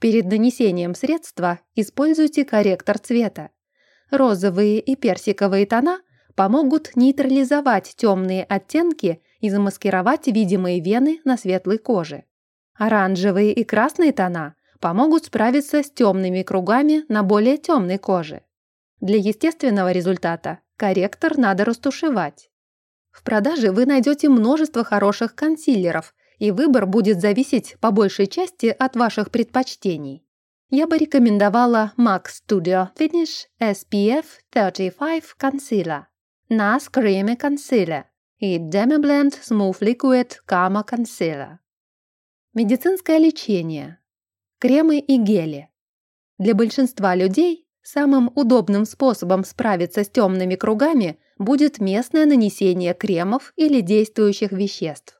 Перед нанесением средства используйте корректор цвета. Розовые и персиковые тона помогут нейтрализовать темные оттенки и замаскировать видимые вены на светлой коже. Оранжевые и красные тона помогут справиться с темными кругами на более темной коже. Для естественного результата корректор надо растушевать. В продаже вы найдете множество хороших консилеров, и выбор будет зависеть по большей части от ваших предпочтений. Я бы рекомендовала MAC Studio Finish SPF 35 Concealer, NAS Creamy Concealer и Demi-Blend Smooth Liquid Camo Concealer. Медицинское лечение. Кремы и гели. Для большинства людей самым удобным способом справиться с темными кругами будет местное нанесение кремов или действующих веществ.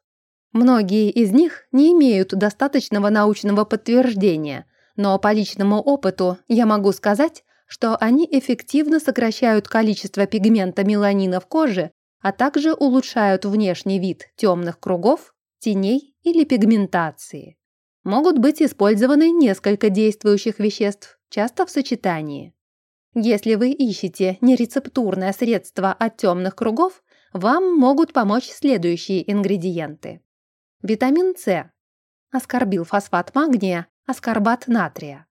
Многие из них не имеют достаточного научного подтверждения, но по личному опыту я могу сказать, что они эффективно сокращают количество пигмента меланина в коже, а также улучшают внешний вид темных кругов, теней или пигментации. Могут быть использованы несколько действующих веществ, часто в сочетании. Если вы ищете нерецептурное средство от темных кругов, вам могут помочь следующие ингредиенты. Витамин С. Аскорбил фосфат магния, аскорбат натрия.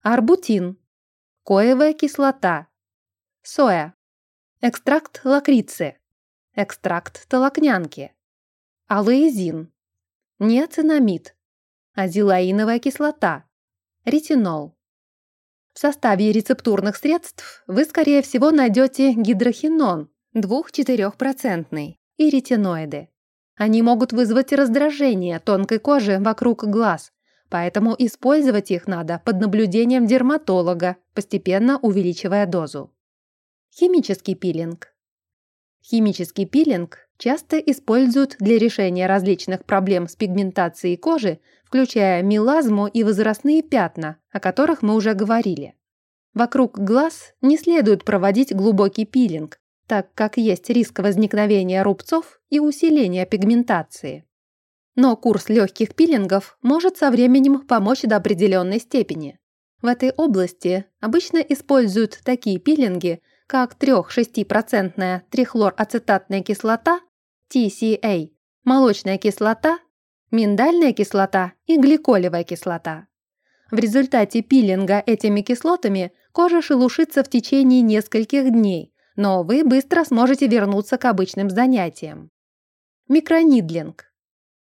Арбутин. Коевая кислота. Соя. Экстракт лакрицы. Экстракт толокнянки. Алоэзин. Неоцинамид. Азелаиновая кислота. Ретинол. В составе рецептурных средств вы, скорее всего, найдете гидрохинон 2-4% и ретиноиды. Они могут вызвать раздражение тонкой кожи вокруг глаз, поэтому использовать их надо под наблюдением дерматолога, постепенно увеличивая дозу. Химический пилинг. Химический пилинг часто используют для решения различных проблем с пигментацией кожи, включая мелазму и возрастные пятна, о которых мы уже говорили. Вокруг глаз не следует проводить глубокий пилинг, так как есть риск возникновения рубцов и усиления пигментации. Но курс легких пилингов может со временем помочь до определенной степени. В этой области обычно используют такие пилинги, как 3-6% трихлорацетатная кислота, TCA, молочная кислота, миндальная кислота и гликолевая кислота. В результате пилинга этими кислотами кожа шелушится в течение нескольких дней, но вы быстро сможете вернуться к обычным занятиям. Микронидлинг.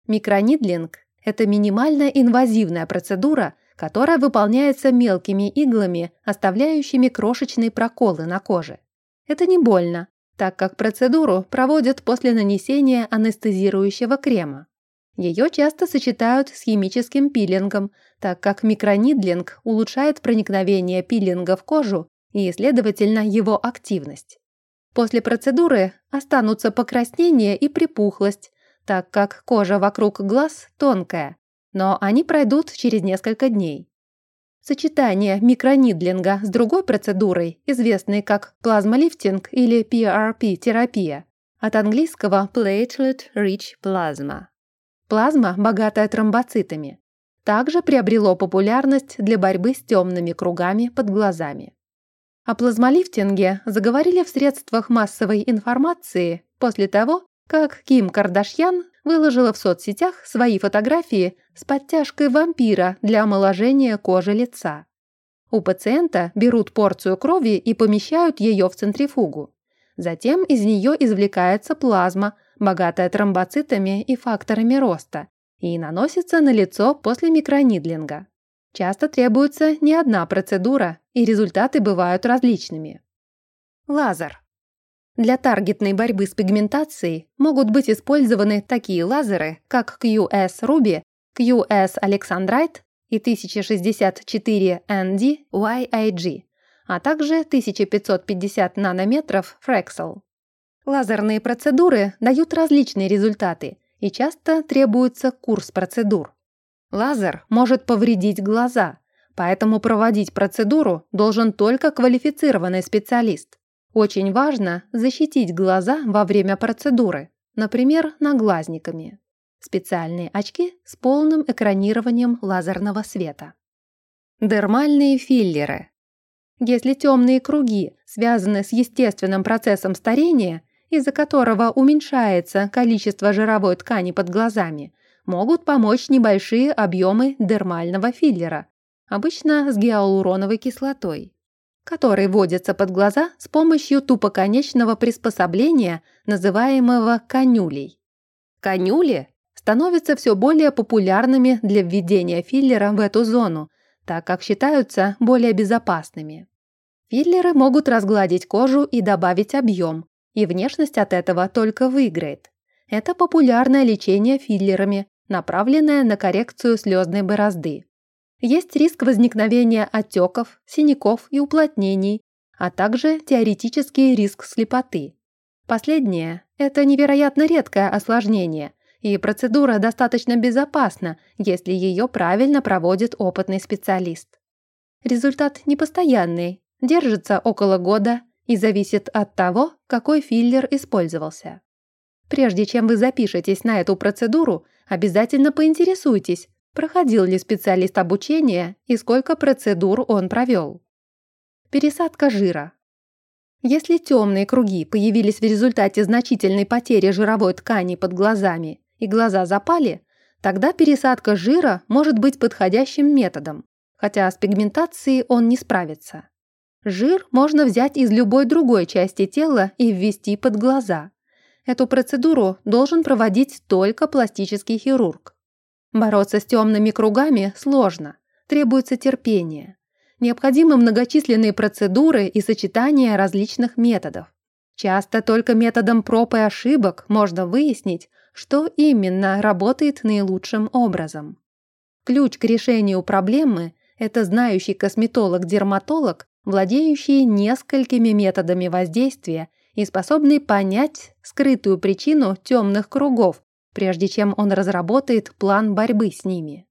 Микронидлинг – это минимально инвазивная процедура, которая выполняется мелкими иглами, оставляющими крошечные проколы на коже. Это не больно, так как процедуру проводят после нанесения анестезирующего крема. Ее часто сочетают с химическим пилингом, так как микронидлинг улучшает проникновение пилинга в кожу и, следовательно, его активность. После процедуры останутся покраснение и припухлость, так как кожа вокруг глаз тонкая, но они пройдут через несколько дней. Сочетание микронидлинга с другой процедурой, известной как плазмолифтинг или PRP-терапия, от английского Platelet Rich Plasma. Плазма, богатая тромбоцитами, также приобрело популярность для борьбы с темными кругами под глазами. О плазмолифтинге заговорили в средствах массовой информации после того, как Ким Кардашьян выложила в соцсетях свои фотографии с подтяжкой вампира для омоложения кожи лица. У пациента берут порцию крови и помещают ее в центрифугу. Затем из нее извлекается плазма, богатая тромбоцитами и факторами роста, и наносится на лицо после микронидлинга. Часто требуется не одна процедура, и результаты бывают различными. Лазер. Для таргетной борьбы с пигментацией могут быть использованы такие лазеры, как QS Ruby, QS Alexandrite и 1064ND YIG, а также 1550 нанометров Frexel. Лазерные процедуры дают различные результаты и часто требуется курс процедур. Лазер может повредить глаза, поэтому проводить процедуру должен только квалифицированный специалист. Очень важно защитить глаза во время процедуры, например, наглазниками. Специальные очки с полным экранированием лазерного света. Дермальные филлеры. Если темные круги связаны с естественным процессом старения, из-за которого уменьшается количество жировой ткани под глазами, могут помочь небольшие объемы дермального филлера, обычно с гиалуроновой кислотой. который вводится под глаза с помощью тупоконечного приспособления, называемого канюлей. Канюли становятся все более популярными для введения филлера в эту зону, так как считаются более безопасными. Филлеры могут разгладить кожу и добавить объем, и внешность от этого только выиграет. Это популярное лечение филлерами, направленное на коррекцию слезной борозды. Есть риск возникновения отеков, синяков и уплотнений, а также теоретический риск слепоты. Последнее – это невероятно редкое осложнение, и процедура достаточно безопасна, если ее правильно проводит опытный специалист. Результат непостоянный, держится около года и зависит от того, какой филлер использовался. Прежде чем вы запишетесь на эту процедуру, обязательно поинтересуйтесь, проходил ли специалист обучение и сколько процедур он провел. Пересадка жира. Если темные круги появились в результате значительной потери жировой ткани под глазами и глаза запали, тогда пересадка жира может быть подходящим методом, хотя с пигментацией он не справится. Жир можно взять из любой другой части тела и ввести под глаза. Эту процедуру должен проводить только пластический хирург. Бороться с темными кругами сложно, требуется терпение. Необходимы многочисленные процедуры и сочетания различных методов. Часто только методом проб и ошибок можно выяснить, что именно работает наилучшим образом. Ключ к решению проблемы – это знающий косметолог-дерматолог, владеющий несколькими методами воздействия и способный понять скрытую причину темных кругов, прежде чем он разработает план борьбы с ними.